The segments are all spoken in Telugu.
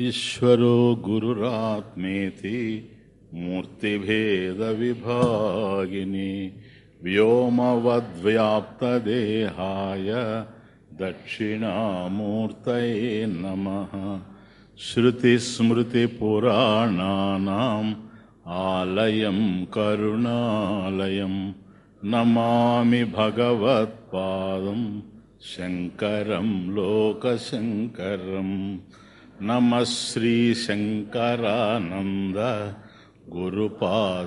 ईश्वरो गुरुरात्मेति मूर्तिभेदविभागिनि व्योमवद्व्याप्तदेहाय दक्षिणामूर्तये नमः। श्रुतिस्मृतिपुराणानाम् आलयं करुणालयं नमामि भगवत्पादं शङ्करं लोकशङ्करम्। नमः श्रीशङ्करानन्द गुरुपादाम्बुजन्मने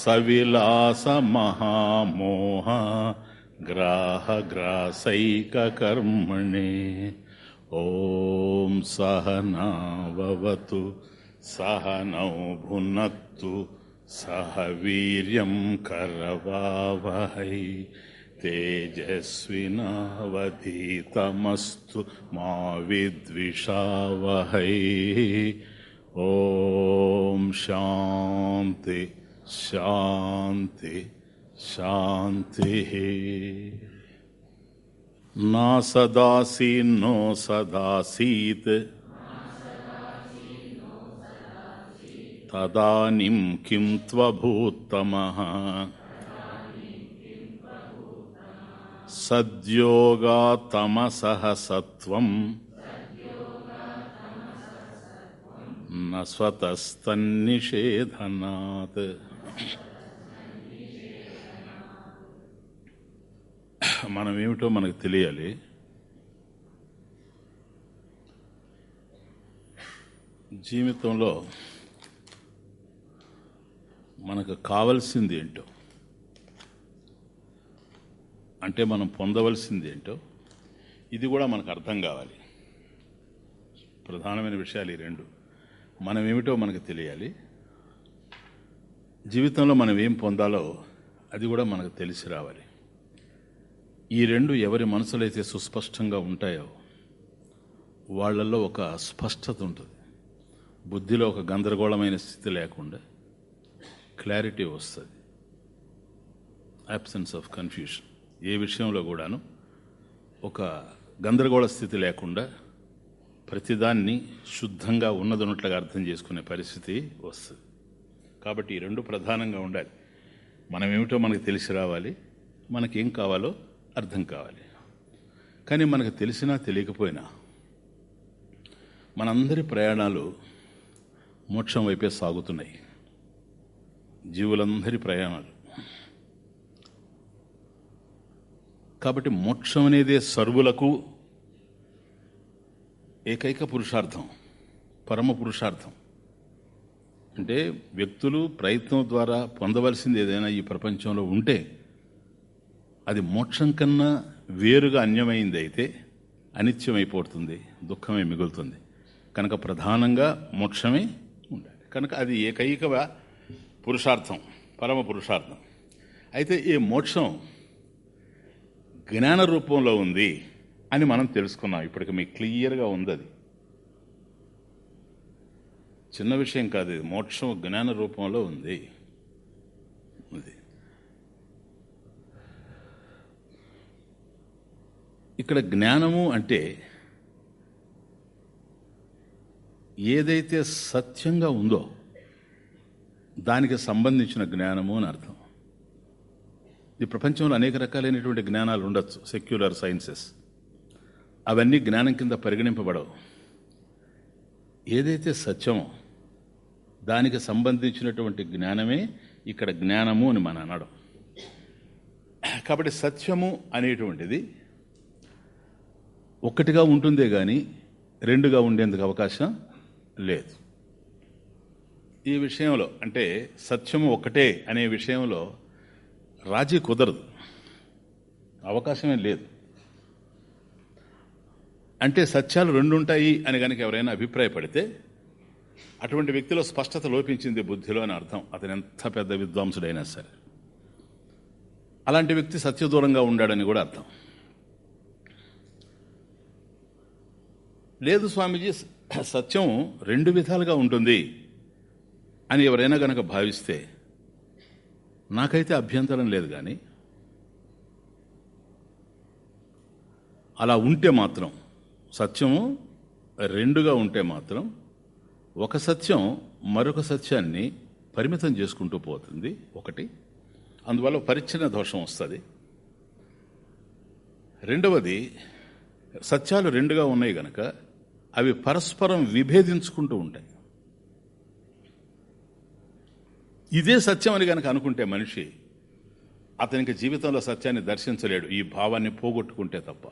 सविलासमहामोह ग्राहग्रासैककर्मणे। ॐ सहनावतु सहनौ भुनक्तु सह वीर्यं करवावहै तेजस्विनावधीतमस्तु मा विद्विषावहै। ॐ शान्ति शान्ति शान्तिः। न सदासीन्नो सदासीत् तदानीं किं त्वभूत्तमः సద్యోగాతమసహసత్వం తమసహ సత్వం నస్వతస్తన్నిషేధనాత్ మనం ఏమిటో మనకు తెలియాలి. జీవితంలో మనకు కావలసింది ఏంటో. అంటే మనం పొందవలసింది ఏంటో ఇది కూడా మనకు అర్థం కావాలి. ప్రధానమైన విషయాలు ఈ రెండు. మనం ఏమిటో మనకు తెలియాలి. జీవితంలో మనం ఏం పొందాలో అది కూడా మనకు తెలిసి రావాలి. ఈ రెండు ఎవరి మనసులో అయితే సుస్పష్టంగా ఉంటాయో వాళ్ళల్లో ఒక స్పష్టత ఉంటుంది. బుద్ధిలో ఒక గందరగోళమైన స్థితి లేకుండా క్లారిటీ వస్తుంది. అబ్సెన్స్ ఆఫ్ కన్ఫ్యూషన్ ఏ విషయంలో కూడాను ఒక గందరగోళ స్థితి లేకుండా ప్రతిదాన్ని శుద్ధంగా ఉన్నదన్నట్లుగా అర్థం చేసుకునే పరిస్థితి వస్తుంది. కాబట్టి ఈ రెండు ప్రధానంగా ఉండాలి. మనం ఏమిటో మనకు తెలిసి రావాలి. మనకి ఏం కావాలో అర్థం కావాలి. కానీ మనకు తెలిసినా తెలియకపోయినా మనందరి ప్రయాణాలు మోక్షం వైపే సాగుతున్నాయి. జీవులందరి ప్రయాణాలు. కాబట్టి మోక్షం అనేదే సర్వులకు ఏకైక పురుషార్థం పరమ పురుషార్థం. అంటే వ్యక్తులు ప్రయత్నం ద్వారా పొందవలసింది ఏదైనా ఈ ప్రపంచంలో ఉంటే అది మోక్షం కన్నా వేరుగా అన్యమైంది అయితే అనిత్యమైపోతుంది దుఃఖమే మిగులుతుంది. కనుక ప్రధానంగా మోక్షమే ఉండాలి. కనుక అది ఏకైక పురుషార్థం పరమ పురుషార్థం. అయితే ఈ మోక్షం జ్ఞాన రూపంలో ఉంది అని మనం తెలుసుకున్నాం. ఇప్పటికి మీకు క్లియర్గా ఉంది అది చిన్న విషయం కాదు ఇది. మోక్షం జ్ఞాన రూపంలో ఉంది. అది ఇక్కడ జ్ఞానము అంటే ఏదైతే సత్యంగా ఉందో దానికి సంబంధించిన జ్ఞానము అని అర్థం. ఈ ప్రపంచంలో అనేక రకాలైనటువంటి జ్ఞానాలు ఉండొచ్చు సెక్యులర్ సైన్సెస్ అవన్నీ జ్ఞానం కింద పరిగణింపబడవు. ఏదైతే సత్యమో దానికి సంబంధించినటువంటి జ్ఞానమే ఇక్కడ జ్ఞానము అని మన అనడం. కాబట్టి సత్యము అనేటువంటిది ఒక్కటిగా ఉంటుందే కానీ రెండుగా ఉండేందుకు అవకాశం లేదు. ఈ విషయంలో అంటే సత్యము ఒకటే అనే విషయంలో రాజీ కుదరదు. అవకాశమే లేదు. అంటే సత్యాలు రెండు ఉంటాయి అని కనుక ఎవరైనా అభిప్రాయపడితే అటువంటి వ్యక్తిలో స్పష్టత లోపించింది బుద్ధిలో అని అర్థం. అతను ఎంత పెద్ద విద్వాంసుడైనా సరే. అలాంటి వ్యక్తి సత్యదూరంగా ఉండాడని కూడా అర్థం. లేదు స్వామీజీ సత్యం రెండు విధాలుగా ఉంటుంది అని ఎవరైనా గనక భావిస్తే నాకైతే అభ్యంతరం లేదు కానీ అలా ఉంటే మాత్రం సత్యము రెండుగా ఉంటే మాత్రం ఒక సత్యం మరొక సత్యాన్ని పరిమితం చేసుకుంటూ పోతుంది ఒకటి. అందువల్ల పరిచ్ఛిన్న దోషం వస్తుంది. రెండవది సత్యాలు రెండుగా ఉన్నాయి గనక అవి పరస్పరం విభేదించుకుంటూ ఉంటాయి. ఇదే సత్యం అని కనుక అనుకుంటే మనిషి అతనికి జీవితంలో సత్యాన్ని దర్శించలేడు. ఈ భావాన్ని పోగొట్టుకుంటే తప్ప.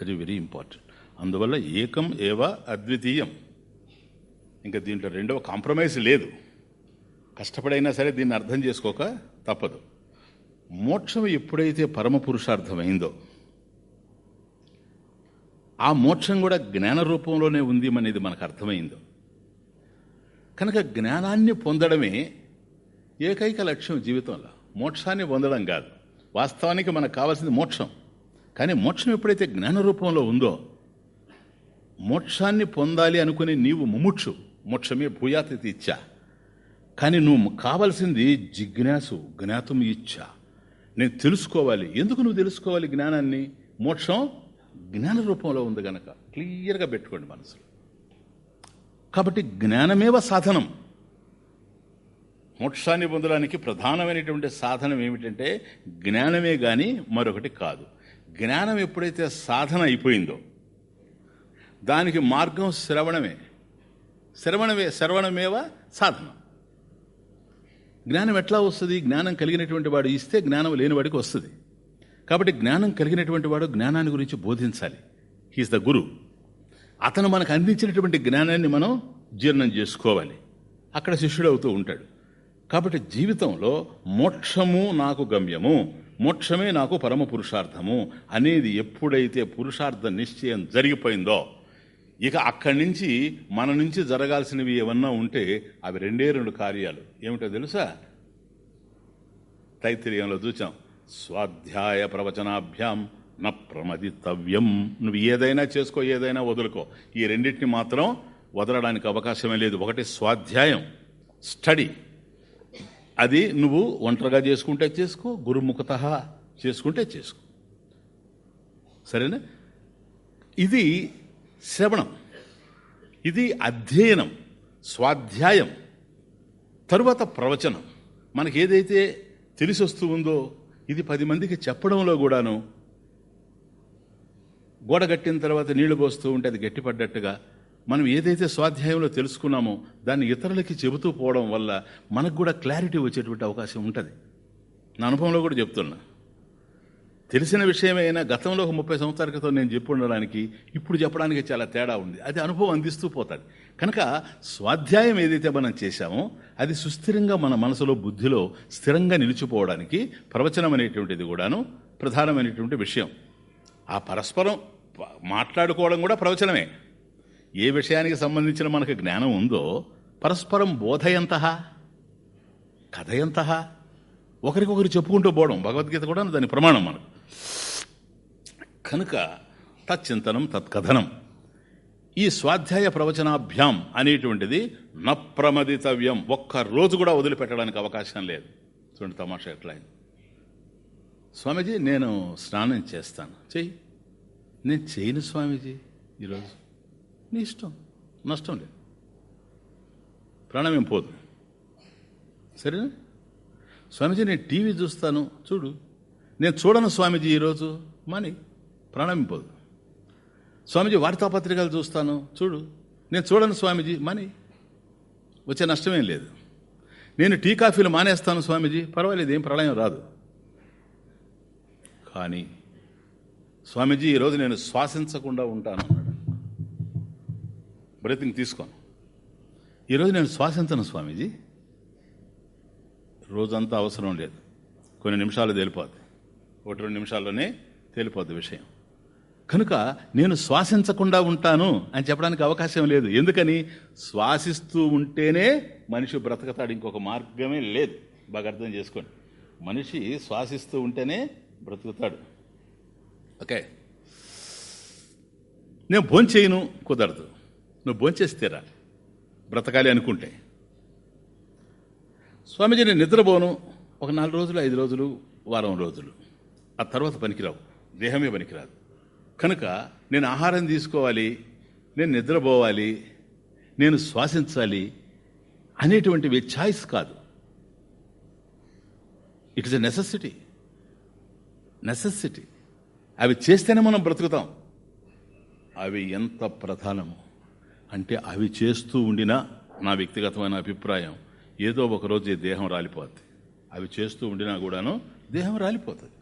అది వెరీ ఇంపార్టెంట్ అందువల్ల ఏకం ఏవ అద్వితీయం. ఇంకా దీంట్లో రెండవ కాంప్రమైజ్ లేదు. కష్టపడైనా సరే దీన్ని అర్థం చేసుకోక తప్పదు. మోక్షం ఎప్పుడైతే పరమ పురుషార్థమైందో ఆ మోక్షం కూడా జ్ఞాన రూపంలోనే ఉంది అనేది మనకు అర్థమైందో కనుక జ్ఞానాన్ని పొందడమే ఏకైక లక్ష్యం జీవితంలో. మోక్షాన్ని పొందడం కాదు. వాస్తవానికి మనకు కావాల్సింది మోక్షం. కానీ మోక్షం ఎప్పుడైతే జ్ఞాన రూపంలో ఉందో మోక్షాన్ని పొందాలి అనుకుని నీవు ముముక్షు. మోక్షమే భూయాతిథి ఇచ్చా. కానీ నువ్వు కావలసింది జిజ్ఞాసు జ్ఞాతం ఇచ్చా. నేను తెలుసుకోవాలి. ఎందుకు నువ్వు తెలుసుకోవాలి జ్ఞానాన్ని? మోక్షం జ్ఞాన రూపంలో ఉంది గనక. క్లియర్గా పెట్టుకోండి మనసులో. కాబట్టి జ్ఞానమేవ సాధనం. మోక్షాన్ని పొందడానికి ప్రధానమైనటువంటి సాధనం ఏమిటంటే జ్ఞానమే గాని మరొకటి కాదు. జ్ఞానం ఎప్పుడైతే సాధన అయిపోయిందో దానికి మార్గం శ్రవణమే. శ్రవణమే శ్రవణమేవ సాధనం. జ్ఞానం ఎట్లా వస్తుంది? జ్ఞానం కలిగినటువంటి వాడు ఇస్తే జ్ఞానం లేనివాడికి వస్తుంది. కాబట్టి జ్ఞానం కలిగినటువంటి వాడు జ్ఞానాన్ని గురించి బోధించాలి. హీఈస్ ద గురు అతను మనకు అందించినటువంటి జ్ఞానాన్ని మనం జీర్ణం చేసుకోవాలి. అక్కడ శిష్యుడవుతూ ఉంటాడు. కాబట్టి జీవితంలో మోక్షము నాకు గమ్యము మోక్షమే నాకు పరమ పురుషార్థము అనేది ఎప్పుడైతే పురుషార్థ నిశ్చయం జరిగిపోయిందో ఇక అక్కడి నుంచి మన నుంచి జరగాల్సినవి ఏమన్నా ఉంటే అవి రెండే రెండు కార్యాలు. ఏమిటో తెలుసా? తైత్రీయంలో చూచాం. స్వాధ్యాయ ప్రవచనాభ్యాం. నా ప్రమదితవ్యం. నువ్వు ఏదైనా చేసుకో ఏదైనా వదులుకో. ఈ రెండింటిని మాత్రం వదలడానికి అవకాశమే లేదు. ఒకటి స్వాధ్యాయం స్టడీ. అది నువ్వు ఒంటరిగా చేసుకుంటే చేసుకో గురుముఖత చేసుకుంటే చేసుకో. సరేనా? ఇది శ్రవణం. ఇది అధ్యయనం స్వాధ్యాయం. తరువాత ప్రవచనం. మనకి ఏదైతే తెలిసి వస్తూ ఉందో ఇది పది మందికి చెప్పడంలో కూడాను గోడ కట్టిన తర్వాత నీళ్ళు పోస్తూ ఉంటే అది గట్టిపడ్డట్టుగా మనం ఏదైతే స్వాధ్యాయంలో తెలుసుకున్నామో దాన్ని ఇతరులకి చెబుతూ పోవడం వల్ల మనకు కూడా క్లారిటీ వచ్చేటువంటి అవకాశం ఉంటుంది. నా అనుభవంలో కూడా చెప్తున్నా. తెలిసిన విషయమైనా గతంలో ఒక ముప్పై సంవత్సరాల క్రితం నేను చెప్పి ఉండడానికి ఇప్పుడు చెప్పడానికి చాలా తేడా ఉంది. అది అనుభవం అందిస్తూ పోతుంది. కనుక స్వాధ్యాయం ఏదైతే మనం చేశామో అది సుస్థిరంగా మన మనసులో బుద్ధిలో స్థిరంగా నిలిచిపోవడానికి ప్రవచనం అనేటువంటిది కూడాను ప్రధానమైనటువంటి విషయం. ఆ పరస్పరం మాట్లాడుకోవడం కూడా ప్రవచనమే. ఏ విషయానికి సంబంధించిన మనకు జ్ఞానం ఉందో పరస్పరం బోధ ఎంత కథ ఎంత ఒకరికొకరు చెప్పుకుంటూ పోవడం. భగవద్గీత కూడా దాని ప్రమాణం మనకు. కనుక తచ్చింతనం తత్కథనం. ఈ స్వాధ్యాయ ప్రవచనాభ్యాం అనేటువంటిది నప్రమదితవ్యం. ఒక్క రోజు కూడా వదిలిపెట్టడానికి అవకాశం లేదు. చూడండి తమాషా ఎట్లా స్వామీజీ నేను స్నానం చేస్తాను. చెయ్యి. నేను చేయను స్వామీజీ ఈరోజు. నీ ఇష్టం. నష్టం లేదు. ప్రాణం ఏం పోదు. సరేనా? స్వామీజీ నేను టీవీ చూస్తాను. చూడు. నేను చూడను స్వామీజీ ఈరోజు మని ప్రాణం పోదు. స్వామీజీ వార్తాపత్రికలు చూస్తాను. చూడు. నేను చూడను స్వామీజీ మని వచ్చే నష్టమేం లేదు. నేను టీ కాఫీలు మానేస్తాను స్వామీజీ పర్వాలేదు ఏం ప్రళయం రాదు. కానీ స్వామీజీ ఈరోజు నేను శ్వాసించకుండా ఉంటాను అన్నాడు. బ్రీతింగ్ తీసుకోను. ఈరోజు నేను శ్వాసించను స్వామీజీ. రోజంతా అవసరం లేదు. కొన్ని నిమిషాలు తేలిపోద్ది. ఒకటి రెండు నిమిషాల్లోనే తేలిపోద్ది విషయం. కనుక నేను శ్వాసించకుండా ఉంటాను అని చెప్పడానికి అవకాశం లేదు. ఎందుకని? శ్వాసిస్తూ ఉంటేనే మనిషి బ్రతకతాడు. ఇంకొక మార్గమే లేదు. బాగా అర్థం చేసుకోండి. మనిషి శ్వాసిస్తూ ఉంటేనే బ్రతుకుతాడు. ఓకే. నేను భోంచేయను కుదరదు. నువ్వు భోంచేస్తేరా బ్రతకాలి అనుకుంటే. స్వామీజీ నేను నిద్రపోను. ఒక నాలుగు రోజులు ఐదు రోజులు వారం రోజులు. ఆ తర్వాత పనికిరావు. దేహమే పనికిరాదు. కనుక నేను ఆహారం తీసుకోవాలి నేను నిద్రపోవాలి నేను శ్వాసించాలి అనేటువంటివి ఛాయిస్ కాదు. It is a necessity. Necessity. అవి చేస్తేనే మనం బ్రతుకుతాం. అవి ఎంత ప్రధానము? అంటే అవి చేస్తూ ఉండినా నా వ్యక్తిగతమైన అభిప్రాయం ఏదో ఒకరోజు ఈ దేహం రాలిపోద్ది. అవి చేస్తూ ఉండినా కూడాను దేహం రాలిపోతుంది.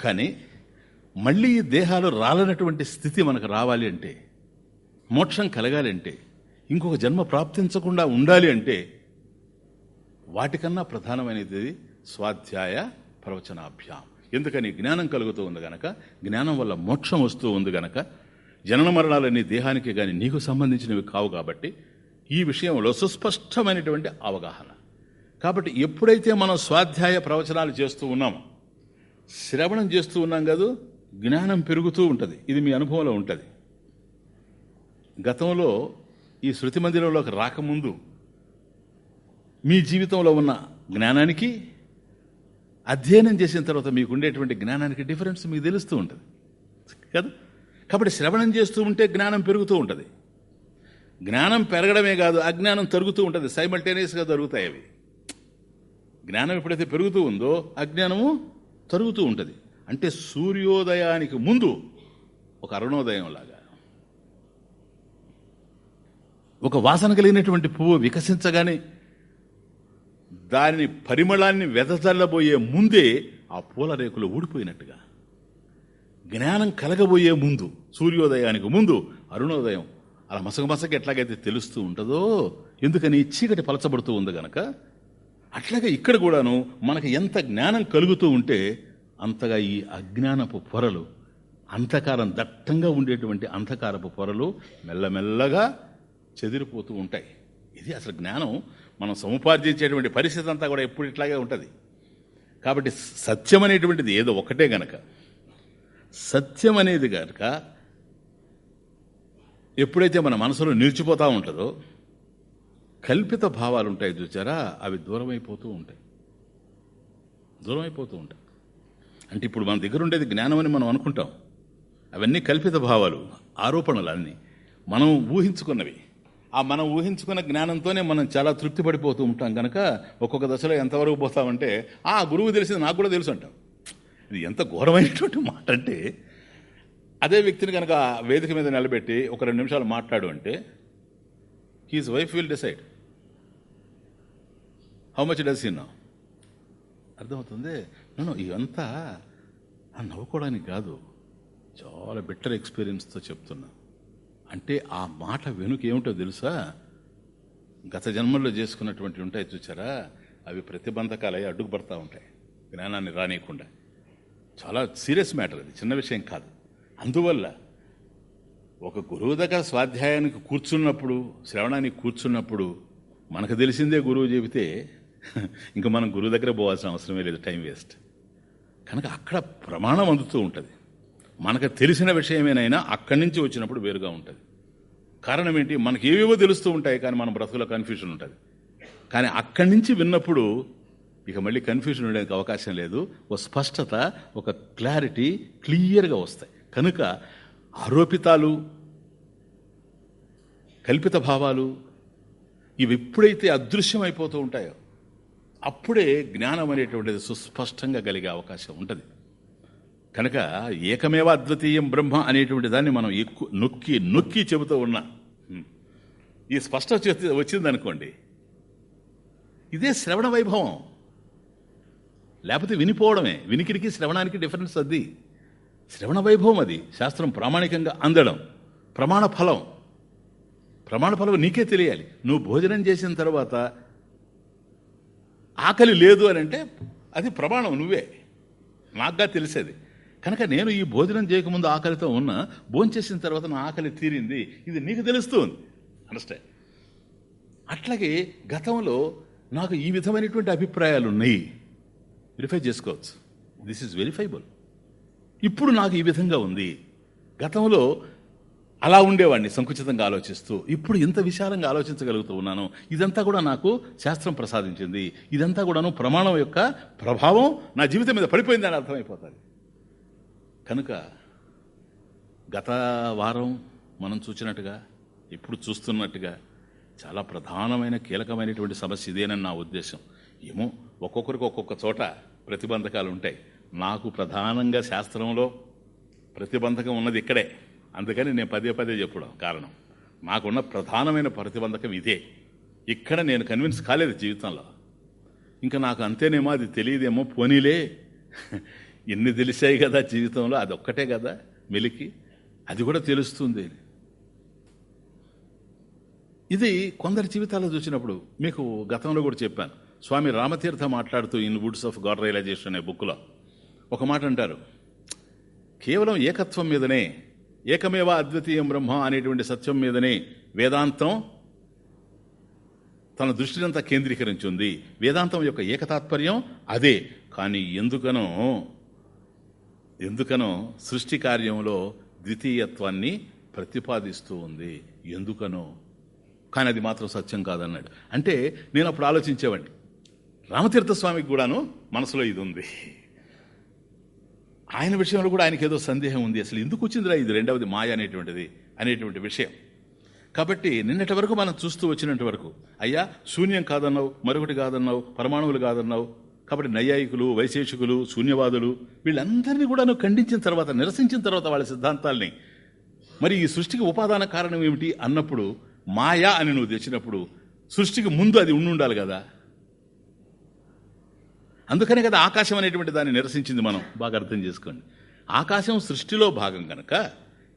కానీ మళ్ళీ ఈ దేహాలు రాలనటువంటి స్థితి మనకు రావాలి అంటే మోక్షం కలగాలి అంటే ఇంకొక జన్మ ప్రాప్తించకుండా ఉండాలి అంటే వాటికన్నా ప్రధానమైనది స్వాధ్యాయ ప్రవచనాభ్యాం. ఎందుకని జ్ఞానం కలుగుతూ ఉంది గనక? జ్ఞానం వల్ల మోక్షం వస్తూ ఉంది గనక? జనన మరణాలన్నీ దేహానికి కానీ నీకు సంబంధించినవి కావు కాబట్టి ఈ విషయంలో సుస్పష్టమైనటువంటి అవగాహన. కాబట్టి ఎప్పుడైతే మనం స్వాధ్యాయ ప్రవచనాలు చేస్తూ ఉన్నామో శ్రవణం చేస్తూ ఉన్నాం కాదు జ్ఞానం పెరుగుతూ ఉంటుంది. ఇది మీ అనుభవంలో ఉంటుంది. గతంలో ఈ శృతి మందిరంలోకి రాకముందు మీ జీవితంలో ఉన్న జ్ఞానానికి అధ్యయనం చేసిన తర్వాత మీకు ఉండేటువంటి జ్ఞానానికి డిఫరెన్స్ మీకు తెలుస్తూ ఉంటుంది. కదా? కాబట్టి శ్రవణం చేస్తూ ఉంటే జ్ఞానం పెరుగుతూ ఉంటుంది. జ్ఞానం పెరగడమే కాదు అజ్ఞానం తరుగుతూ ఉంటుంది. సైమల్టేనియస్గా జరుగుతాయి అవి. జ్ఞానం ఎప్పుడైతే పెరుగుతూ ఉందో అజ్ఞానము తరుగుతూ ఉంటుంది. అంటే సూర్యోదయానికి ముందు ఒక అరుణోదయం లాగా. ఒక వాసన కలిగినటువంటి పువ్వు వికసించగానే దాని పరిమళాన్ని వెదజల్లబోయే ముందే ఆ పూల రేకులు ఊడిపోయినట్టుగా. జ్ఞానం కలగబోయే ముందు సూర్యోదయానికి ముందు అరుణోదయం అలా మసక మసక ఎట్లాగైతే తెలుస్తూ ఉంటుందో ఎందుకని చీకటి పలచబడుతూ ఉంది గనక అట్లాగే ఇక్కడ కూడాను మనకి ఎంత జ్ఞానం కలుగుతూ ఉంటే అంతగా ఈ అజ్ఞానపు పొరలు అంధకారం దట్టంగా ఉండేటువంటి అంధకారపు పొరలు మెల్లమెల్లగా చెదిరిపోతూ ఉంటాయి. ఇది అసలు జ్ఞానం. మనం సముపార్జించేటువంటి పరిస్థితి అంతా కూడా ఎప్పుడు ఇట్లాగే ఉంటుంది. కాబట్టి సత్యం అనేటువంటిది ఏదో ఒకటే గనక. సత్యం అనేది కనుక ఎప్పుడైతే మన మనసులో నిలిచిపోతూ ఉంటుందో కల్పిత భావాలు ఉంటాయి చూచారా అవి దూరమైపోతూ ఉంటాయి. దూరమైపోతూ ఉంటాయి. అంటే ఇప్పుడు మన దగ్గర ఉండేది జ్ఞానం అని మనం అనుకుంటాం. అవన్నీ కల్పిత భావాలు ఆరోపణలు అన్నీ. మనం ఊహించుకున్నవి. ఆ మనం ఊహించుకున్న జ్ఞానంతోనే మనం చాలా తృప్తి పడిపోతూ ఉంటాం కనుక ఒక్కొక్క దశలో ఎంతవరకు పోతామంటే ఆ గురువు తెలిసింది నాకు కూడా తెలుసు అంటాం. ఇది ఎంత ఘోరమైనటువంటి మాట అంటే అదే వ్యక్తిని కనుక వేదిక మీద నిలబెట్టి ఒక రెండు నిమిషాలు మాట్లాడు అంటే his wife will decide how much does in అర్థమవుతుంది? నేను ఇవంతా ఆ నవ్వుకోవడానికి కాదు. చాలా బెటర్ ఎక్స్పీరియన్స్తో చెప్తున్నా. అంటే ఆ మాట వెనుక ఏమిటో తెలుసా? గత జన్మల్లో చేసుకున్నటువంటి ఉంటాయి చూచారా? అవి ప్రతిబంధకాలు ప్రతిబంధకాలై అడ్డుకుపడతా ఉంటాయి. జ్ఞానాన్ని రానియకుండా. చాలా సీరియస్ మ్యాటర్ అది. చిన్న విషయం కాదు. అందువల్ల ఒక గురువు దగ్గర స్వాధ్యాయానికి కూర్చున్నప్పుడు శ్రవణానికి కూర్చున్నప్పుడు మనకు తెలిసిందే గురువు చెబితే ఇంకా మనం గురువు దగ్గర పోవాల్సిన అవసరమే లేదు. Time waste. కనుక అక్కడ ప్రమాణం అందుతూ ఉంటుంది. మనకు తెలిసిన విషయమేనైనా అక్కడి నుంచి వచ్చినప్పుడు వేరుగా ఉంటుంది. కారణం ఏంటి మనకి ఏవేవో తెలుస్తూ ఉంటాయి కానీ మన బ్రతుకులో కన్ఫ్యూజన్ ఉంటుంది. కానీ అక్కడి నుంచి విన్నప్పుడు ఇక మళ్ళీ కన్ఫ్యూజన్ ఉండడానికి అవకాశం లేదు. ఒక స్పష్టత ఒక క్లారిటీ క్లియర్గా వస్తాయి. కనుక ఆరోపితాలు కల్పిత భావాలు ఇవి ఎప్పుడైతే అదృశ్యమైపోతూ ఉంటాయో అప్పుడే జ్ఞానం అనేటువంటిది సుస్పష్టంగా కలిగే అవకాశం ఉంటుంది. కనుక ఏకమేవ అద్వితీయం బ్రహ్మ అనేటువంటి దాన్ని మనం ఎక్కువ నొక్కి నొక్కి చెబుతూ ఉన్నా. ఈ స్పష్టత వచ్చిందనుకోండి. ఇదే శ్రవణ వైభవం. లేకపోతే వినిపోవడమే. వినికిడికి శ్రవణానికి డిఫరెన్స్ అది. శ్రవణ వైభవం అది. శాస్త్రం ప్రామాణికంగా అందడం. ప్రమాణ ఫలం. ప్రమాణ ఫలం నీకే తెలియాలి. నువ్వు భోజనం చేసిన తర్వాత ఆకలి లేదు అని అంటే అది ప్రమాణం నువ్వే. నాకుగా తెలిసేది. కనుక నేను ఈ భోజనం చేయకముందు ఆకలితో ఉన్నా భోంచేసిన తర్వాత నా ఆకలి తీరింది. ఇది నీకు తెలుస్తుంది. అండర్స్టాండ్ అట్లాగే గతంలో నాకు ఈ విధమైనటువంటి అభిప్రాయాలు ఉన్నాయి వెరిఫై చేసుకోవచ్చు. దిస్ ఈజ్ వెరిఫైబుల్ ఇప్పుడు నాకు ఈ విధంగా ఉంది. గతంలో అలా ఉండేవాడిని సంకుచితంగా ఆలోచిస్తూ ఇప్పుడు ఇంత విశాలంగా ఆలోచించగలుగుతూ ఉన్నాను. ఇదంతా కూడా నాకు శాస్త్రం ప్రసాదించింది. ఇదంతా కూడాను ప్రమాణం యొక్క ప్రభావం నా జీవితం మీద పడిపోయిందని అర్థమైపోతుంది. కనుక గత వారం మనం చూసినట్టుగా ఇప్పుడు చూస్తున్నట్టుగా చాలా ప్రధానమైన కీలకమైనటువంటి సమస్య ఇదేనని నా ఉద్దేశం. ఏమో ఒక్కొక్కరికి ఒక్కొక్క చోట ప్రతిబంధకాలు ఉంటాయి. నాకు ప్రధానంగా శాస్త్రంలో ప్రతిబంధకం ఉన్నది ఇక్కడే. అందుకని నేను పదే పదే చెప్పడం కారణం. నాకున్న ప్రధానమైన ప్రతిబంధకం ఇదే. ఇక్కడ నేను కన్విన్స్ కాలేదు జీవితంలో. ఇంకా నాకు అంతేనేమో అది తెలియదేమో పోనీలే. ఎన్ని తెలిసాయి కదా జీవితంలో అదొక్కటే కదా మెలికి. అది కూడా తెలుస్తుంది. ఇది కొందరి జీవితాల్లో చూసినప్పుడు మీకు గతంలో కూడా చెప్పాను. స్వామి రామతీర్థ మాట్లాడుతూ in woods of God realization అనే బుక్లో ఒక మాట అంటారు. కేవలం ఏకత్వం మీదనే ఏకమేవ అద్వితీయం బ్రహ్మ అనేటువంటి సత్యం మీదనే వేదాంతం తన దృష్టినంతా కేంద్రీకరించింది వేదాంతం యొక్క ఏకతాత్పర్యం అదే. కానీ ఎందుకనో ఎందుకనో సృష్టి కార్యంలో ద్వితీయత్వాన్ని ప్రతిపాదిస్తూ ఉంది. ఎందుకనో? కానీ అది మాత్రం సత్యం కాదన్నాడు. అంటే నేను అప్పుడు ఆలోచించేవాడిని. రామతీర్థ స్వామికి కూడాను మనసులో ఇది ఉంది ఆయన విషయంలో కూడా ఆయనకి ఏదో సందేహం ఉంది. అసలు ఎందుకు వచ్చిందిరా ఇది రెండవది మాయ అనేటువంటిది అనేటువంటి విషయం. కాబట్టి నిన్నటి వరకు మనం చూస్తూ వచ్చినట్టు వరకు అయ్యా శూన్యం కాదన్నావు మరొకటి కాదన్నావు పరమాణువులు కాదన్నావు కాబట్టి నైయాయికులు వైశేషికులు శూన్యవాదులు వీళ్ళందరినీ కూడా నువ్వు ఖండించిన తర్వాత నిరసించిన తర్వాత వాళ్ళ సిద్ధాంతాల్ని. మరి ఈ సృష్టికి ఉపాదాన కారణం ఏమిటి అన్నప్పుడు మాయా అని నువ్వు తెచ్చినప్పుడు సృష్టికి ముందు అది ఉండి ఉండాలి కదా. అందుకనే కదా ఆకాశం అనేటువంటి దాన్ని నిరసించింది మనం బాగా అర్థం చేసుకోండి. ఆకాశం సృష్టిలో భాగం కనుక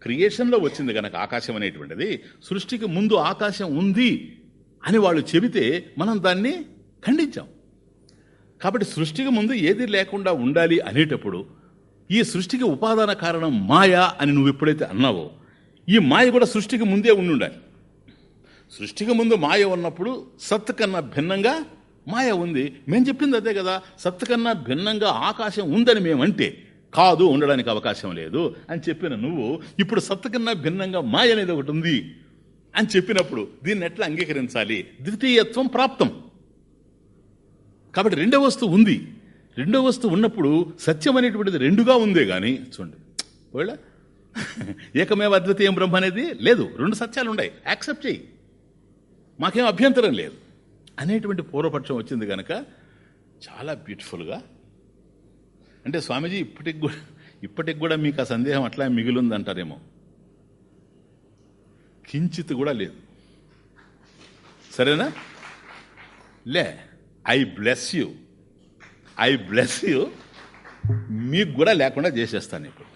క్రియేషన్లో వచ్చింది కనుక ఆకాశం అనేటువంటిది సృష్టికి ముందు ఆకాశం ఉంది అని వాళ్ళు చెబితే మనం దాన్ని ఖండించాం. కాబట్టి సృష్టికి ముందు ఏది లేకుండా ఉండాలి అనేటప్పుడు ఈ సృష్టికి ఉపాదాన కారణం మాయా అని నువ్వు ఎప్పుడైతే అన్నావో ఈ మాయ కూడా సృష్టికి ముందే ఉండి ఉండాలి సృష్టికి ముందు మాయ ఉన్నప్పుడు సత్ కన్నా భిన్నంగా మాయ ఉంది. మేము చెప్పింది అదే కదా సత్ కన్నా భిన్నంగా ఆకాశం ఉందని మేమంటే కాదు ఉండడానికి అవకాశం లేదు అని చెప్పిన నువ్వు ఇప్పుడు సత్ కన్నా భిన్నంగా మాయ అనేది ఒకటి ఉంది అని చెప్పినప్పుడు దీన్ని ఎట్లా అంగీకరించాలి? ద్వితీయత్వం ప్రాప్తం. కాబట్టి రెండో వస్తువు ఉంది. రెండో వస్తువు ఉన్నప్పుడు సత్యం అనేటువంటిది రెండుగా ఉందే కానీ చూడండి. వాళ్ళ ఏకమేవ అద్వితీయం బ్రహ్మ అనేది లేదు. రెండు సత్యాలు ఉన్నాయి. యాక్సెప్ట్ చేయి మాకేం అభ్యంతరం లేదు. అనేటువంటి పూర్వపక్షం వచ్చింది కనుక చాలా బ్యూటిఫుల్గా. అంటే స్వామీజీ ఇప్పటికి కూడా ఇప్పటికి కూడా మీకు ఆ సందేహం అట్లా మిగిలిందంటారేమో. కించిత్ కూడా లేదు. సరేనా? లే. I bless you I bless you మీకు కూడా లేకుండా చేసేస్తాను ఇప్పుడు.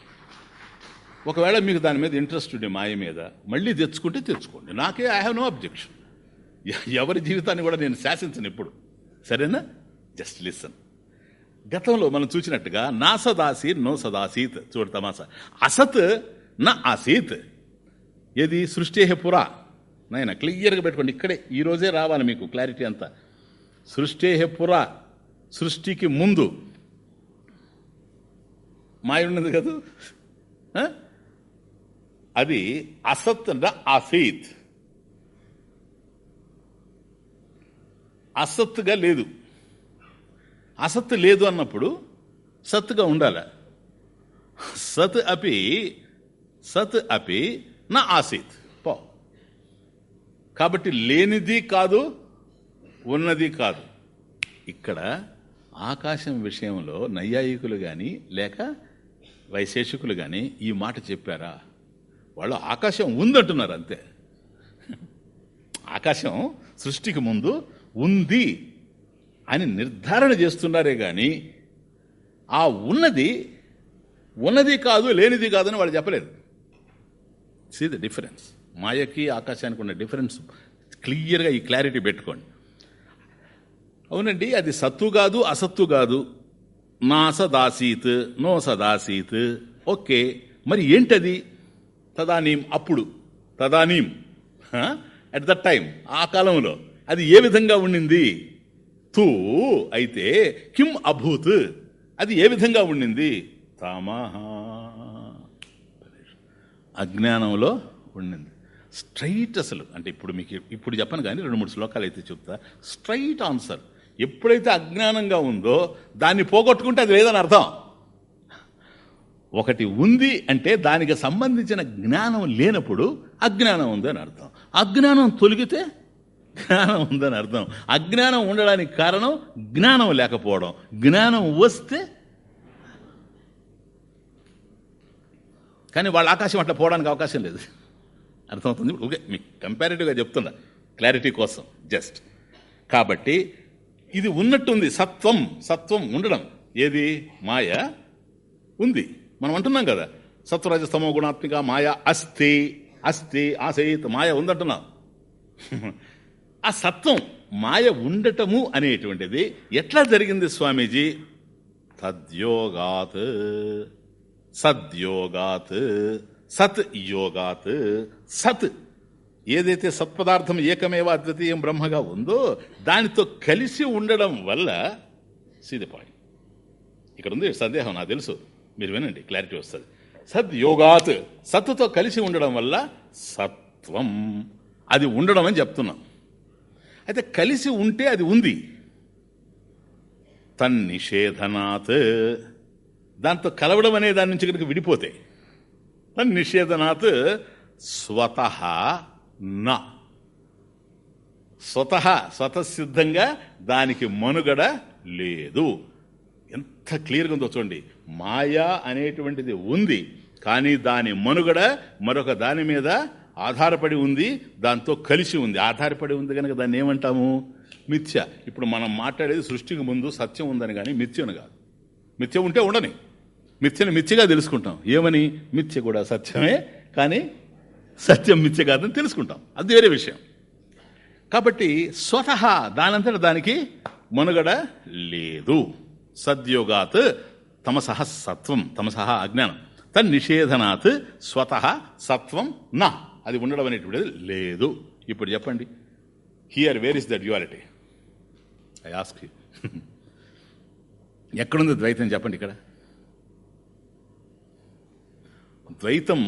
ఒకవేళ మీకు దాని మీద ఇంట్రెస్ట్ ఉండే మాయ మీద మళ్ళీ తెచ్చుకుంటే తెచ్చుకోండి. నాకే ఐ హ్యావ్ నో అబ్జెక్షన్ ఎవరి జీవితాన్ని కూడా నేను శాసించను ఇప్పుడు. సరేనా? జస్ట్ లిసన్ గతంలో మనం చూసినట్టుగా నా సదాసీత్ నో సదాసీత్. చూడు తమాసా. అసత్ నా ఆసీత్ ఏది? సృష్టి పురా. నాయన క్లియర్గా పెట్టుకోండి. ఇక్కడే ఈ రోజే రావాలి మీకు క్లారిటీ అంతా. సృష్టి పురా సృష్టికి ముందు. మాయ ఉన్నది కదా? ఆ? అది అసత్ న ఆసీత్ అసత్తుగా లేదు. అసత్తు లేదు అన్నప్పుడు సత్తుగా ఉండాల. సత్ అపి సత్ అపి నా ఆసీత్ పో. కాబట్టి లేనిది కాదు ఉన్నది కాదు. ఇక్కడ ఆకాశం విషయంలో నైయాయికులు కానీ లేక వైశేషికులు కానీ ఈ మాట చెప్పారా? వాళ్ళు ఆకాశం ఉందంటున్నారు అంతే. ఆకాశం సృష్టికి ముందు ఉంది అని నిర్ధారణ చేస్తున్నారే కానీ ఆ ఉన్నది ఉన్నది కాదు లేనిది కాదని వాళ్ళు చెప్పలేదు. సీ ద డిఫరెన్స్ మాయకి ఆకాశానికి ఉన్న డిఫరెన్స్ క్లియర్గా ఈ క్లారిటీ పెట్టుకోండి. అవునండి అది సత్తు కాదు అసత్తు కాదు. నా సదాసీత్ నో సదాసీత్. ఓకే మరి ఏంటది? తదానీం అప్పుడు. తదానీం అట్ దట్ టైం ఆ కాలంలో. అది ఏ విధంగా ఉండింది? తూ అయితే కిం అభూత్. అది ఏ విధంగా ఉండింది? తమహ. అజ్ఞానంలో ఉండింది. స్ట్రైట్ అసలు. అంటే ఇప్పుడు మీకు ఇప్పుడు చెప్పను కానీ రెండు మూడు శ్లోకాలు అయితే చెప్తా. స్ట్రైట్ ఆన్సర్ ఎప్పుడైతే అజ్ఞానంగా ఉందో దాన్ని పోగొట్టుకుంటే అది లేదని అర్థం. ఒకటి ఉంది అంటే దానికి సంబంధించిన జ్ఞానం లేనప్పుడు అజ్ఞానం ఉందని అర్థం. అజ్ఞానం తొలగితే జ్ఞానం ఉందని అర్థం. అజ్ఞానం ఉండడానికి కారణం జ్ఞానం లేకపోవడం. జ్ఞానం వస్తే కానీ వాళ్ళ ఆకాశం అట్లా పోవడానికి అవకాశం లేదు. అర్థమవుతుంది? ఓకే మీకు కంపారిటివ్గా చెప్తున్నా. క్లారిటీ కోసం జస్ట్ కాబట్టి ఇది ఉన్నట్టుంది సత్వం సత్వం ఉండడం. ఏది? మాయ ఉంది. మనం అంటున్నాం కదా సత్వరజస్తమో గుణాత్మిక మాయ అస్థి అస్థి ఆసయిత్ మాయ ఉందంటున్నాం. ఆ సత్వం మాయ ఉండటము అనేటువంటిది ఎట్లా జరిగింది స్వామీజీ? తద్యోగాత్ సద్యోగాత్ సత్ యోగాత్ సత్ ఏదైతే సత్పదార్థం ఏకమేవ అద్వితీయం బ్రహ్మగా ఉందో దానితో కలిసి ఉండడం వల్ల సీది పాయింట్ ఇక్కడ ఉంది సందేహం నాకు తెలుసు. మీరు వినండి క్లారిటీ వస్తుంది. సద్యోగాత్ సత్తుతో కలిసి ఉండడం వల్ల సత్వం. అది ఉండడం అని చెప్తున్నాం. అయితే కలిసి ఉంటే అది ఉంది. తన్నిషేధనాత్. దాంతో కలవడం అనే దాని నుంచి కనుక విడిపోతే తన్నిషేధనాత్ స్వత నా. స్వతహా స్వతసిద్ధంగా దానికి మనుగడ లేదు. ఎంత క్లియర్గా ఉందో చూడండి. మాయా అనేటువంటిది ఉంది కానీ దాని మనుగడ మరొక దాని మీద ఆధారపడి ఉంది దాంతో కలిసి ఉంది. ఆధారపడి ఉంది కనుక దాన్ని ఏమంటాము? మిథ్య. ఇప్పుడు మనం మాట్లాడేది సృష్టికి ముందు సత్యం ఉందని కానీ మిథ్యను కాదు. మిథ్య ఉంటే ఉండని. మిథ్యను మిథ్యగా తెలుసుకుంటాం. ఏమని? మిథ్య కూడా సత్యమే కానీ సత్యం మిథ్య కాదని తెలుసుకుంటాం. అది వేరే విషయం. కాబట్టి స్వతహా దానంతట దానికి మనుగడ లేదు. సద్యోగాత్ తమసహ సత్వం తమసహ అజ్ఞానం. తన్నిషేధనాత్ స్వతహ సత్వం నా. అది ఉండడం అనేటువంటిది లేదు. ఇప్పుడు చెప్పండి. Here where is the duality I ask you ఎక్కడుంది ద్వైతం? చెప్పండి ఇక్కడ. ద్వైతం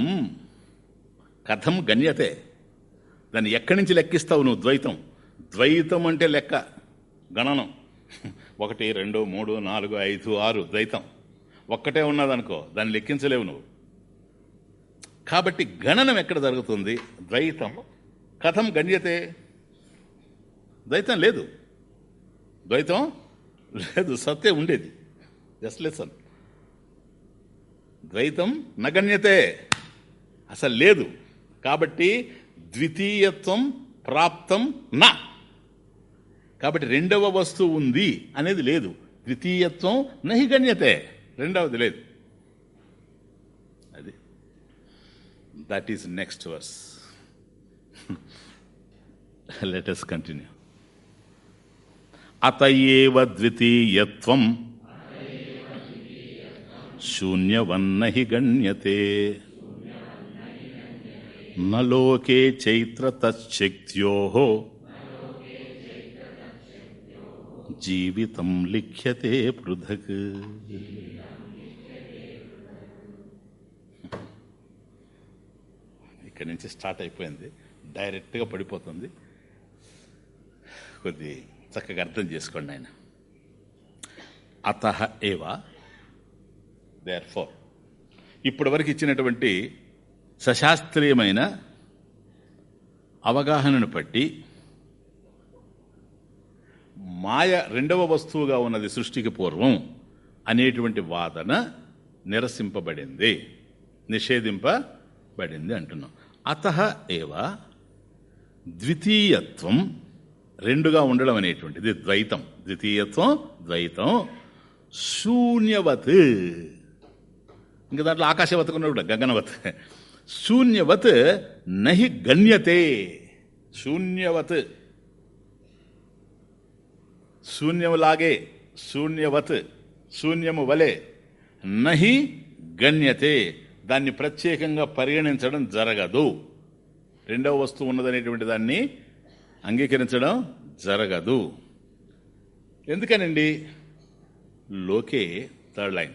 కథం గణ్యతే. దాన్ని ఎక్కడి నుంచి లెక్కిస్తావు నువ్వు ద్వైతం? ద్వైతం అంటే లెక్క గణనం. ఒకటి రెండు మూడు నాలుగు ఐదు ఆరు ద్వైతం. ఒక్కటే ఉన్నదనుకో దాన్ని లెక్కించలేవు నువ్వు. కాబట్టి గణనం ఎక్కడ జరుగుతుంది? ద్వైతం. కథం గణ్యతే. ద్వైతం లేదు. ద్వైతం లేదు సత్తే ఉండేది. Just lesson. ద్వైతం నగణ్యతే. అసలు లేదు. కాబట్టి ద్వితీయత్వం ప్రాప్తం నా. కాబట్టి రెండవ వస్తువు ఉంది అనేది లేదు. ద్వితీయత్వం నహి గణ్యతే. రెండవది లేదు. అది. That is next verse let us continue అతయేవ ద్వితీయత్వం శూన్యవన్నహి గణ్యతే. నలోకే చైత్ర తచ్చక్త్యో జీవితం లిఖ్యతే పృథక్. ఇక్కడి నుంచి స్టార్ట్ అయిపోయింది. డైరెక్ట్గా పడిపోతుంది. కొద్ది చక్కగా అర్థం చేసుకోండి ఆయన. అత ఏవా దేర్ ఫోర్ ఇప్పటి వరకు ఇచ్చినటువంటి సశాస్త్రీయమైన అవగాహనను పట్టి మాయ రెండవ వస్తువుగా ఉన్నది సృష్టికి పూర్వం అనేటువంటి వాదన నిరసింపబడింది నిషేధింపబడింది అంటున్నాం. అత ఏవ ద్వితీయత్వం రెండుగా ఉండడం అనేటువంటిది ద్వైతం. ద్వితీయత్వం ద్వైతం శూన్యవత్. ఇంకా దాంట్లో ఆకాశవత్ కూడా గగనవత్. శూన్యవత్ నహి గణ్యతే. శూన్యవత్. శూన్యములాగే శూన్యవత్ శూన్యము వలె నహి గణ్యతే. దాన్ని ప్రత్యేకంగా పరిగణించడం జరగదు. రెండవ వస్తువు ఉన్నదనేటువంటి దాన్ని అంగీకరించడం జరగదు. ఎందుకనండి? లోకే థర్డ్ లైన్.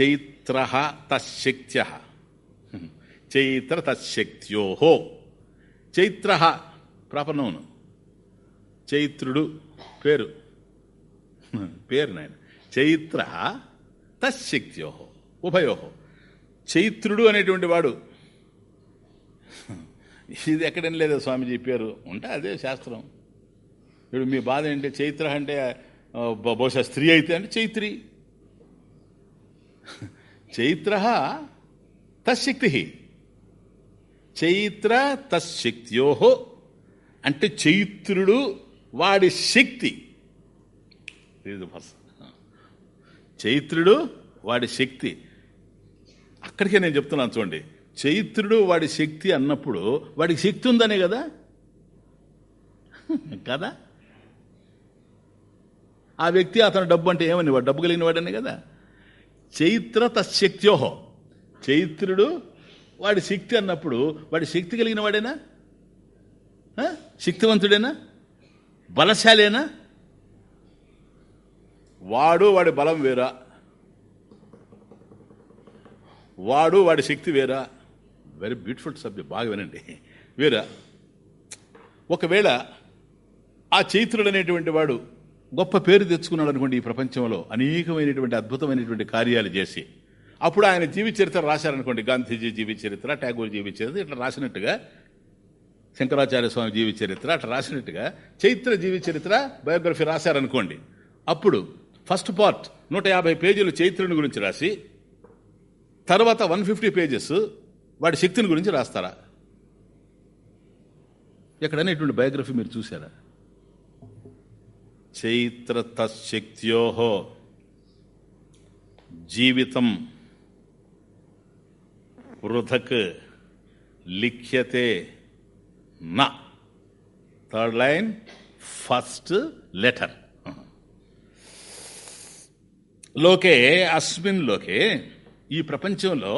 చైత్ర తశక్త్య చైత్ర తశక్త్యోహో చైత్ర ప్రాపనౌను చైత్రుడు పేరు. పేరు నాయన. చైత్ర తశక్త్యోహో ఉభయోహో. చైత్రుడు అనేటువంటి వాడు. ఇది ఎక్కడేం లేదా స్వామిజీ పేరు? ఉంటే అదే శాస్త్రం. ఇప్పుడు మీ బాధ ఏంటి? చైత్ర అంటే బహుశా స్త్రీ అయితే అంటే చైత్రి. చైత్ర తశక్తి చైత్ర తశక్త్యోహో అంటే చైత్రుడు వాడి శక్తి. చైత్రుడు వాడి శక్తి. అక్కడికే నేను చెప్తున్నాను చూడండి. చైత్రుడు వాడి శక్తి అన్నప్పుడు వాడికి శక్తి ఉందనే కదా? కదా? ఆ వ్యక్తి అతను డబ్బు అంటే ఏమని వాడు? డబ్బు కలిగిన వాడనే కదా? చైత్ర తశక్త్యోహో చైత్రుడు వాడి శక్తి అన్నప్పుడు వాడి శక్తి కలిగిన వాడేనా? శక్తివంతుడేనా? బలశాలేనా? వాడు వాడి బలం వేరా? వాడు వాడి శక్తి వేరా? వెరీ బ్యూటిఫుల్ సబ్జెక్ట్ బాగా వినండి. వేరా? ఒకవేళ ఆ చైత్రుడు అనేటువంటి వాడు గొప్ప పేరు తెచ్చుకున్నాడు అనుకోండి ఈ ప్రపంచంలో అనేకమైనటువంటి అద్భుతమైనటువంటి కార్యాలు చేసి అప్పుడు ఆయన జీవి చరిత్ర రాశారనుకోండి గాంధీజీ జీవి చరిత్ర ట్యాగూర్ జీవి చరిత్ర ఇట్లా రాసినట్టుగా శంకరాచార్య స్వామి జీవి చరిత్ర అట్లా రాసినట్టుగా చైత్ర జీవి చరిత్ర బయోగ్రఫీ రాశారనుకోండి అప్పుడు ఫస్ట్ పార్ట్ నూట యాభై పేజీలు చైత్రుని గురించి రాసి తర్వాత వన్ ఫిఫ్టీ పేజెస్ వాడి శక్తిని గురించి రాస్తారా? ఎక్కడైనా ఇటువంటి బయోగ్రఫీ మీరు చూసారా చైత్ర తశక్త్యోహో జీవితం పృథక్ లిఖ్యతే నా. థర్డ్ లైన్ ఫస్ట్ లెటర్ లోకే అస్మిన్ లోకే ఈ ప్రపంచంలో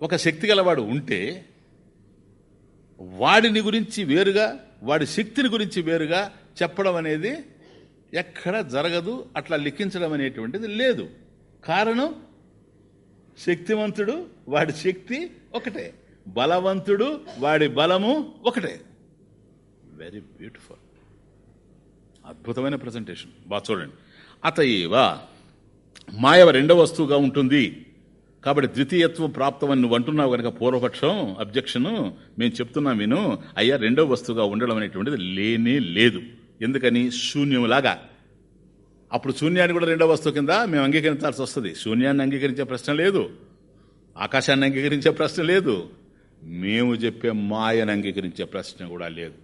ఒక శక్తి గలవాడు ఉంటే వాడిని గురించి వేరుగా వాడి శక్తిని గురించి వేరుగా చెప్పడం అనేది ఎక్కడ జరగదు అట్లా లిఖించడం అనేటువంటిది లేదు. కారణం శక్తివంతుడు వాడి శక్తి ఒకటే. బలవంతుడు వాడి బలము ఒకటే. వెరీ బ్యూటిఫుల్ అద్భుతమైన ప్రజెంటేషన్ బాగా చూడండి. అతయేవ మాయవ రెండవ వస్తువుగా ఉంటుంది. కాబట్టి ద్వితీయత్వం ప్రాప్తమని నువ్వు అంటున్నావు కనుక పూర్వపక్షం అబ్జెక్షను మేము చెప్తున్నాం విను. అయ్యా రెండవ వస్తువుగా ఉండడం అనేటువంటిది లేనే లేదు. ఎందుకని? శూన్యములాగా. అప్పుడు శూన్యాన్ని కూడా రెండవ వస్తువు కింద మేము అంగీకరించాల్సి వస్తుంది. శూన్యాన్ని అంగీకరించే ప్రశ్న లేదు. ఆకాశాన్ని అంగీకరించే ప్రశ్న లేదు. మేము చెప్పే మాయను అంగీకరించే ప్రశ్న కూడా లేదు.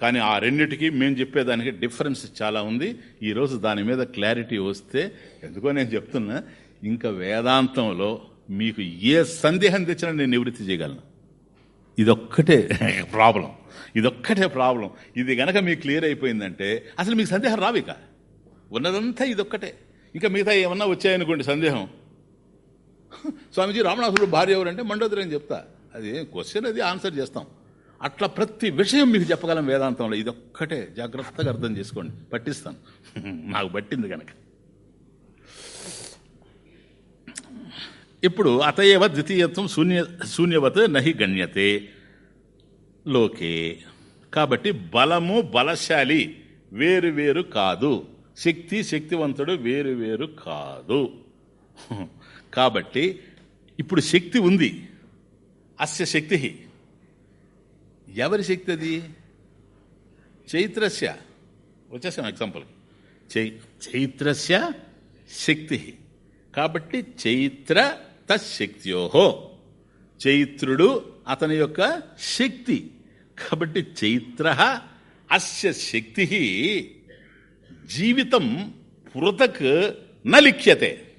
కానీ ఆ రెండిటికి మేము చెప్పేదానికి డిఫరెన్స్ చాలా ఉంది. ఈరోజు దాని మీద క్లారిటీ వస్తే ఎందుకో నేను చెప్తున్నా ఇంకా వేదాంతంలో మీకు ఏ సందేహం తెచ్చినా నేను నివృత్తి చేయగలను. ఇదొక్కటే ప్రాబ్లం. ఇదొక్కటే ప్రాబ్లం. ఇది గనక మీకు క్లియర్ అయిపోయిందంటే అసలు మీకు సందేహం రావు ఇక ఉన్నదంతా ఇదొక్కటే. ఇంకా మిగతా ఏమన్నా వచ్చాయనుకోండి సందేహం. స్వామీజీ రామనాథుడు భార్య ఎవరంటే మండోదరి అని చెప్తా. అది క్వశ్చన్ అది ఆన్సర్ చేస్తాం. అట్లా ప్రతి విషయం మీకు చెప్పగలం వేదాంతంలో. ఇదొక్కటే. జాగ్రత్తగా అర్థం చేసుకోండి. పట్టిస్తాను నాకు పట్టింది కనుక ఇప్పుడు అతయేవ ద్వితీయత్వం శూన్య శూన్యవత్ నహి గణ్యతే. లోకే. కాబట్టి బలము బలశాలి. వేరు వేరు కాదు. శక్తి శక్తివంతుడు వేరు వేరు కాదు. కాబట్టి ఇప్పుడు శక్తి ఉంది. అస్య శక్తి ఎవరి శక్తి అది? చైత్రస్య. వచ్చేసాం ఎగ్జాంపుల్ చై చైత్రస్య శక్తి కాబట్టి చైత్ర తశక్త్యోహో చైత్రుడు అతని యొక్క శక్తి. కాబట్టి చైత్ర అస్య శక్తి జీవితం పృథక్ నలిఖ్యతే.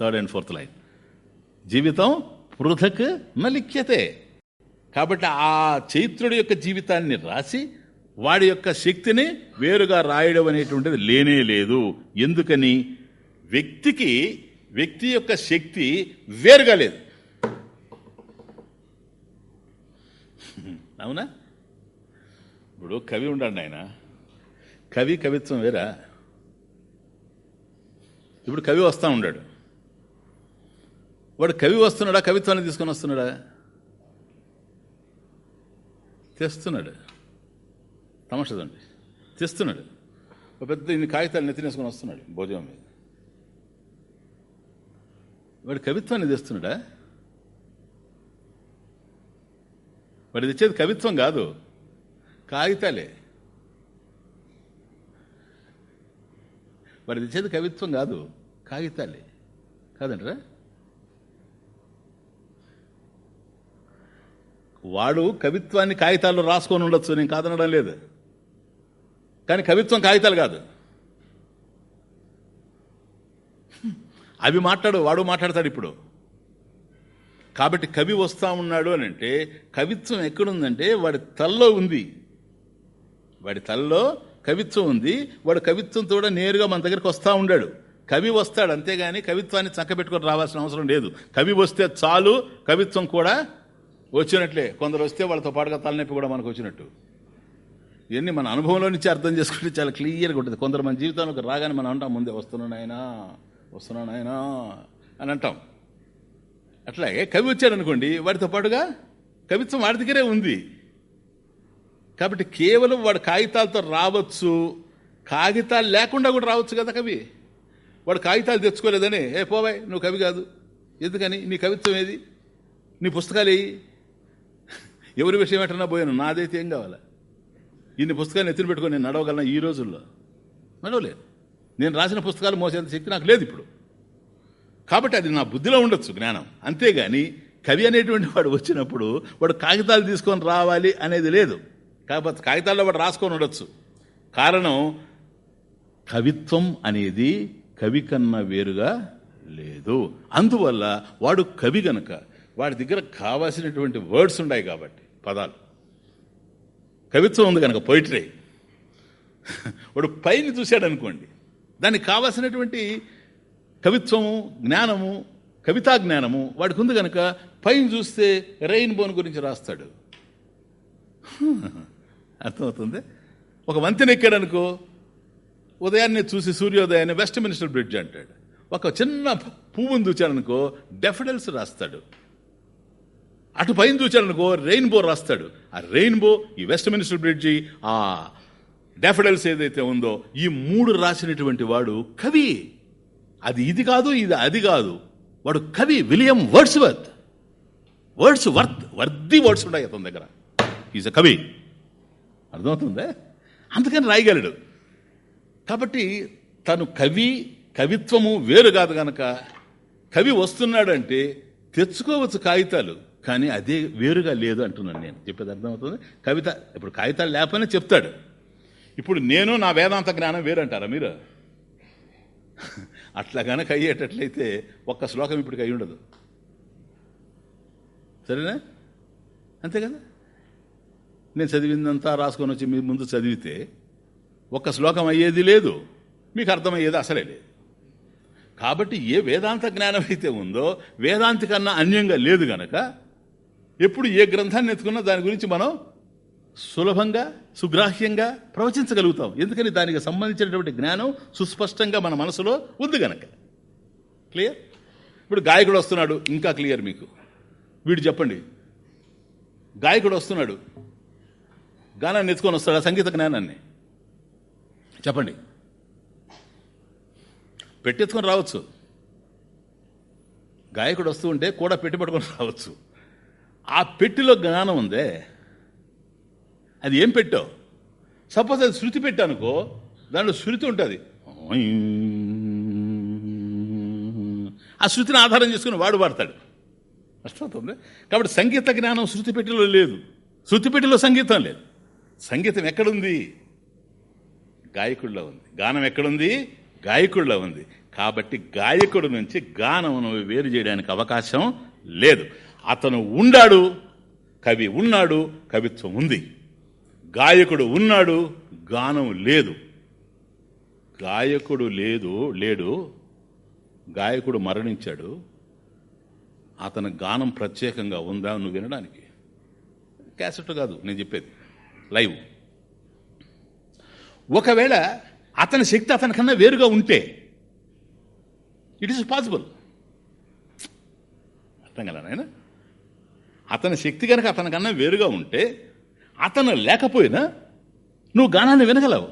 థర్డ్ అండ్ ఫోర్త్ లైన్ జీవితం పృథక్ నలిఖ్యతే. కాబట్టి ఆ చైత్రుడి యొక్క జీవితాన్ని రాసి వాడి యొక్క శక్తిని వేరుగా రాయడం అనేటువంటిది లేనే లేదు. ఎందుకని? వ్యక్తికి వ్యక్తి యొక్క శక్తి వేరుగా లేదు. అవునా? ఇప్పుడు కవి ఉండండి ఆయన కవి కవిత్వం వేరా? ఇప్పుడు కవి వస్తా ఉన్నాడు. వాడు కవి వస్తున్నాడా కవిత్వాన్ని తీసుకొని వస్తున్నాడా? తెస్తున్నాడు. తమాషదండి. తెస్తున్నాడు. ఒక పెద్ద ఇన్ని కాగితాలు నెత్తినేసుకొని వస్తున్నాడు భోజనం మీద. వాడు కవిత్వాన్ని తెస్తున్నాడా? వాడు తెచ్చేది కవిత్వం కాదు కాగితాలే. వాడు చేతి కవిత్వం కాదు. కాగితాలే. కాదంటారా? వాడు కవిత్వాన్ని కాగితాల్లో రాసుకొని ఉండొచ్చు నేను కాదనడం లేదు. కానీ కవిత్వం కాగితాలు కాదు. అవి మాట్లాడు వాడు మాట్లాడతాడు ఇప్పుడు. కాబట్టి కవి వస్తా ఉన్నాడు అని అంటే కవిత్వం ఎక్కడుందంటే వాడి తల్లో ఉంది. వాడి తల్లో కవిత్వం ఉంది. వాడు కవిత్వంతో కూడా నేరుగా మన దగ్గరికి వస్తూ ఉండాడు. కవి వస్తాడు అంతేగాని కవిత్వాన్ని చక్కబెట్టుకొని రావాల్సిన అవసరం లేదు. కవి వస్తే చాలు కవిత్వం కూడా వచ్చినట్లే. కొందరు వస్తే వాళ్ళతో పాటుగా తలనొప్పి కూడా మనకు వచ్చినట్టు. ఇవన్నీ మన అనుభవంలో నుంచి అర్థం చేసుకుంటే చాలా క్లియర్గా ఉంటుంది. కొందరు మన జీవితానికి రాగానే మనం అంటాం ముందే వస్తున్నాను ఆయన వస్తున్నాను ఆయన అని అంటాం. అట్లాగే కవి వచ్చాడు అనుకోండి వాడితో పాటుగా కవిత్వం వాడి దగ్గరే ఉంది. కాబట్టి కేవలం వాడు కాగితాలతో రావచ్చు కాగితాలు లేకుండా కూడా రావచ్చు కదా కవి? వాడు కాగితాలు తెచ్చుకోలేదని ఏ పోవాయి నువ్వు కవి కాదు. ఎందుకని? నీ కవిత్వం ఏది? నీ పుస్తకాలు ఏవి ఎవరి విషయం ఎట్టన్నా పోయాను? నాదైతే ఏం కావాలా? ఇన్ని పుస్తకాలు ఎత్తున పెట్టుకొని నేను నడవగలను ఈ రోజుల్లో? నడవలేదు. నేను రాసిన పుస్తకాలు మోసేంత శక్తి నాకు లేదు ఇప్పుడు. కాబట్టి అది నా బుద్ధిలో ఉండొచ్చు జ్ఞానం. అంతేగాని కవి అనేటువంటి వాడు వచ్చినప్పుడు వాడు కాగితాలు తీసుకొని రావాలి అనేది లేదు. కాకపోతే కాగితాల్లో వాడు రాసుకొని ఉండొచ్చు. కారణం కవిత్వం అనేది కవి కన్నా వేరుగా లేదు. అందువల్ల వాడు కవి గనక వాడి దగ్గర కావాల్సినటువంటి వర్డ్స్ ఉన్నాయి కాబట్టి పదాలు. కవిత్వం ఉంది కనుక పోయిటరీ వాడు పైన చూశాడు అనుకోండి దానికి కావాల్సినటువంటి కవిత్వము జ్ఞానము కవితా జ్ఞానము వాడికి ఉంది కనుక పైన చూస్తే రెయిన్బోన్ గురించి రాస్తాడు. అర్థమవుతుంది? ఒక వంతెన ఎక్కాడనుకో ఉదయాన్నే చూసి సూర్యోదయాన్ని వెస్ట్ మినిస్టర్ బ్రిడ్జ్ అంటాడు. ఒక చిన్న పువ్వును చూచాడనుకో డెఫిడల్స్ రాస్తాడు. అటు పైన చూచాడనుకో రెయిన్బో రాస్తాడు. ఆ రెయిన్బో ఈ వెస్ట్ మినిస్టర్ బ్రిడ్జి ఆ డెఫిడల్స్ ఏదైతే ఉందో ఈ మూడు రాసినటువంటి వాడు కవి. అది ఇది కాదు ఇది అది కాదు. వాడు కవి William Wordsworth Wordsworth worthy words ఉన్నాయి అతని దగ్గర. ఈజ్ అ కవి. అర్థమవుతుందే? అందుకని రాయగలడు. కాబట్టి తను కవి కవిత్వము వేరు కాదు గనక కవి వస్తున్నాడంటే తెచ్చుకోవచ్చు కాగితాలు కానీ అదే వేరుగా లేదు అంటున్నాను నేను. చెప్పేది అర్థమవుతుంది? కవిత ఇప్పుడు కాగితాలు లేకపోయినా చెప్తాడు. ఇప్పుడు నేను నా వేదాంత జ్ఞానం వేరంటారా మీరు? అట్లా కనుక అయ్యేటట్లయితే ఒక్క శ్లోకం ఇప్పటికి అయి ఉండదు సరేనా? అంతే కదా? నేను చదివిందంతా రాసుకొని వచ్చి మీ ముందు చదివితే ఒక్క శ్లోకం అయ్యేది లేదు. మీకు అర్థమయ్యేది అసలే లేదు. కాబట్టి ఏ వేదాంత జ్ఞానం అయితే ఉందో వేదాంతి కన్నా అన్యంగా లేదు గనక ఎప్పుడు ఏ గ్రంథాన్ని ఎత్తుకున్నా దాని గురించి మనం సులభంగా సుగ్రాహ్యంగా ప్రవచించగలుగుతాం. ఎందుకని దానికి సంబంధించినటువంటి జ్ఞానం సుస్పష్టంగా మన మనసులో ఉంది గనక. క్లియర్? ఇప్పుడు గాయకుడు వస్తున్నాడు. ఇంకా క్లియర్ మీకు. వీడు చెప్పండి. గాయకుడు వస్తున్నాడు. గానాన్ని ఎత్తుకొని వస్తాడు? ఆ సంగీత జ్ఞానాన్ని. చెప్పండి. పెట్టెత్తుకొని రావచ్చు. గాయకుడు వస్తూ ఉంటే కూడా పెట్టి పట్టుకొని రావచ్చు. ఆ పెట్టిలో జ్ఞానం ఉందే. అది ఏం పెట్టావు? సపోజ్ అది శృతి పెట్టానుకో దాంట్లో శృతి ఉంటుంది. ఆ శృతిని ఆధారం చేసుకుని వాడు వాడతాడు అర్థమవుతుంది? కాబట్టి సంగీత జ్ఞానం శృతి పెట్టిలో లేదు. శృతి పెట్టిలో సంగీతం లేదు. సంగీతం ఎక్కడుంది? గాయకుడిలో ఉంది. గానం ఎక్కడుంది? గాయకుడిలో ఉంది. కాబట్టి గాయకుడు నుంచి గానమును వేరు చేయడానికి అవకాశం లేదు. అతను ఉండాడు కవి ఉన్నాడు కవిత్వం ఉంది. గాయకుడు ఉన్నాడు గానం లేదు. గాయకుడు లేదు లేడు. గాయకుడు మరణించాడు. అతని గానం ప్రత్యేకంగా ఉందా? నువ్వు వినడానికి. క్యాసెట్ కాదు నేను చెప్పేది. లైవ్. ఒకవేళ అతని శక్తి అతనికన్నా వేరుగా ఉంటే ఇట్ ఈస్ పాసిబుల్ అర్థం కదా నాయన? అతని శక్తి కనుక అతనికన్నా వేరుగా ఉంటే అతను లేకపోయినా నువ్వు గానాన్ని వినగలవు.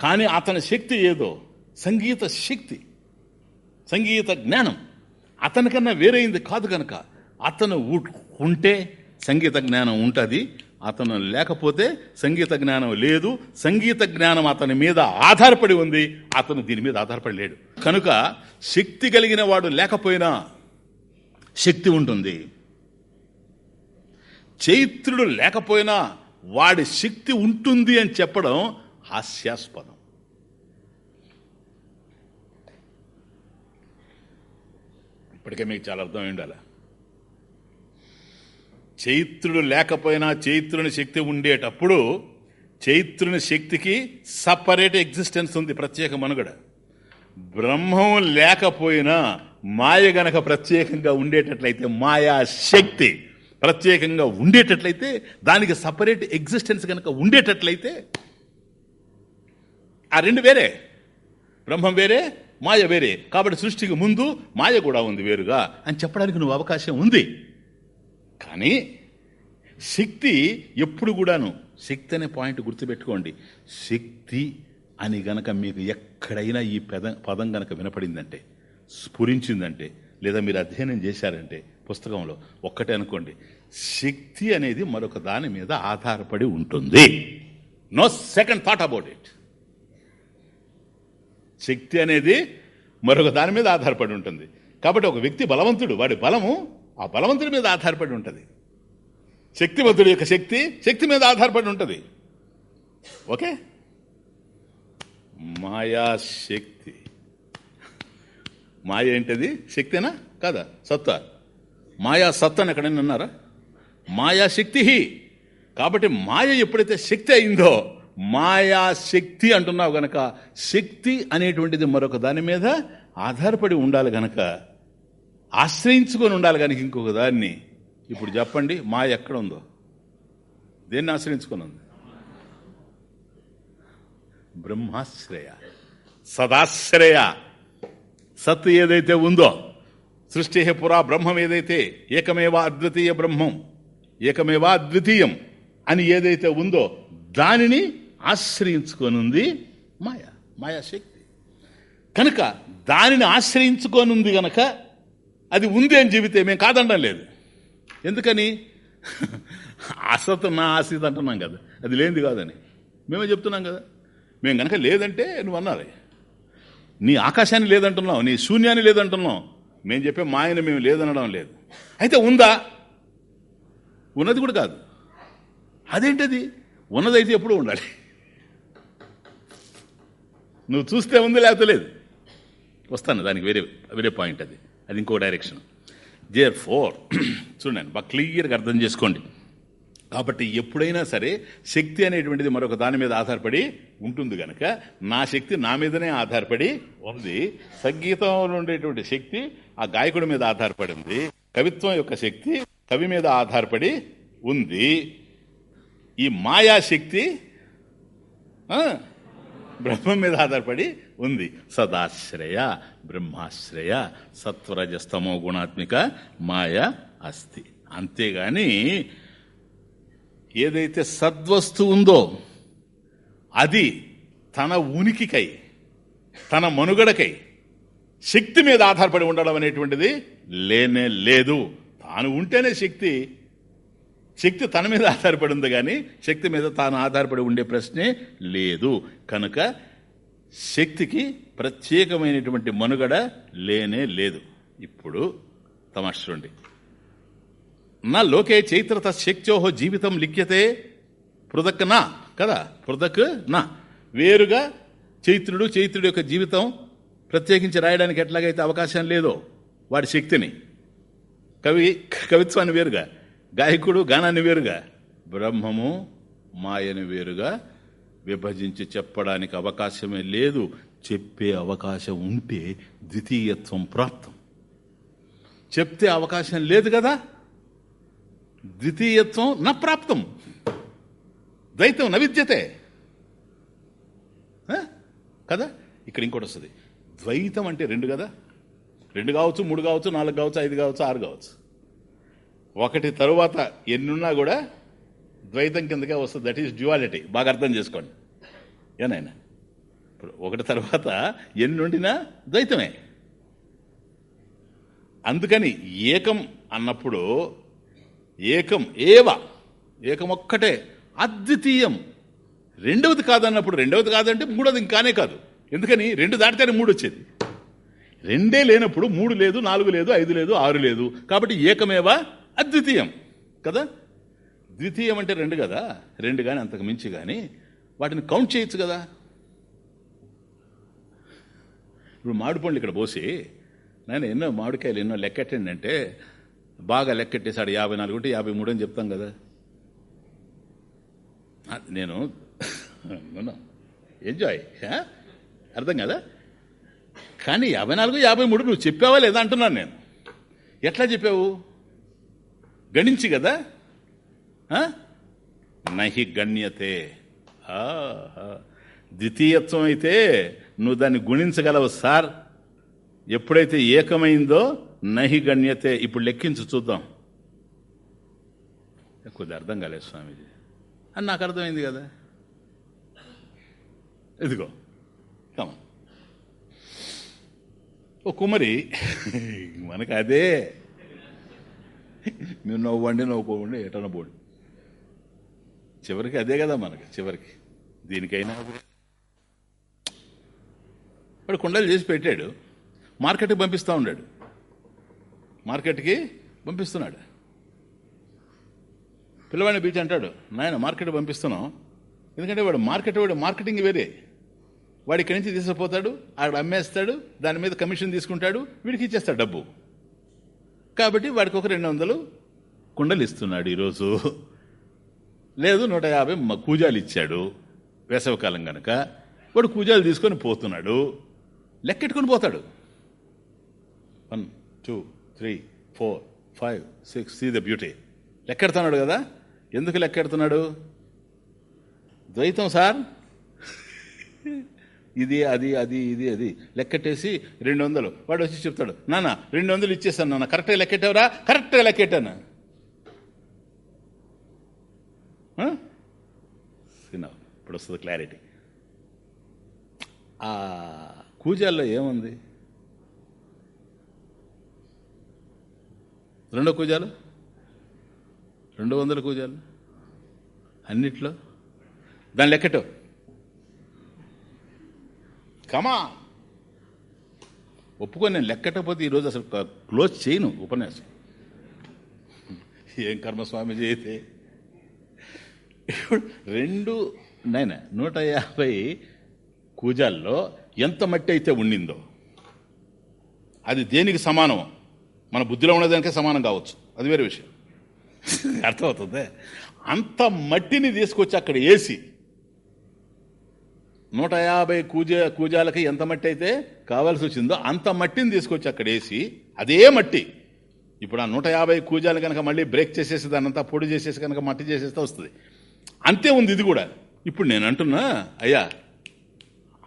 కానీ అతని శక్తి ఏదో? సంగీత శక్తి. సంగీత జ్ఞానం. అతనికన్నా వేరైంది కాదు కనుక అతను ఉంటే సంగీత జ్ఞానం ఉంటుంది అతను లేకపోతే సంగీత జ్ఞానం లేదు. సంగీత జ్ఞానం అతని మీద ఆధారపడి ఉంది. అతను దీని మీద ఆధారపడి లేడు. కనుక శక్తి కలిగిన వాడు లేకపోయినా శక్తి ఉంటుంది. చైత్రుడు లేకపోయినా వాడి శక్తి ఉంటుంది అని చెప్పడం హాస్యాస్పదం. ఇప్పటికే మీకు చాలా అర్థమై ఉండాలి. చైత్రుడు లేకపోయినా చైత్రుని శక్తి ఉండేటప్పుడు చైత్రుని శక్తికి సపరేట్ ఎగ్జిస్టెన్స్ ఉంది ప్రత్యేక మనుగడ. బ్రహ్మం లేకపోయినా మాయ గనక ప్రత్యేకంగా ఉండేటట్లయితే మాయా శక్తి ప్రత్యేకంగా ఉండేటట్లయితే దానికి సపరేట్ ఎగ్జిస్టెన్స్ కనుక ఉండేటట్లయితే ఆ రెండు వేరే. బ్రహ్మం వేరే మాయ వేరే. కాబట్టి సృష్టికి ముందు మాయ కూడా ఉంది వేరుగా అని చెప్పడానికి నువ్వు అవకాశం ఉంది. కానీ శక్తి ఎప్పుడు కూడాను శక్తి అనే పాయింట్ గుర్తుపెట్టుకోండి. శక్తి అని గనక మీకు ఎక్కడైనా ఈ పద పదం గనక వినపడిందంటే స్ఫురించిందంటే లేదా మీరు అధ్యయనం చేశారంటే పుస్తకంలో ఒక్కటే అనుకోండి శక్తి అనేది మరొక దాని మీద ఆధారపడి ఉంటుంది. No second thought about it. శక్తి అనేది మరొక దాని మీద ఆధారపడి ఉంటుంది. కాబట్టి ఒక వ్యక్తి బలవంతుడు వాడి బలము ఆ బలవంతుడి మీద ఆధారపడి ఉంటుంది. శక్తివంతుడి యొక్క శక్తి శక్తి మీద ఆధారపడి ఉంటుంది. ఓకే? మాయా శక్తి. మాయ ఏంటది? శక్తేనా? కాదా? సత్తా. మాయా సత్తా అని ఎక్కడైనా అన్నారా మాయా శక్తి కాబట్టి మాయ ఎప్పుడైతే శక్తి అయిందో మాయా శక్తి అంటున్నావు గనక శక్తి అనేటువంటిది మరొక దాని మీద ఆధారపడి ఉండాలి గనక ఆశ్రయించుకొని ఉండాలి కనుక ఇంకొక దాన్ని. ఇప్పుడు చెప్పండి మా ఎక్కడ ఉందో దేన్ని ఆశ్రయించుకొని ఉంది? బ్రహ్మాశ్రయ. సదాశ్రయ. సత్ ఏదైతే ఉందో సృష్టి పురా బ్రహ్మం ఏదైతే ఏకమేవా అద్వితీయ బ్రహ్మం ఏకమేవా అద్వితీయం అని ఏదైతే ఉందో దానిని ఆశ్రయించుకొనుంది మాయ మాయాశక్తి. కనుక దానిని ఆశ్రయించుకొనుంది గనక అది ఉంది అని చెబితే మేము కాదనడం లేదు. ఎందుకని? అసత్ నా ఆశీత్ అంటున్నాం కదా. అది లేనిది కాదని. మేమే చెప్తున్నాం కదా. మేము కనుక లేదంటే నువ్వు అన్నారే. నీ ఆకాశాన్ని లేదంటున్నావు నీ శూన్యాన్ని లేదంటున్నావు. మేము చెప్పే మాయని మేము లేదనడం లేదు. అయితే ఉందా? ఉన్నది కూడా కాదు. అదేంటది? ఉన్నదైతే ఎప్పుడూ ఉండాలి. నువ్వు చూస్తే ఉంది లేకపోతే లేదు. వస్తాను దానికి వేరే వేరే పాయింట్ అది. అది ఇంకో డైరెక్షన్ దేర్ ఫోర్ చూడండి బాగా క్లియర్గా అర్థం చేసుకోండి. కాబట్టి ఎప్పుడైనా సరే శక్తి అనేటువంటిది మరొక దాని మీద ఆధారపడి ఉంటుంది గనక నా శక్తి నా మీదనే ఆధారపడి ఉంది. సంగీతంలో ఉండేటువంటి శక్తి ఆ గాయకుడి మీద ఆధారపడి ఉంది. కవిత్వం యొక్క శక్తి కవి మీద ఆధారపడి ఉంది. ఈ మాయాశక్తి బ్రహ్మం మీద ఆధారపడి ఉంది. సదాశ్రయ బ్రహ్మాశ్రయ సత్వరజస్తమో గుణాత్మిక మాయ అస్తి అంతేగాని ఏదైతే సద్వస్తు ఉందో అది తన ఉనికికై తన మనుగడకై శక్తి మీద ఆధారపడి ఉండడం అనేటువంటిది లేనే లేదు. తాను ఉంటేనే శక్తి. శక్తి తన మీద ఆధారపడి ఉంది కానీ శక్తి మీద తాను ఆధారపడి ఉండే ప్రశ్నే లేదు. కనుక శక్తికి ప్రత్యేకమైనటువంటి మనుగడ లేనే లేదు. ఇప్పుడు తమాష నా లోకే చైత్రత శక్త్యోహో జీవితం లిఖ్యతే. పృథక్ నా కదా? పృథక్ నా. వేరుగా చైత్రుడు చైత్రుడు యొక్క జీవితం ప్రత్యేకించి రాయడానికి ఎట్లాగైతే అవకాశం లేదో వాడి శక్తిని. కవి కవిత్వాన్ని వేరుగా గాయకుడు గానాన్ని వేరుగా బ్రహ్మము మాయని వేరుగా విభజించి చెప్పడానికి అవకాశమే లేదు. చెప్పే అవకాశం ఉంటే ద్వితీయత్వం ప్రాప్తం. చెప్తే అవకాశం లేదు కదా? ద్వితీయత్వం నా ప్రాప్తం. ద్వైతం నవిద్యతే విద్యతే. కదా? ఇక్కడ ఇంకోటి వస్తుంది. ద్వైతం అంటే రెండు కదా? రెండు కావచ్చు మూడు కావచ్చు నాలుగు కావచ్చు ఐదు కావచ్చు ఆరు కావచ్చు. ఒకటి తరువాత ఎన్నున్నా కూడా ద్వైతం కిందకే వస్తుంది. దట్ ఈస్ డ్యువాలిటీ బాగా అర్థం చేసుకోండి. ఏనాయన ఇప్పుడు ఒకటి తర్వాత ఎన్నుండినా ద్వైతమే. అందుకని ఏకం అన్నప్పుడు ఏకం ఏవ ఏకం ఒక్కటే అద్వితీయం. రెండవది కాదన్నప్పుడు రెండవది కాదంటే మూడవది ఇంకానే కాదు. ఎందుకని? రెండు దాటితేనే మూడు వచ్చేది. రెండే లేనప్పుడు మూడు లేదు నాలుగు లేదు ఐదు లేదు ఆరు లేదు. కాబట్టి ఏకమేవా? అద్వితీయం. కదా? ద్వితీయం అంటే రెండు కదా? రెండు కానీ అంతకు మించి కానీ వాటిని కౌంట్ చేయొచ్చు కదా? ఇప్పుడు మామిడి పండ్లు ఇక్కడ పోసి నేను ఎన్నో మామిడికాయలు ఎన్నో లెక్కెట్టండి అంటే బాగా లెక్కెట్టేశాడు. యాభై నాలుగు ఉంటే యాభై మూడు అని చెప్తాం కదా? నేను ఎంజాయ్ అర్థం కదా? కానీ యాభై నాలుగు యాభై మూడు నువ్వు చెప్పావా లేదా అంటున్నాను నేను. ఎట్లా చెప్పావు? గణించి కదా? నహి గణ్యతే. ద్వితీయత్వం అయితే నువ్వు దాన్ని గుణించగలవు సార్. ఎప్పుడైతే ఏకమైందో నహి గణ్యతే. ఇప్పుడు లెక్కించు చూద్దాం. కొద్ది అర్థం కాలేదు స్వామీజీ. అని నాకు అర్థమైంది కదా. ఇదిగో. కమ ఓ కుమరి మనకు అదే. నువ్వు నవ్వండి నవ్వుకోండి ఎటన పోండి. చివరికి అదే కదా మనకి చివరికి. దీనికైనా వాడు కుండలు చేసి పెట్టాడు. మార్కెట్కి పంపిస్తూ ఉన్నాడు. మార్కెట్కి పంపిస్తున్నాడు. పిల్లవాడిని బీచ్ అంటాడు నాయన మార్కెట్ పంపిస్తున్నాం. ఎందుకంటే వాడు మార్కెట్ వాడు మార్కెటింగ్ వేరే. వాడి ఇక్కడి నుంచి తీసుకుపోతాడు ఆడ అమ్మేస్తాడు దాని మీద కమిషన్ తీసుకుంటాడు వీడికి ఇచ్చేస్తాడు డబ్బు. కాబట్టి వాడికి ఒక రెండు వందలు కుండలు ఇస్తున్నాడు ఈరోజు. లేదు నూట యాభై కూజాలు ఇచ్చాడు వేసవకాలం గనక. వాడు కూజాలు తీసుకొని పోతున్నాడు. లెక్కెట్టుకొని పోతాడు. One two three four five six see the beauty లెక్కెడుతున్నాడు కదా? ఎందుకు లెక్కెడుతున్నాడు? ద్వైతం సార్? ఇది అది అది ఇది అది. లెక్కెట్టేసి రెండు వందలు. వాడు వచ్చి చెప్తాడు నాన్న రెండు వందలు ఇచ్చేస్తాను నాన్న. కరెక్ట్గా లెక్కెట్టావురా? కరెక్ట్గా లెక్కెట్టాను. విన్నావు ఇప్పుడు వస్తుంది క్లారిటీ ఆ కూజాల్లో ఏముంది? రెండో కూజాలు? రెండు వందల కూజాలు? అన్నిట్లో? దాని లెక్కటో? కమా ఒప్పుకొని నేను లెక్కటపోతే ఈరోజు అసలు క్లోజ్ చేయను ఉపన్యాసం. ఏం కర్మస్వామి అయితే? ఇప్పుడు రెండు నాయన నూట యాభై కూజాల్లో ఎంత మట్టి అయితే ఉండిందో అది దేనికి సమానం మన బుద్ధిలో ఉన్నదానికే సమానం కావచ్చు. అది వేరే విషయం. అర్థమవుతుంది? అంత మట్టిని తీసుకొచ్చి అక్కడ వేసి నూట యాభై కూజ కూజాలకి ఎంత మట్టి అయితే కావాల్సి వచ్చిందో అంత మట్టిని తీసుకొచ్చి అక్కడ వేసి అదే మట్టి ఇప్పుడు ఆ నూట యాభై కూజాలు కనుక మళ్ళీ బ్రేక్ చేసేసి దాన్నంతా పొడి చేసేసి కనుక మట్టి చేసేస్తే వస్తుంది. అంతే ఉంది ఇది కూడా. ఇప్పుడు నేను అంటున్నా అయ్యా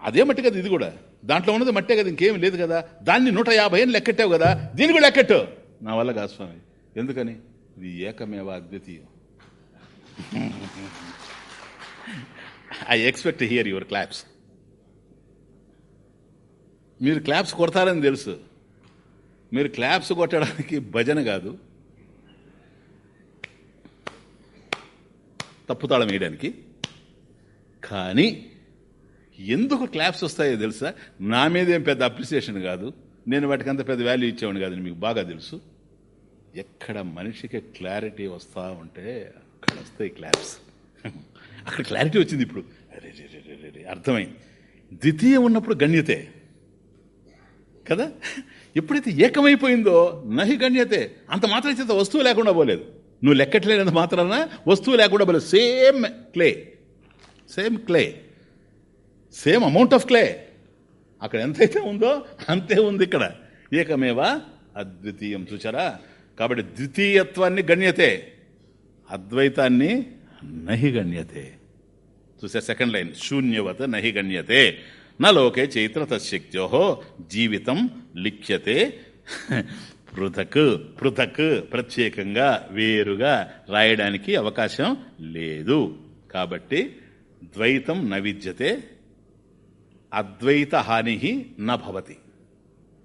అదే మట్టి కదా ఇది కూడా. దాంట్లో ఉన్నది మట్టే కదా ఇంకేం లేదు కదా. దాన్ని నూట యాభై అని లెక్కెట్టావు కదా దీన్ని కూడా లెక్కెట్టు. నా వల్ల కాదు స్వామి. ఎందుకని? ఇది ఏకమేవ అద్వితీయం I expect here your claps మీరు క్లాప్స్ కొడతారని తెలుసు. మీరు క్లాప్స్ కొట్టడానికి భజన కాదు. తప్పుతాళం వేయడానికి. కానీ ఎందుకు క్లాప్స్ వస్తాయో తెలుసా? నా మీద ఏం పెద్ద అప్రిసియేషన్ కాదు. నేను వాటికి అంత పెద్ద వాల్యూ ఇచ్చేవాడిని కాదని మీకు బాగా తెలుసు. ఎక్కడ మనిషికి క్లారిటీ వస్తా ఉంటే అక్కడ వస్తాయి క్లాప్స్ అక్కడ క్లారిటీ వచ్చింది ఇప్పుడు. అరే అర్థమైంది. ద్వితీయం ఉన్నప్పుడు గణ్యతే. కదా? ఎప్పుడైతే ఏకమైపోయిందో నహి గణ్యతే. అంత మాత్రం చేత వస్తువు లేకుండా పోలేదు. నువ్వు లెక్కట్లేనంత మాత్రాన వస్తువు లేకుండా బలు same clay. Same clay. Same amount of clay. అక్కడ ఎంతైతే ఉందో అంతే ఉంది ఇక్కడ. ఏకమేవా అద్వితీయం. చూచారా? కాబట్టి ద్వితీయత్వాన్ని గణ్యతే. అద్వైతాన్ని నహి గణ్యతే. చూసే సెకండ్ లైన్. శూన్యవత నహి గణ్యతే. నలోకే చైత్రతశక్త్యో జీవితం లిఖ్యతే. పృథక్ పృథక్ ప్రత్యేకంగా వేరుగా రాయడానికి అవకాశం లేదు. కాబట్టి ద్వైతం నవిద్యతే అద్వైత హాని నభవతి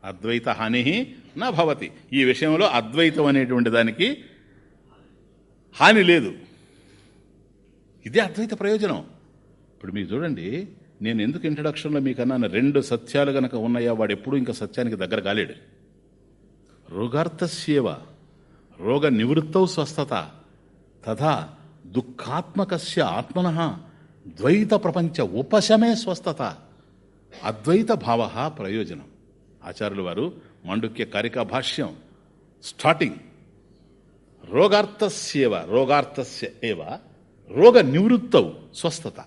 అద్వైత హాని నభవతి ఈ విషయంలో అద్వైతం అనేటువంటి దానికి హాని లేదు. ఇదే అద్వైత ప్రయోజనం. ఇప్పుడు మీరు చూడండి నేను ఎందుకు ఇంట్రడక్షన్లో మీకు అన్నాను రెండు సత్యాలు గనక ఉన్నాయా? వాడు ఎప్పుడూ ఇంకా సత్యానికి దగ్గర కాలేడు. రోగార్థస్యేవ రోగ నివృత్తౌ స్వస్థత తథా దుఃఖాత్మకస్య ఆత్మన ద్వైత ప్రపంచ ఉపశమే స్వస్థత. అద్వైత భావ ప్రయోజనం. ఆచార్యులు వారు మాండుక్య కారికా భాష్యం. స్టార్టింగ్. రోగార్థస్యేవ రోగార్థస్య ఏవ రోగ నివృత్తౌ స్వస్థత.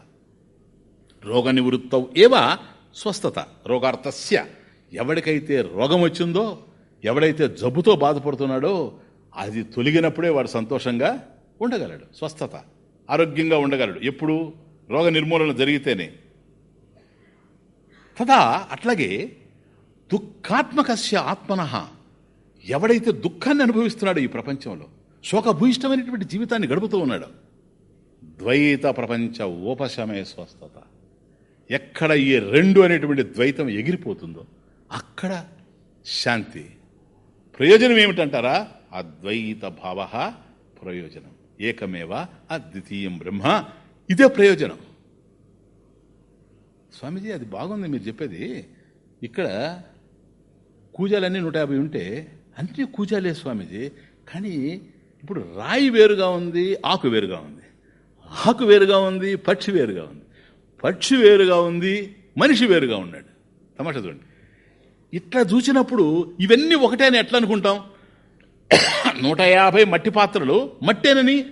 రోగ నివృత్తౌ ఏవ స్వస్థత. రోగార్థస్య ఎవరికైతే రోగం వచ్చిందో ఎవడైతే జబ్బుతో బాధపడుతున్నాడో అది తొలగినప్పుడే వాడు సంతోషంగా ఉండగలడు స్వస్థత ఆరోగ్యంగా ఉండగలడు. ఎప్పుడు? రోగ నిర్మూలన జరిగితేనే. తదా అట్లాగే దుఃఖాత్మకస్య ఆత్మన. ఎవడైతే దుఃఖాన్ని అనుభవిస్తున్నాడో ఈ ప్రపంచంలో శోకభూయిష్టమైనటువంటి జీవితాన్ని గడుపుతూ ఉన్నాడు. ద్వైత ప్రపంచ ఉపశమే స్వస్థత. ఎక్కడ ఈ రెండు అనేటువంటి ద్వైతం ఎగిరిపోతుందో అక్కడ శాంతి. ప్రయోజనం ఏమిటంటారా? అద్వైత భావ ప్రయోజనం. ఏకమేవ అద్వితీయం బ్రహ్మ. ఇదే ప్రయోజనం. స్వామీజీ అది బాగుంది మీరు చెప్పేది. ఇక్కడ కూజాలన్నీ నూట యాభై ఉంటే అన్నీ కూజాలే స్వామీజీ. కానీ ఇప్పుడు రాయి వేరుగా ఉంది ఆకు వేరుగా ఉంది. ఆకు వేరుగా ఉంది పక్షి వేరుగా ఉంది. పక్షి వేరుగా ఉంది మనిషి వేరుగా ఉన్నాడు. తమాషా చూడండి. ఇట్లా చూసినప్పుడు ఇవన్నీ ఒకటే అని ఎట్లా అనుకుంటాం? నూట యాభై మట్టి పాత్రలు మట్టేనని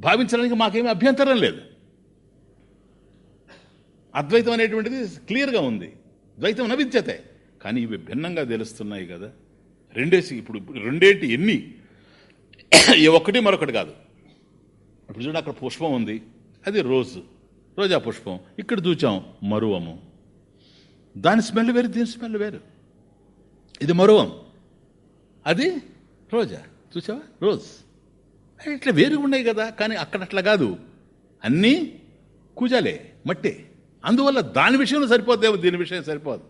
భావించడానికి మాకేమీ అభ్యంతరం లేదు. అద్వైతం అనేటువంటిది క్లియర్గా ఉంది. ద్వైతం నవిద్యతే. కానీ ఇవి భిన్నంగా తెలుస్తున్నాయి కదా. రెండేసి ఇప్పుడు రెండేంటి ఎన్ని? ఏ ఒక్కటి మరొకటి కాదు. ఇప్పుడు చూడండి అక్కడ పుష్పం ఉంది. అది రోజు. రోజా పుష్పం. ఇక్కడ చూచాం మరువము. దాని స్మెల్ వేరు దీని స్మెల్ వేరు. ఇది మరువం అది రోజా. చూసావా? రోజ్. ఇట్లా వేరుగా ఉన్నాయి కదా కానీ అక్కడ అట్లా కాదు. అన్నీ కూజాలే మట్టే. అందువల్ల దాని విషయంలో సరిపోద్దేమో దీని విషయం సరిపోదు.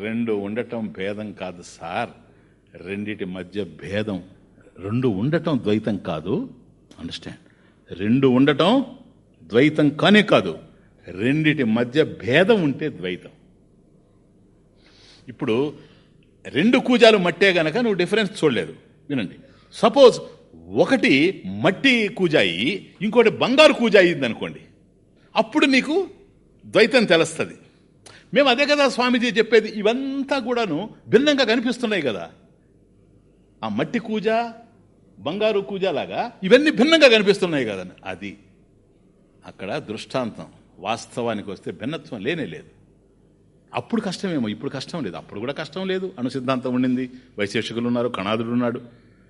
రెండు ఉండటం భేదం కాదు సార్. రెండిటి మధ్య భేదం రెండు ఉండటం ద్వైతం కాదు. అండర్స్టాండ్ రెండు ఉండటం ద్వైతం కానే కాదు. రెండిటి మధ్య భేదం ఉంటే ద్వైతం. ఇప్పుడు రెండు కూజాలు మట్టే గనక నువ్వు డిఫరెన్స్ చూడలేదు. వినండి. సపోజ్ ఒకటి మట్టి కూజాయి ఇంకోటి బంగారు కూజాయి అనుకోండి అప్పుడు నీకు ద్వైతం తెలుస్తుంది. మేము అదే కదా స్వామీజీ చెప్పేది ఇవంతా కూడాను భిన్నంగా కనిపిస్తున్నాయి కదా. ఆ మట్టి కూజ బంగారు కూజ లాగా ఇవన్నీ భిన్నంగా కనిపిస్తున్నాయి కదా అది అక్కడ దృష్టాంతం. వాస్తవానికి వస్తే భిన్నత్వం లేనే లేదు. అప్పుడు కష్టమేమో ఇప్పుడు కష్టం లేదు. అప్పుడు కూడా కష్టం లేదు. అను సిద్ధాంతం ఉండింది. వైశేషకులు ఉన్నారు కణాదుడు ఉన్నాడు.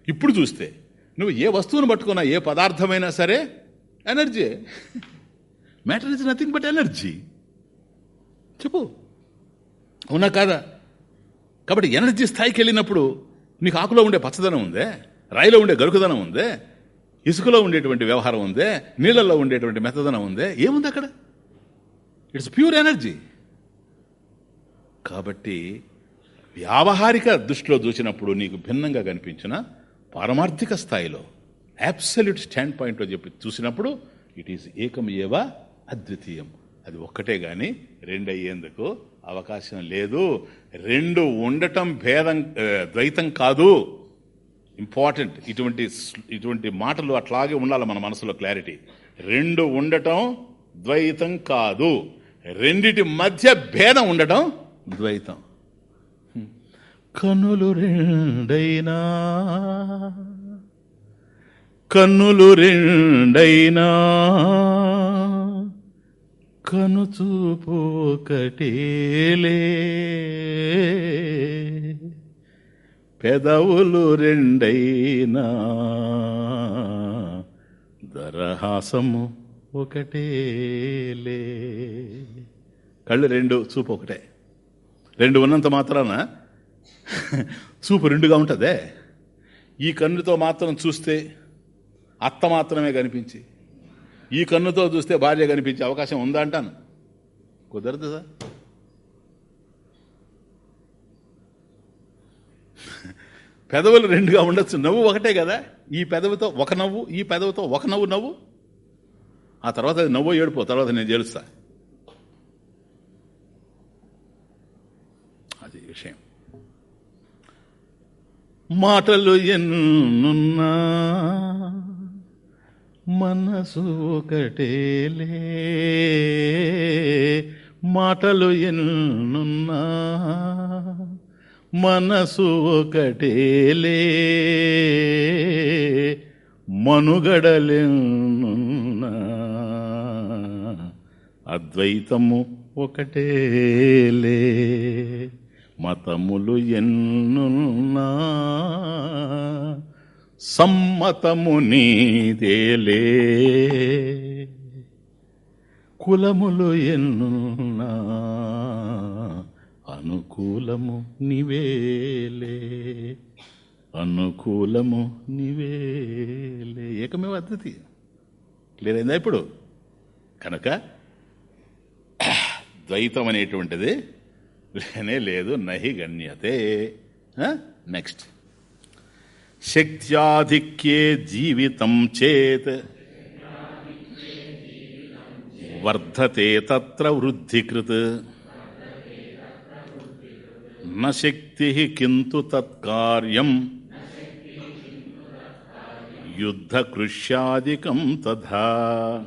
ఇప్పుడు చూస్తే నువ్వు ఏ వస్తువును పట్టుకున్నా ఏ పదార్థమైనా సరే energy. Matter is nothing but energy. చెప్పు. అవునా కాదా? కాబట్టి ఎనర్జీ స్థాయికి వెళ్ళినప్పుడు నీకు ఆకులో ఉండే పచ్చదనం ఉందే? రాయిలో ఉండే గరుకుదనం ఉందే? ఇసుకలో ఉండేటువంటి వ్యవహారం ఉందే? నీళ్ళల్లో ఉండేటువంటి మెత్తదనం ఉందే? ఏముంది అక్కడ? ఇట్స్ ప్యూర్ ఎనర్జీ కాబట్టి వ్యావహారిక దృష్టిలో చూసినప్పుడు నీకు భిన్నంగా కనిపించిన పారమార్థిక స్థాయిలో అబ్సల్యూట్ స్టాండ్ పాయింట్లో చెప్పి చూసినప్పుడు ఇట్ ఈస్ ఏకం ఏవ అద్వితీయం. అది ఒక్కటే కానీ రెండు అయ్యేందుకు అవకాశం లేదు. రెండు ఉండటం భేదం ద్వైతం కాదు. ఇంపార్టెంట్ ఇటువంటి ఇటువంటి మాటలు అట్లాగే ఉండాలి మన మనసులో క్లారిటీ రెండు ఉండటం ద్వైతం కాదు. రెండిటి మధ్య భేదం ఉండటం ద్వైతం. హ్మ్. కనులు రెండైనా కన్నులు రెండైనా కనుచూపు ఒకటేలే. పెదవులు రెండైనా దరహాసము ఒకటేలే. కళ్ళు రెండు చూపు ఒకటే. రెండు ఉన్నంత మాత్రాన? చూపు రెండుగా ఉంటుందే. ఈ కన్నుతో మాత్రం చూస్తే అత్త మాత్రమే కనిపించి ఈ కన్నుతో చూస్తే భార్య కనిపించే అవకాశం ఉందా అంటాను? కుదరదు సార్. పెదవులు రెండుగా ఉండొచ్చు. నవ్వు ఒకటే కదా. ఈ పెదవితో ఒక నవ్వు ఈ పెదవితో ఒక నవ్వు నవ్వు. ఆ తర్వాత అది నవ్వు ఏడుపో తర్వాత నేను చేలుస్తా అది విషయం మాటలు ఎన్నున్నా. మనసు ఒకటేలే మాటలు ఎన్నున్నా. మనసు ఒకటేలే మనుగడలెన్నున్నా. అద్వైతము ఒకటేలే మతములు ఎన్నున్నా సమ్మతము నీదేలే కులములు ఎన్నున్నా అనుకూలము నివేలే అనుకూలము నివేలే ఏకమే పద్ధతి క్లియర్ ఇప్పుడు? కనుక ద్వైతం అనేటువంటిది లేనే లేదు నహి గణ్యతే. నెక్స్ట్ శక్త్యాధిక్యే జీవితం చేత్. వర్ధతే తత్ర వృద్ధికృత్. నక్తి శక్తి కింటు తత్కార్యం. యుద్ధకృష్యాదికం తథా.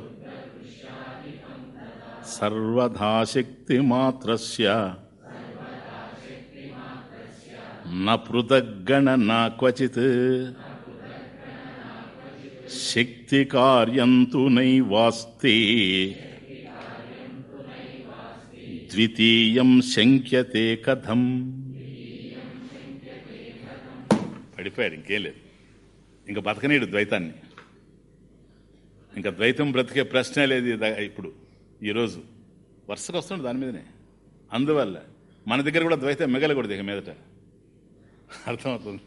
సర్వదా శక్తిమాత్రస్య. న పృథగ్గణ నా క్వచిత్. శక్తి కార్యంతు నైవాస్తి ద్వితీయం శంక్యతే కథం. పడిపోయాడు ఇంకేం లేదు. ఇంకా బతకనీడు ద్వైతాన్ని. ఇంకా ద్వైతం బ్రతికే ప్రశ్నే లేదు ఇప్పుడు ఈరోజు వరుసగా వస్తుండే దాని మీదనే. అందువల్ల మన దగ్గర కూడా ద్వైతం మిగలకూడదు ఇక మీదట. అర్థమవుతుంది.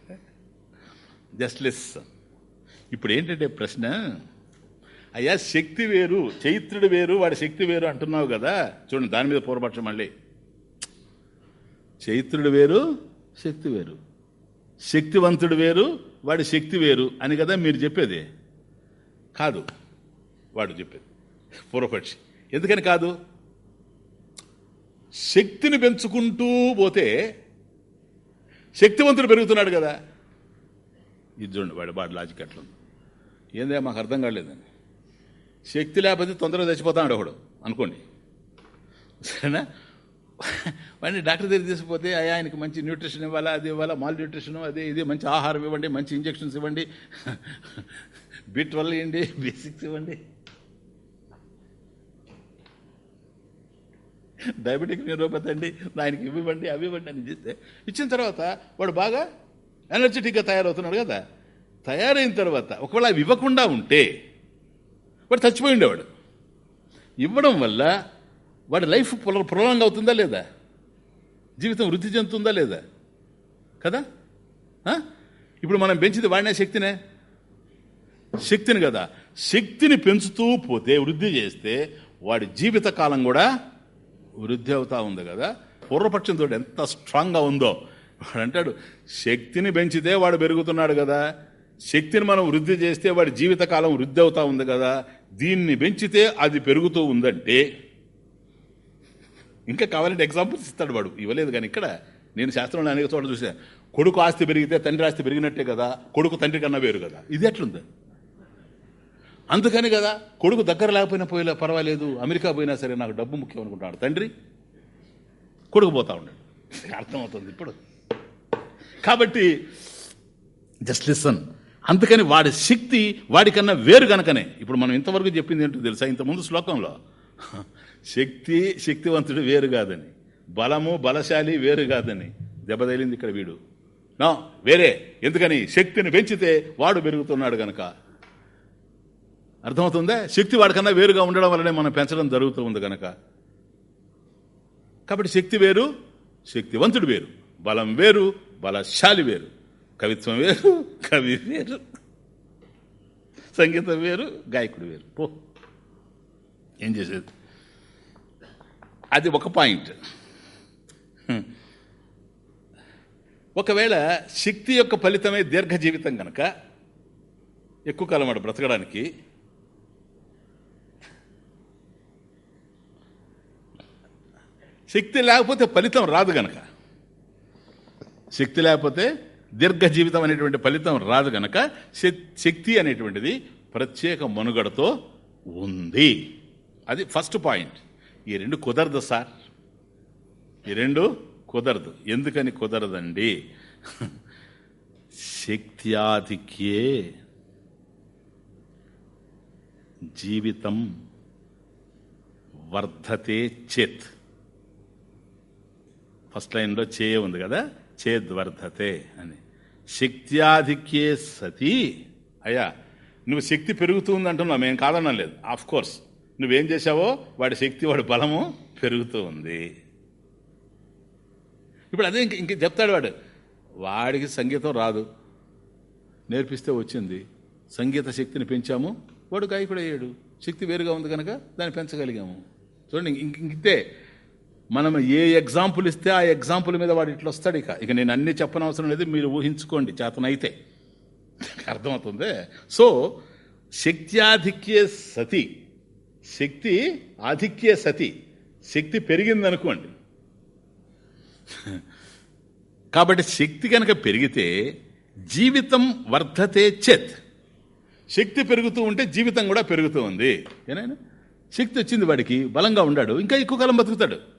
జస్ట్ లెస్ ఇప్పుడు ఏంటంటే ప్రశ్న? అయ్యా శక్తి వేరు చైత్రుడు వేరు వాడి శక్తి వేరు అంటున్నావు కదా. చూడండి దాని మీద పూర్వపక్షం మళ్ళీ. చైత్రుడు వేరు శక్తి వేరు. శక్తివంతుడు వేరు వాడి శక్తి వేరు అని కదా మీరు చెప్పేది? కాదు వాడు చెప్పేది. పూర్వపక్షి ఎందుకని కాదు? శక్తిని పెంచుకుంటూ పోతే శక్తివంతుడు పెరుగుతున్నాడు కదా. ఇది చూడండి వాడి వాడి లాజిక్ అట్లుంది ఏందే మాకు అర్థం కాలేదని శక్తి లేకపోతే తొందరగా చచ్చిపోతాడు ఒకడు అనుకోండి. సరేనా? వాడిని డాక్టర్ దగ్గర తీసుకుపోతే అయ్యా ఆయనకి మంచి న్యూట్రిషన్ ఇవ్వాలా అది ఇవ్వాలా మాల్ న్యూట్రిషన్ అదే ఇది మంచి ఆహారం ఇవ్వండి మంచి ఇంజెక్షన్స్ ఇవ్వండి. బి ట్వెల్వ్ ఇవ్వండి బి సిక్స్ ఇవ్వండి. డయాబెటిక్ న్యూరోపతి అండి. ఆయనకి ఇవ్వండి అవి ఇవ్వండి అని చెప్తే ఇచ్చిన తర్వాత వాడు బాగా ఎనర్జెటిక్గా తయారవుతున్నాడు కదా. తయారైన తర్వాత ఒకవేళ అవి ఇవ్వకుండా ఉంటే వాడు చచ్చిపోయి ఉండేవాడు. ఇవ్వడం వల్ల వాడి లైఫ్ ప్రొలాంగ్ అవుతుందా లేదా? జీవితం వృద్ధి చెందుతుందా లేదా? కదా? ఇప్పుడు మనం పెంచింది వాడినే శక్తినే? శక్తిని కదా. శక్తిని పెంచుతూ పోతే వృద్ధి చేస్తే వాడి జీవిత కాలం కూడా వృద్ధి అవుతా ఉంది కదా పూర్వపక్షంతో ఎంత స్ట్రాంగ్గా ఉందో. వాడు అంటాడు శక్తిని పెంచితే వాడు పెరుగుతున్నాడు కదా శక్తిని మనం వృద్ధి చేస్తే వాడి జీవితకాలం వృద్ధి అవుతా ఉంది కదా దీన్ని పెంచితే అది పెరుగుతూ ఉందంటే. ఇంకా కావాలంటే ఎగ్జాంపుల్స్ ఇస్తాడు వాడు ఇవ్వలేదు కానీ ఇక్కడ నేను శాస్త్రంలో అనేక చోట్ల చూసాను కొడుకు ఆస్తి పెరిగితే తండ్రి ఆస్తి పెరిగినట్టే కదా కొడుకు తండ్రి కన్నా వేరు కదా ఇది ఎట్లుంది? అందుకని కదా కొడుకు దగ్గర లేకపోయినా పోయినా పర్వాలేదు అమెరికా పోయినా సరే నాకు డబ్బు ముఖ్యం అనుకుంటాడు. తండ్రి కొడుకు పోతా ఉన్నాడు. అర్థమవుతుంది ఇప్పుడు. కాబట్టి జస్ట్ లిసన్ అందుకని వాడి శక్తి వాడికన్నా వేరు గనకనే. ఇప్పుడు మనం ఇంతవరకు చెప్పింది ఏంటో తెలుసా? ఇంతకుముందు శ్లోకంలో శక్తి శక్తివంతుడు వేరు కాదని బలము బలశాలి వేరు కాదని దెబ్బతగిలింది ఇక్కడ వీడు. నా వేరే. ఎందుకని? శక్తిని పెంచితే వాడు పెరుగుతున్నాడు గనక. అర్థమవుతుందా? శక్తి వాడికన్నా వేరుగా ఉండడం వల్లనే మనం పెంచడం జరుగుతూ ఉంది కనుక కాబట్టి శక్తి వేరు శక్తివంతుడు వేరు. బలం వేరు బలశాలి వేరు. కవిత్వం వేరు కవి వేరు. సంగీతం వేరు గాయకుడు వేరు. పో. ఏం చేసేది? అది ఒక పాయింట్. ఒకవేళ శక్తి యొక్క ఫలితమే దీర్ఘ జీవితం కనుక ఎక్కువ కాలం వాడు బ్రతకడానికి శక్తి లేకపోతే ఫలితం రాదు గనక. శక్తి లేకపోతే దీర్ఘ జీవితం అనేటువంటి ఫలితం రాదు గనక శక్తి అనేటువంటిది ప్రత్యేక మనుగడతో ఉంది. అది ఫస్ట్ పాయింట్ ఈ రెండు కుదరదు సార్. ఈ రెండు కుదరదు. ఎందుకని కుదరదండి? శక్త్యాధిక్యే జీవితం వర్ధతే చేత్. ఫస్ట్ లైన్లో చే ఉంది కదా? చేద్వర్ధతే అని. శక్త్యాధిక్యే సతి. అయ్యా నువ్వు శక్తి పెరుగుతుంది అంటున్నావు మేము కాదన్నా లేదు. ఆఫ్ కోర్స్ నువ్వేం చేశావో? వాడి శక్తి వాడి బలము పెరుగుతూ ఉంది. ఇప్పుడు అదే ఇంక ఇంక చెప్తాడు వాడు. వాడికి సంగీతం రాదు. నేర్పిస్తే వచ్చింది. సంగీత శక్తిని పెంచాము. వాడు గాయకుడు అయ్యాడు శక్తి వేరుగా ఉంది కనుక దాన్ని పెంచగలిగాము. చూడండి ఇంక ఇంక ఇంతే. మనం ఏ ఎగ్జాంపుల్ ఇస్తే ఆ ఎగ్జాంపుల్ మీద వాడు ఇట్లా వస్తాడు ఇక. ఇక నేను అన్ని చెప్పనవసరం లేదు మీరు ఊహించుకోండి చేతనైతే. అర్థమవుతుంది. సో శక్తి ఆధిక్యే సతి. శక్తి ఆధిక్యే సతి. శక్తి పెరిగిందనుకోండి. కాబట్టి శక్తి కనుక పెరిగితే జీవితం వర్ధతే చేత్. శక్తి పెరుగుతూ ఉంటే జీవితం కూడా పెరుగుతూ ఉంది. ఏనాయన? శక్తి వచ్చింది వాడికి బలంగా ఉన్నాడు ఇంకా ఎక్కువ కాలం బతుకుతాడు.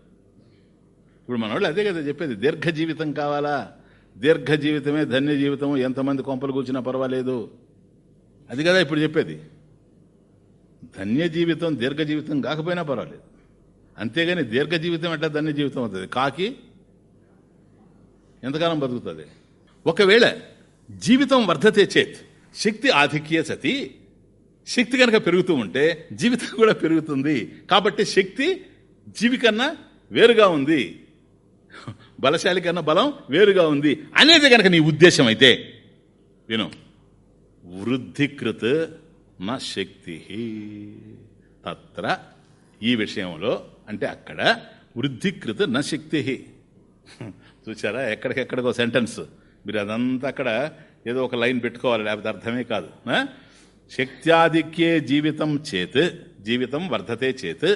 ఇప్పుడు మన వాళ్ళు అదే కదా చెప్పేది దీర్ఘ జీవితం కావాలా? దీర్ఘ జీవితమే ధన్య జీవితం ఎంతమంది కొంపలు కూర్చున్నా పర్వాలేదు. అది కదా ఇప్పుడు చెప్పేది. ధన్య జీవితం దీర్ఘ జీవితం కాకపోయినా పర్వాలేదు. అంతేగాని దీర్ఘ జీవితం ఎట్లా ధన్య జీవితం అవుతుంది? కాకి? ఎంతకాలం బతుకుతుంది? ఒకవేళ జీవితం వర్ధతే చేత్ శక్తి ఆధిక్య సతి. శక్తి కనుక పెరుగుతూ ఉంటే జీవితం కూడా పెరుగుతుంది. కాబట్టి శక్తి జీవి కన్నా వేరుగా ఉంది. బలశాలి కన్నా బలం వేరుగా ఉంది అనేది కనుక నీ ఉద్దేశం అయితే విను. వృద్ధికృత్ నా శక్తి. తత్ర ఈ విషయంలో అంటే అక్కడ వృద్ధికృత నా శక్తి. చూసారా ఎక్కడికెక్కడికో సెంటెన్స్. మీరు అదంతా అక్కడ ఏదో ఒక లైన్ పెట్టుకోవాలి లేకపోతే అర్థమే కాదు. శక్త్యాధిక్యే జీవితం చేత్ జీవితం వర్ధతే చేత్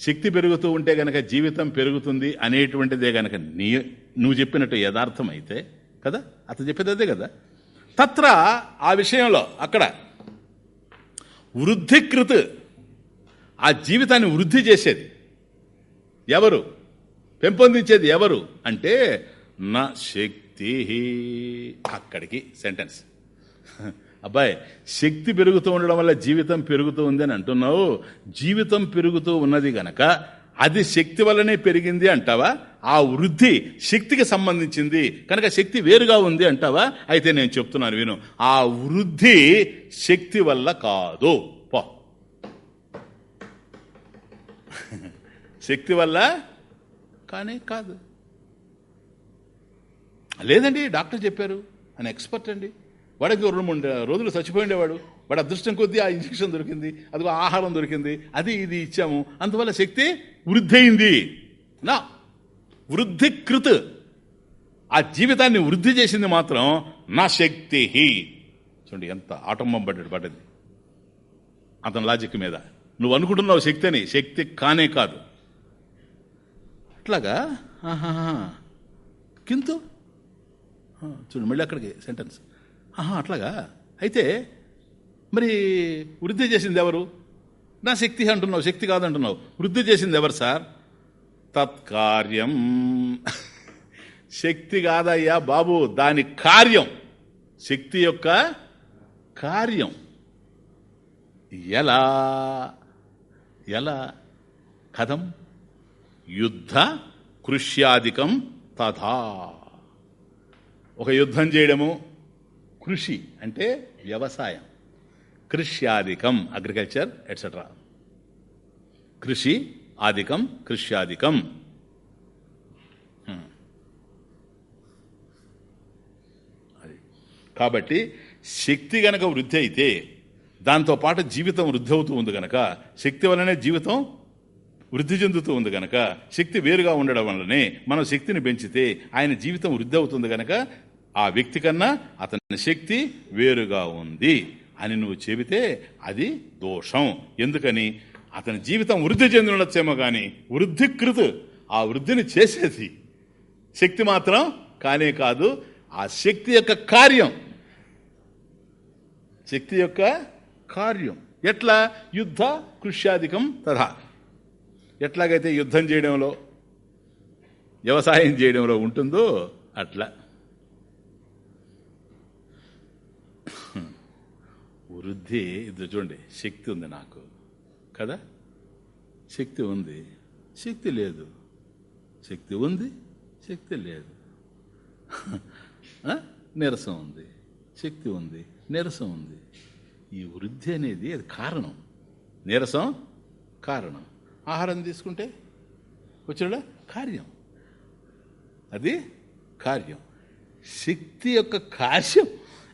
శక్తి పెరుగుతూ ఉంటే గనక జీవితం పెరుగుతుంది అనేటువంటిదే గనక నీ నువ్వు చెప్పినట్టు యథార్థం అయితే కదా? అతను చెప్పేది అదే కదా? తత్ర ఆ విషయంలో అక్కడ వృద్ధికృత్ ఆ జీవితాన్ని వృద్ధి చేసేది. ఎవరు? పెంపొందించేది ఎవరు? అంటే నా శక్తి అక్కడికి సెంటెన్స్. అబ్బాయి శక్తి పెరుగుతూ ఉండడం వల్ల జీవితం పెరుగుతూ ఉంది అని అంటున్నావు. జీవితం పెరుగుతూ ఉన్నది గనక అది శక్తి వల్లనే పెరిగింది అంటావా? ఆ వృద్ధి శక్తికి సంబంధించింది. కనుక శక్తి వేరుగా ఉంది అంటావా? అయితే నేను చెప్తున్నాను విను. ఆ వృద్ధి శక్తి వల్ల కాదు. పో. శక్తి వల్ల కానీ కాదు. లేదండి డాక్టర్ చెప్పారు. అని ఎక్స్పర్ట్ అండి. వాడికి రెండు మూడు రోజులు చచ్చిపోయిండేవాడు. వాడు అదృష్టం కొద్దీ ఆ ఇంజక్షన్ దొరికింది అది ఆహారం దొరికింది అది ఇది ఇచ్చాము. అందువల్ల శక్తి వృద్ధి అయింది. నా వృద్ధికృత్. ఆ జీవితాన్ని వృద్ధి చేసింది మాత్రం నా శక్తి. చూడండి ఎంత ఆటంబం పడ్డాడు పడ్డది అతని లాజిక్ మీద. నువ్వు అనుకుంటున్నావు శక్తి అని. శక్తి కానే కాదు. అట్లాగా? కింద కింతు? చూడు మళ్ళీ అక్కడికి సెంటెన్స్ ఆహా అట్లాగా? అయితే మరి వృద్ధి చేసింది ఎవరు? నా శక్తి అంటున్నావు శక్తి కాదంటున్నావు. వృద్ధి చేసింది ఎవరు సార్? తత్కార్యం. శక్తి కాదయ్యా బాబు దాని కార్యం. శక్తి యొక్క కార్యం. ఎలా? ఎలా? కథం? యుద్ధ? కృష్యాధికం? తథా. ఒక యుద్ధం చేయడము. కృషి అంటే వ్యవసాయం. కృష్యాధికం అగ్రికల్చర్ ఎట్సెట్రా కృషి ఆధికం కృష్యాధికం. అది. కాబట్టి శక్తి గనక వృద్ధి అయితే దాంతోపాటు జీవితం వృద్ధి అవుతూ ఉంది గనక శక్తి వలనే జీవితం వృద్ధి చెందుతూ ఉంది గనక శక్తి వేరుగా ఉండడం వల్లనే మనం శక్తిని పెంచితే ఆయన జీవితం వృద్ధి అవుతుంది గనక ఆ వ్యక్తి కన్నా అతని శక్తి వేరుగా ఉంది అని నువ్వు చెబితే అది దోషం. ఎందుకని? అతని జీవితం వృద్ధి చెంది ఉండొచ్చేమో కానీ వృద్ధికృత్. ఆ వృద్ధిని చేసేది శక్తి మాత్రం కానే కాదు ఆ శక్తి యొక్క కార్యం. శక్తి యొక్క కార్యం. ఎట్లా? యుద్ధ కృష్యాధికం తథా. ఎట్లాగైతే యుద్ధం చేయడంలో వ్యవసాయం చేయడంలో ఉంటుందో అట్లా. వృద్ధి ఇది చూడండి శక్తి ఉంది నాకు. కదా? శక్తి ఉంది. శక్తి లేదు. శక్తి ఉంది శక్తి లేదు. నీరసం ఉంది. శక్తి ఉంది నీరసం ఉంది. ఈ వృద్ధి అనేది అది కారణం. నీరసం కారణం. ఆహారం తీసుకుంటే వచ్చిన కార్యం. అది కార్యం. శక్తి యొక్క కార్యం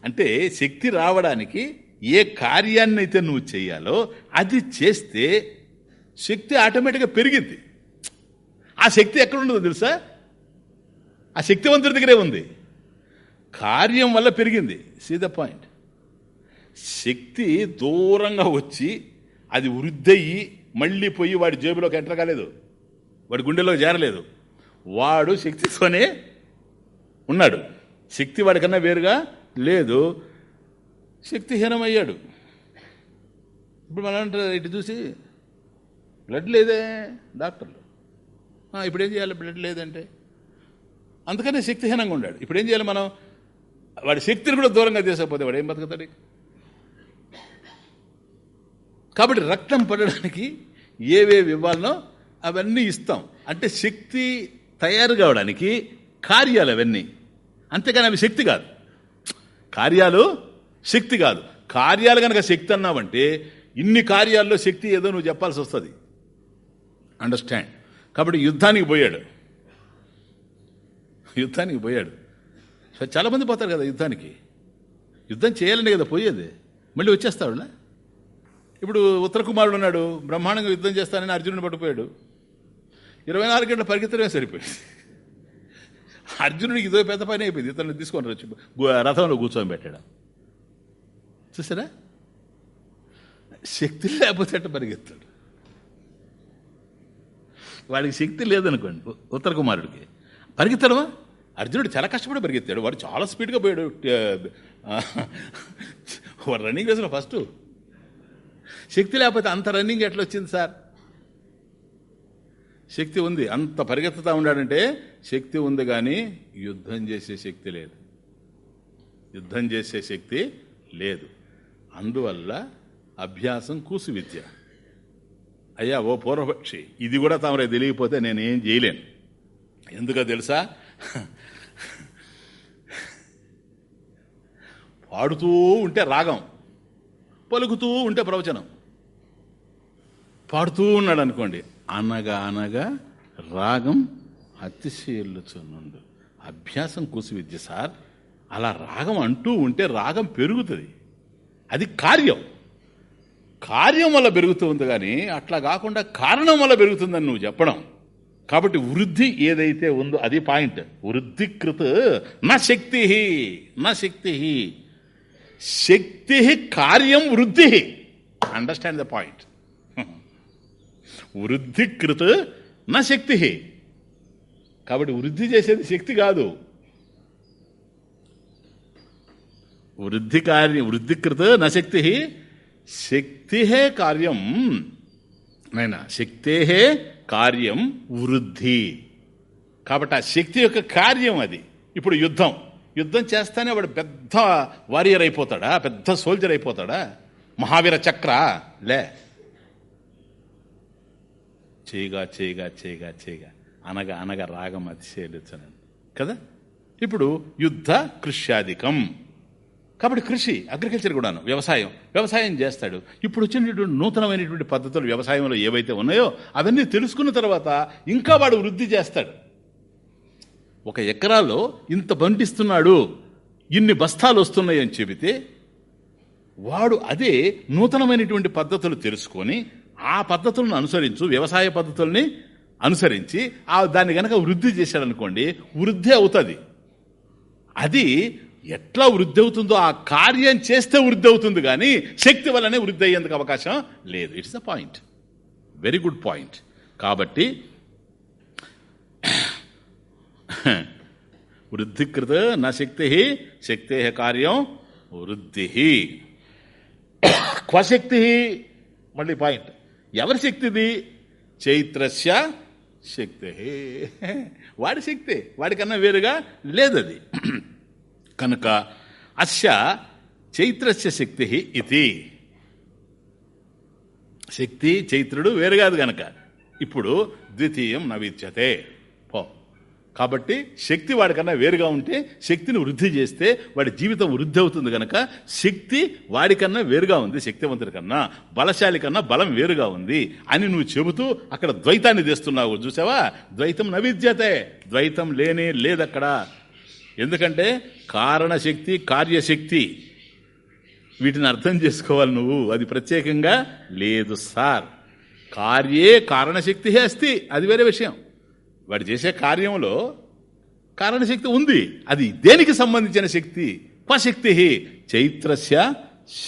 అంటే శక్తి రావడానికి ఏ కార్యాన్ని అయితే నువ్వు చేయాలో అది చేస్తే శక్తి ఆటోమేటిక్గా పెరిగింది ఆ శక్తి ఎక్కడ ఉండదు తెలుసా? ఆ శక్తివంతుడి దగ్గరే ఉంది. కార్యం వల్ల పెరిగింది. సీ ద పాయింట్ శక్తి దూరంగా వచ్చి అది వృద్ధయ్యి మళ్ళీ పోయి వాడి జేబులోకి ఎంటర్ కాలేదు. వాడి గుండెలోకి చేరలేదు వాడు శక్తితోనే ఉన్నాడు. శక్తి వాడికన్నా వేరుగా లేదు. శక్తిహీనమయ్యాడు. ఇప్పుడు మనం అంటారు ఇటు చూసి బ్లడ్ లేదే డాక్టర్లు. ఇప్పుడు ఏం చేయాలి బ్లడ్ లేదంటే? అందుకనే శక్తిహీనంగా ఉన్నాడు ఇప్పుడు ఏం చేయాలి మనం? వాడి శక్తిని కూడా దూరంగా చేసకపోతే వాడు ఏం బతుకుతాడు? కాబట్టి రక్తం పడడానికి ఏవేవి ఇవ్వాలనో అవన్నీ ఇస్తాం. అంటే శక్తి తయారు కావడానికి కార్యాలు అవన్నీ. అంతేకాని అవి శక్తి కాదు. కార్యాలు శక్తి కాదు. కార్యాలు కనుక శక్తి అన్నావంటే ఇన్ని కార్యాల్లో శక్తి ఏదో నువ్వు చెప్పాల్సి వస్తుంది. అండర్స్టాండ్ కాబట్టి యుద్ధానికి పోయాడు. యుద్ధానికి పోయాడు. సో చాలామంది పోతారు కదా యుద్ధానికి. యుద్ధం చేయాలనే కదా పోయేది. మళ్ళీ వచ్చేస్తాడునా ఇప్పుడు ఉత్తర కుమారుడు ఉన్నాడు. బ్రహ్మాండంగా యుద్ధం చేస్తానని అర్జునుడు పట్టుకుపోయాడు. ఇరవై నాలుగు గంటల పరిగెత్తడమే సరిపోయింది. అర్జునుడికి ఇదో పెద్ద పని అయిపోయింది. ఇతను తీసుకొని వచ్చి రథంలో కూర్చొని పెట్టాడు చూసారా? శక్తి లేకపోతే అట్ట పరిగెత్తాడు? వాడికి శక్తి లేదనుకోండి ఉత్తర కుమారుడికి. పరిగెత్తాడవా? అర్జునుడు చాలా కష్టపడి పరిగెత్తాడు. వాడు చాలా స్పీడ్గా పోయాడు. వాడు రన్నింగ్ వేసిన ఫస్ట్. శక్తి లేకపోతే అంత రన్నింగ్ ఎట్లా వచ్చింది సార్? శక్తి ఉంది. అంత పరిగెత్తుతా ఉన్నాడంటే శక్తి ఉంది కానీ యుద్ధం చేసే శక్తి లేదు. యుద్ధం చేసే శక్తి లేదు. అందువల్ల అభ్యాసం కూసు విద్య. అయ్యా ఓ పూర్వపక్షి ఇది కూడా తమరే తెలియకపోతే నేనేం చేయలేను. ఎందుకో తెలుసా? పాడుతూ ఉంటే రాగం పలుకుతూ ఉంటే ప్రవచనం. పాడుతూ ఉన్నాడు అనుకోండి అనగా అనగా రాగం అతిశయల్లుచునుండు. అభ్యాసం కూసి విద్య సార్ అలా రాగం అంటూ ఉంటే రాగం పెరుగుతుంది. అది కార్యం. కార్యం వల్ల పెరుగుతూ ఉంది కానీ అట్లా కాకుండా కారణం వల్ల పెరుగుతుందని నువ్వు చెప్పడం. కాబట్టి వృద్ధి ఏదైతే ఉందో అది పాయింట్. వృద్ధి కృత్ నా శక్తి నా శక్తి శక్తి కార్యం వృద్ధి అండర్స్టాండ్ ద పాయింట్ వృద్ధి కృత్ నా శక్తి కాబట్టి వృద్ధి చేసేది శక్తి కాదు. వృద్ధి కార్య వృద్ధికృత నా శక్తి శక్తి కార్యం. నైనా శక్తే కార్యం వృద్ధి. కాబట్టి ఆ శక్తి యొక్క కార్యం అది. ఇప్పుడు యుద్ధం. యుద్ధం చేస్తానే వాడు పెద్ద వారియర్ అయిపోతాడా? పెద్ద సోల్జర్ అయిపోతాడా? మహావీర చక్ర లే. చేయగా చేయగా చేయగా చేయగా. అనగా అనగా రాగం అతిశయలుచనండి కదా? ఇప్పుడు యుద్ధ కృష్యాధికం. కాబట్టి కృషి అగ్రికల్చర్ కూడాను వ్యవసాయం. వ్యవసాయం చేస్తాడు. ఇప్పుడు వచ్చినటువంటి నూతనమైనటువంటి పద్ధతులు వ్యవసాయంలో ఏవైతే ఉన్నాయో అవన్నీ తెలుసుకున్న తర్వాత ఇంకా వాడు వృద్ధి చేస్తాడు. ఒక ఎకరాలో ఇంత పండిస్తున్నాడు ఇన్ని బస్తాలు వస్తున్నాయి అని చెబితే వాడు అదే నూతనమైనటువంటి పద్ధతులు తెలుసుకొని ఆ పద్ధతులను అనుసరించు వ్యవసాయ పద్ధతుల్ని అనుసరించి ఆ దాన్ని గనక వృద్ధి చేశాడనుకోండి వృద్ధి అవుతుంది. అది ఎట్లా వృద్ధి అవుతుందో ఆ కార్యం చేస్తే వృద్ధి అవుతుంది కానీ శక్తి వల్లనే వృద్ధి అయ్యేందుకు అవకాశం లేదు. It's the point very good point కాబట్టి వృద్ధికృత నా శక్తి శక్తే కార్యం వృద్ధి క్వశక్తి మళ్ళీ పాయింట్. ఎవరి శక్తిది? చైత్రస్య శక్తి వాడి శక్తి వాడికన్నా వేరుగా లేదది. కనుక అస్య చైత్రస్య శక్తి ఇది. శక్తి చైత్రుడు వేరు కాదు గనక. ఇప్పుడు ద్వితీయం నవీత్యతే పో. కాబట్టి శక్తి వాడికన్నా వేరుగా ఉంటే శక్తిని వృద్ధి చేస్తే వాడి జీవితం వృద్ధి అవుతుంది కనుక శక్తి వాడికన్నా వేరుగా ఉంది శక్తివంతుడి కన్నా. బలశాలి కన్నా బలం వేరుగా ఉంది అని నువ్వు చెబుతూ అక్కడ ద్వైతాన్ని తెస్తున్నావు. చూసావా? ద్వైతం నవిద్యతే ద్వైతం లేనే లేదక్కడ. ఎందుకంటే కారణశక్తి కార్యశక్తి. వీటిని అర్థం చేసుకోవాలి నువ్వు. అది ప్రత్యేకంగా లేదు సార్. కార్యే కారణశక్తి అస్తి. అది వేరే విషయం. వాడు చేసే కార్యంలో కారణశక్తి ఉంది. అది దేనికి సంబంధించిన శక్తి? క్వశక్తి చైత్రస్య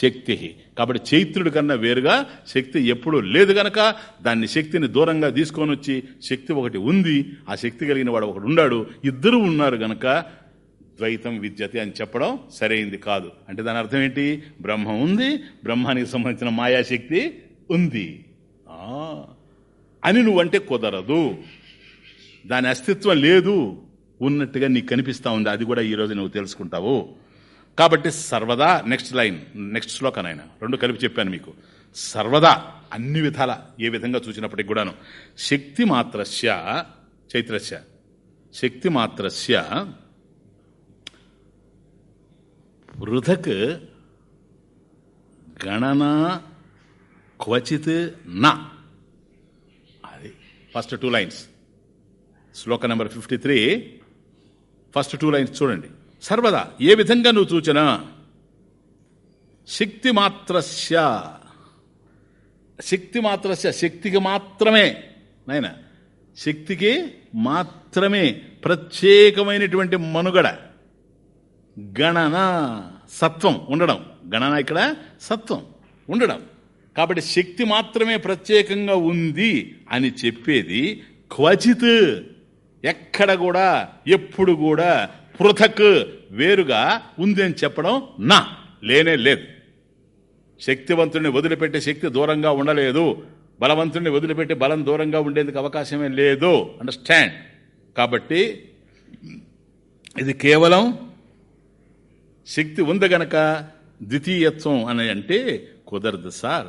శక్తి కాబట్టి చైత్రుడి కన్నా వేరుగా శక్తి ఎప్పుడూ లేదు గనక దాన్ని శక్తిని దూరంగా తీసుకొని వచ్చి శక్తి ఒకటి ఉంది. ఆ శక్తి కలిగిన వాడు ఒకడు ఉన్నాడు ఇద్దరు ఉన్నారు గనక ద్వైతం విద్యతి అని చెప్పడం సరైంది కాదు. అంటే దాని అర్థం ఏంటి? బ్రహ్మ ఉంది బ్రహ్మానికి సంబంధించిన మాయాశక్తి ఉంది. ఆ, అని నువ్వంటే కుదరదు. దాని అస్తిత్వం లేదు. ఉన్నట్టుగా నీకు కనిపిస్తా ఉంది. అది కూడా ఈరోజు నువ్వు తెలుసుకుంటావు. కాబట్టి సర్వదా నెక్స్ట్ లైన్ నెక్స్ట్ శ్లోకం ఆయన రెండు కలిపి చెప్పాను మీకు. సర్వదా అన్ని విధాల ఏ విధంగా చూసినప్పటికి కూడాను. శక్తి మాత్రస్య చైత్రస్య. శక్తి మాత్రస్య పృథక్ గణన క్వచిత్ నా. అది ఫస్ట్ టూ లైన్స్ శ్లోక number fifty three first two lines చూడండి. సర్వదా ఏ విధంగా నువ్వు చూచినా శక్తి మాత్రస్య. శక్తి మాత్రస్య శక్తికి మాత్రమే. నాయన శక్తికి మాత్రమే ప్రత్యేకమైనటువంటి మనుగడ. గణన. సత్వం ఉండడం. గణన ఇక్కడ సత్వం ఉండడం. కాబట్టి శక్తి మాత్రమే ప్రత్యేకంగా ఉంది అని చెప్పేది క్వచిత్. ఎక్కడ కూడా ఎప్పుడు కూడా పృథక్ వేరుగా ఉంది అని చెప్పడం నా లేనే లేదు. శక్తివంతుడిని వదిలిపెట్టే శక్తి దూరంగా ఉండలేదు. బలవంతుడిని వదిలిపెట్టి బలం దూరంగా ఉండేందుకు అవకాశమే లేదు. అండర్స్టాండ్ కాబట్టి ఇది కేవలం శక్తి ఉంది గనక ద్వితీయత్వం అని అంటే కుదరదు సార్.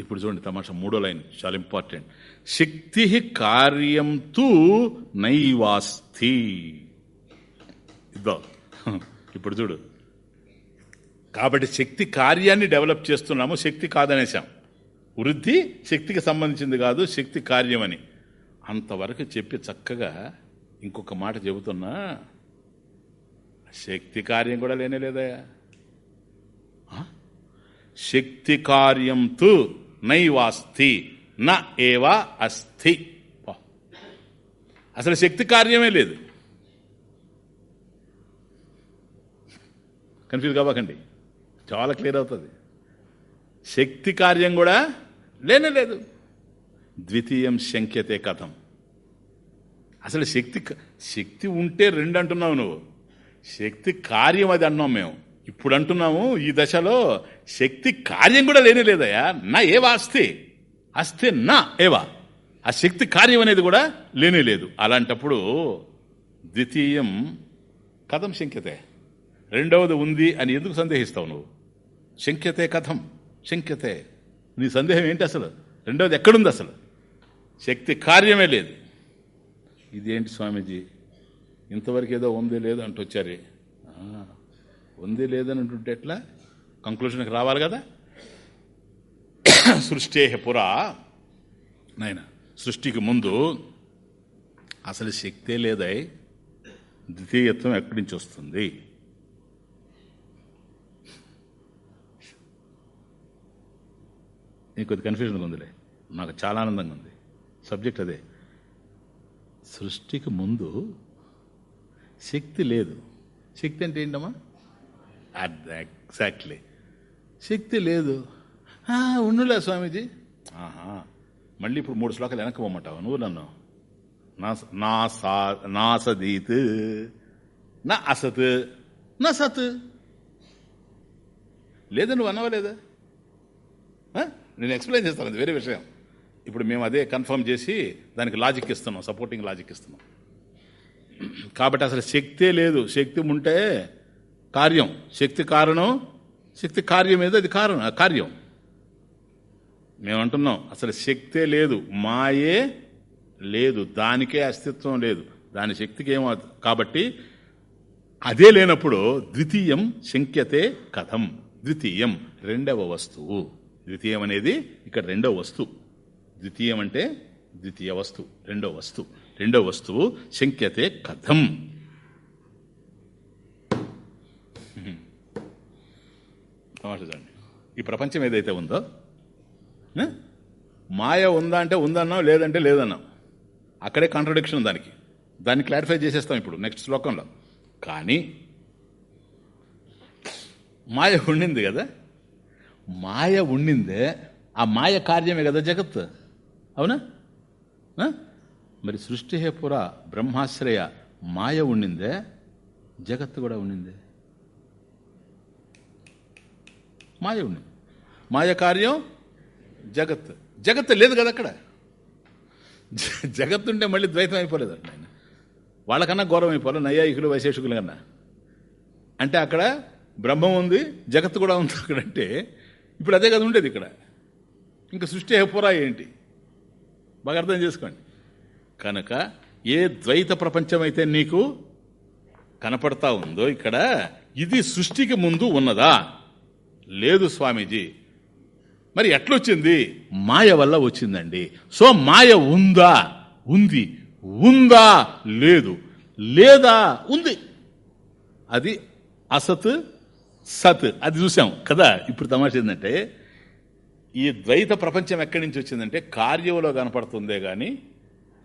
ఇప్పుడు చూడండి తమాషా మూడో లైన్ చాలా ఇంపార్టెంట్. శక్తి కార్యం తూ నైవాస్తి ఇద్దో ఇప్పుడు చూడు. కాబట్టి శక్తి కార్యాన్ని డెవలప్ చేస్తున్నాము శక్తి కాదనేసాం వృద్ధి శక్తికి సంబంధించింది కాదు శక్తి కార్యం అని అంతవరకు చెప్పి చక్కగా ఇంకొక మాట చెబుతున్నా. శక్తి కార్యం కూడా లేనే లేదయా ఆ? శక్తి కార్యం తు నైవాస్తి నా ఏవా అస్థి. అసలు శక్తి కార్యమే లేదు. కన్ఫ్యూజ్ కావకండి చాలా క్లియర్ అవుతుంది. శక్తి కార్యం కూడా లేనే లేదు. ద్వితీయం శంక్యతే కథం. అసలు శక్తి శక్తి ఉంటే రెండు అంటున్నావు నువ్వు. శక్తి కార్యం అది అన్నాం మేము. ఇప్పుడు అంటున్నాము ఈ దశలో శక్తి కార్యం కూడా లేనే లేదయా నా ఏవా అస్థి? అస్థి నా ఏవా? ఆ శక్తి కార్యం అనేది కూడా లేనే లేదు. అలాంటప్పుడు ద్వితీయం కథం శంక్యతే రెండవది ఉంది అని ఎందుకు సందేహిస్తావు నువ్వు? శంక్యతే కథం శంక్యతే నీ సందేహం ఏంటి అసలు? రెండవది ఎక్కడుంది అసలు? శక్తి కార్యమే లేదు. ఇదేంటి స్వామీజీ? ఇంతవరకు ఏదో ఉంది లేదు అంటూ వచ్చారే ఉంది లేదని అంటుంటే ఎట్లా? కంక్లూషన్కి రావాలి కదా? సృష్టి పురా. నాయన సృష్టికి ముందు అసలు శక్తే లేదై ద్వితీయత్వం ఎక్కడి నుంచి వస్తుంది? నీకు కొద్ది కన్ఫ్యూజన్గా ఉందిలే. నాకు చాలా ఆనందంగా ఉంది. సబ్జెక్ట్ అదే. సృష్టికి ముందు శక్తి లేదు. శక్తి అంటే ఏంటమ్మా? ఎగ్జాక్ట్లీ శక్తి లేదు. ఉండులే స్వామీజీ. ఆహా. మళ్ళీ ఇప్పుడు మూడు శ్లోకాలు వెనక్కి పోమంటావు నువ్వు నన్ను. నా నా సా నా సదీత్ నా అసత్ నా సత్. లేదా నువ్వు అన్నావా లేదా? ఆ? నేను ఎక్స్ప్లెయిన్ చేస్తాను అది వేరే విషయం. ఇప్పుడు మేము అదే కన్ఫర్మ్ చేసి దానికి లాజిక్ ఇస్తున్నాం సపోర్టింగ్ లాజిక్ ఇస్తున్నాం. కాబట్టి అసలు శక్తే లేదు. శక్తి ఉంటే కార్యం. శక్తి కారణం శక్తి కార్యం ఏదో అది కారణం కార్యం. మేము అంటున్నాం అసలు శక్తే లేదు. మాయే లేదు. దానికే అస్తిత్వం లేదు. దాని శక్తికి ఏమో కాబట్టి అదే లేనప్పుడు ద్వితీయం శంక్యతే కథం. ద్వితీయం రెండవ వస్తువు. ద్వితీయం అనేది ఇక్కడ రెండవ వస్తువు. ద్వితీయం అంటే ద్వితీయ వస్తువు రెండవ వస్తువు. రెండో వస్తువు శంక్యతే కథం. చూడండి. ఈ ప్రపంచం ఏదైతే ఉందో మాయ ఉందా అంటే ఉందన్నాం లేదంటే లేదన్నాం అక్కడే కాంట్రడిక్షన్ దానికి. దాన్ని క్లారిఫై చేసేస్తాం ఇప్పుడు నెక్స్ట్ శ్లోకంలో. కానీ మాయ ఉండింది కదా? మాయ ఉండిందే ఆ మాయ కార్యమే కదా జగత్ అవునా? మరి సృష్టి హే బ్రహ్మాశ్రయ మాయ ఉండిందే జగత్తు కూడా ఉండిందే. మాయ ఉండింది. మాయ కార్యం జగత్ జగత్ లేదు కదా అక్కడ? జగత్ ఉంటే మళ్ళీ ద్వైతం అయిపోలేదు అక్కడ ఆయన. వాళ్ళకన్నా ఘోరం అయిపోలేదు నైయాయికులు వైశేషికులు కన్నా. అంటే అక్కడ బ్రహ్మం ఉంది జగత్తు కూడా ఉంది అక్కడ అంటే ఇప్పుడు అదే కదా ఉండేది ఇక్కడ. ఇంకా సృష్టి హెపురా ఏంటి? బాగా అర్థం చేసుకోండి. కనుక ఏ ద్వైత ప్రపంచం అయితే నీకు కనపడతా ఉందో ఇక్కడ ఇది సృష్టికి ముందు ఉన్నదా? లేదు స్వామీజీ. మరి ఎట్లొచ్చింది? మాయ వల్ల వచ్చిందండి. సో మాయ ఉందా? ఉంది. ఉందా? లేదు. లేదా? ఉంది. అది అసత్ సత్. అది చూసాం కదా? ఇప్పుడు తమాషా ఏంటంటే ఈ ద్వైత ప్రపంచం ఎక్కడి నుంచి వచ్చిందంటే కార్యంలో కనపడుతుందే కానీ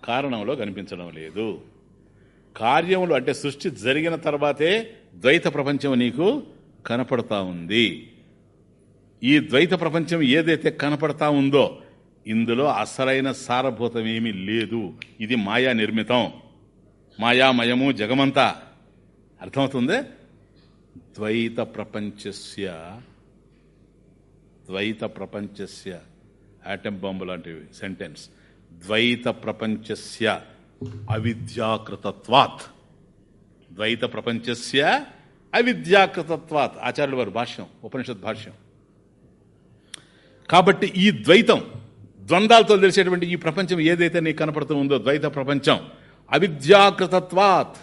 కారణంలో కనిపించడం లేదు. కార్యములు అంటే సృష్టి జరిగిన తర్వాతే ద్వైత ప్రపంచం నీకు కనపడతా ఉంది. ఈ ద్వైత ప్రపంచం ఏదైతే కనపడతా ఉందో ఇందులో అసలైన సారభూతం ఏమీ లేదు. ఇది మాయా నిర్మితం. మాయామయము జగమంతా. అర్థమవుతుంది? ద్వైత ప్రపంచస్య ద్వైత ప్రపంచస్య. ఆటం బాంబు లాంటివి సెంటెన్స్ ద్వైత ప్రపంచస్య అవిద్యాకృతత్వాత్. ద్వైత ప్రపంచస్య అవిద్యాకృతత్వాత్. ఆచార్యుల వారు భాష్యం ఉపనిషత్ భాష్యం. కాబట్టి ఈ ద్వైతం ద్వంద్వాలతో తెలిసేటువంటి ఈ ప్రపంచం ఏదైతే నీకు కనపడుతూ ఉందో ద్వైత ప్రపంచం అవిద్యాకృతత్వాత్.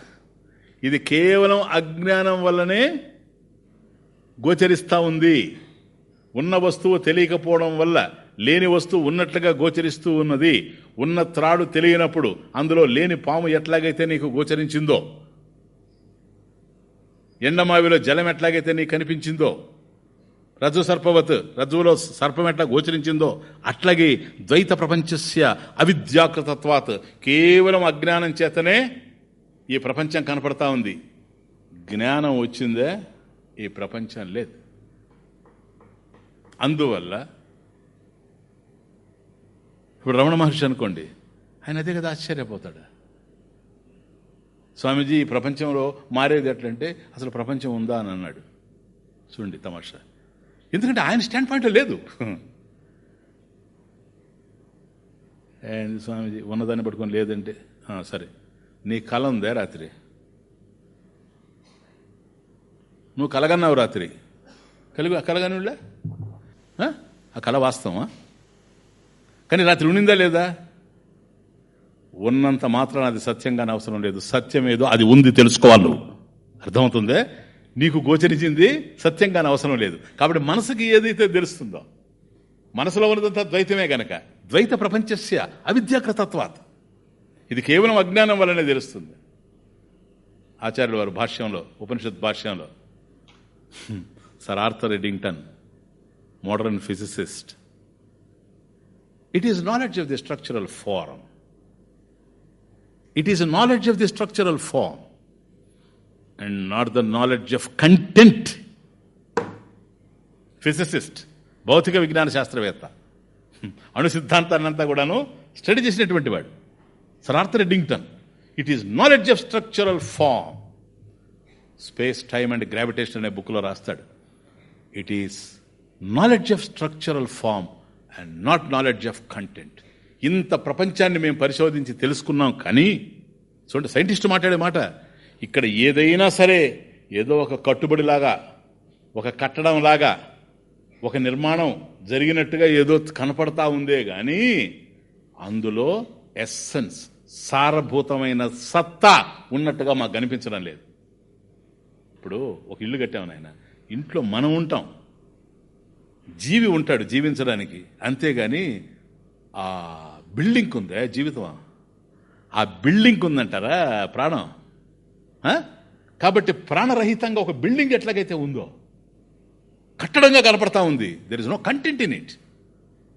ఇది కేవలం అజ్ఞానం వల్లనే గోచరిస్తా ఉంది. ఉన్న వస్తువు తెలియకపోవడం వల్ల లేని వస్తువు ఉన్నట్లుగా గోచరిస్తూ ఉన్నది. ఉన్న త్రాడు తెలియనప్పుడు అందులో లేని పాము ఎట్లాగైతే నీకు గోచరించిందో? ఎండమావిలో జలం ఎట్లాగైతే నీకు కనిపించిందో? రజ్జు సర్పవత్ రజ్జువులో సర్పం ఎట్లా గోచరించిందో? అట్లాగే ద్వైత ప్రపంచస్య అవిద్యాకృతత్వాత్. కేవలం అజ్ఞానం చేతనే ఈ ప్రపంచం కనపడతా ఉంది. జ్ఞానం వచ్చిందే ఈ ప్రపంచం లేదు. అందువల్ల ఇప్పుడు రమణ మహర్షి అనుకోండి ఆయన అదే కదా ఆశ్చర్యపోతాడు. స్వామీజీ ఈ ప్రపంచంలో మారేది ఎట్లంటే అసలు ప్రపంచం ఉందా అని అన్నాడు. చూడండి తమాషా. ఎందుకంటే ఆయన స్టాండ్ పాయింట్ లేదు. ఏంది స్వామీజీ ఉన్నదాన్ని పట్టుకొని లేదంటే సరే. నీ కళ ఉందే రాత్రి. నువ్వు కలగన్నావు రాత్రి. కలిగి కలగనులే ఆ కళ వాస్తవమా? కానీ రాత్రి ఉనిందా లేదా? ఉన్నంత మాత్రం అది సత్యంగానే అవసరం లేదు. సత్యం ఏదో అది ఉంది తెలుసుకోవాలి నువ్వు. అర్థమవుతుందే? నీకు గోచరించింది సత్యంగానే అవసరం లేదు. కాబట్టి మనసుకి ఏదైతే తెలుస్తుందో మనసులో ఉన్నదంతా ద్వైతమే గనక. ద్వైత ప్రపంచస్య అవిద్యాకృతత్వాత్. ఇది కేవలం అజ్ఞానం వల్లనే తెలుస్తుంది. ఆచార్యుల వారు భాష్యంలో ఉపనిషత్ భాష్యంలో sir Arthur Eddington modern physicist it is knowledge of the structural form it is knowledge of the structural form and not the knowledge of content physicist భౌతిక విజ్ఞాన శాస్త్రవేత్త. అణు సిద్ధాంతాన్నంతా కూడాను స్టడీ చేసినటువంటి వాడు. Sir Arthur it is knowledge of structural form space time and gravitation అనే బుక్లో రాస్తాడు. It is knowledge of structural form and not knowledge of content ఇంత ప్రపంచాన్ని మేము పరిశోధించి తెలుసుకున్నాం కానీ చూడండి సైంటిస్ట్ మాట్లాడే మాట ఇక్కడ ఏదైనా సరే ఏదో ఒక కట్టుబడిలాగా ఒక కట్టడం లాగా ఒక నిర్మాణం జరిగినట్టుగా ఏదో కనపడతా ఉందే కానీ అందులో ఎస్సెన్స్ సారభూతమైన సత్తా ఉన్నట్టుగా మాకు కనిపించడం లేదు. ఇప్పుడు ఒక ఇల్లు కట్టాము నాయన. ఇంట్లో మనం ఉంటాం. జీవి ఉంటాడు జీవించడానికి. అంతేగాని ఆ బిల్డింగ్ ఉందే జీవితం. ఆ బిల్డింగ్ ఉందంటారా ప్రాణం కాబట్టి ప్రాణరహితంగా ఒక బిల్డింగ్ ఎట్లాగైతే ఉందో కట్టడంగా కనపడతా ఉంది. There is no content in it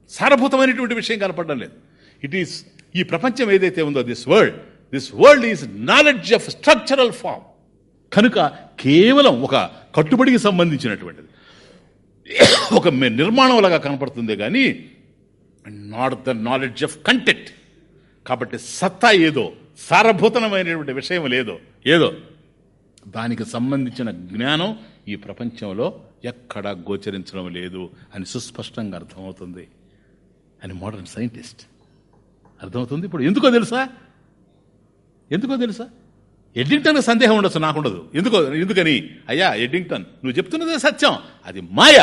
సారభూతమైనటువంటి విషయం కనపడడం లేదు. ఇట్ ఈస్ ఈ ప్రపంచం ఏదైతే ఉందో this world this world is knowledge of structural form కనుక కేవలం ఒక కట్టుబడికి సంబంధించినటువంటిది. ఒక మే- నిర్మాణంలాగా కనపడుతుంది కానీ not the knowledge of content కాబట్టి సత్తా ఏదో సారభూతమైనటువంటి విషయం లేదో ఏదో. దానికి సంబంధించిన జ్ఞానం ఈ ప్రపంచంలో ఎక్కడా గోచరించడం లేదు అని సుస్పష్టంగా అర్థమవుతుంది. అని మోడర్న్ సైంటిస్ట్ అర్థమవుతుంది ఇప్పుడు. ఎందుకో తెలుసా? ఎందుకో తెలుసా? ఎడ్డింగ్టన్ సందేహం ఉండొచ్చు నాకుండదు. ఎందుకో ఎందుకని? అయ్యా ఎడ్డింగ్టన్ నువ్వు చెప్తున్నదే సత్యం. అది మాయ.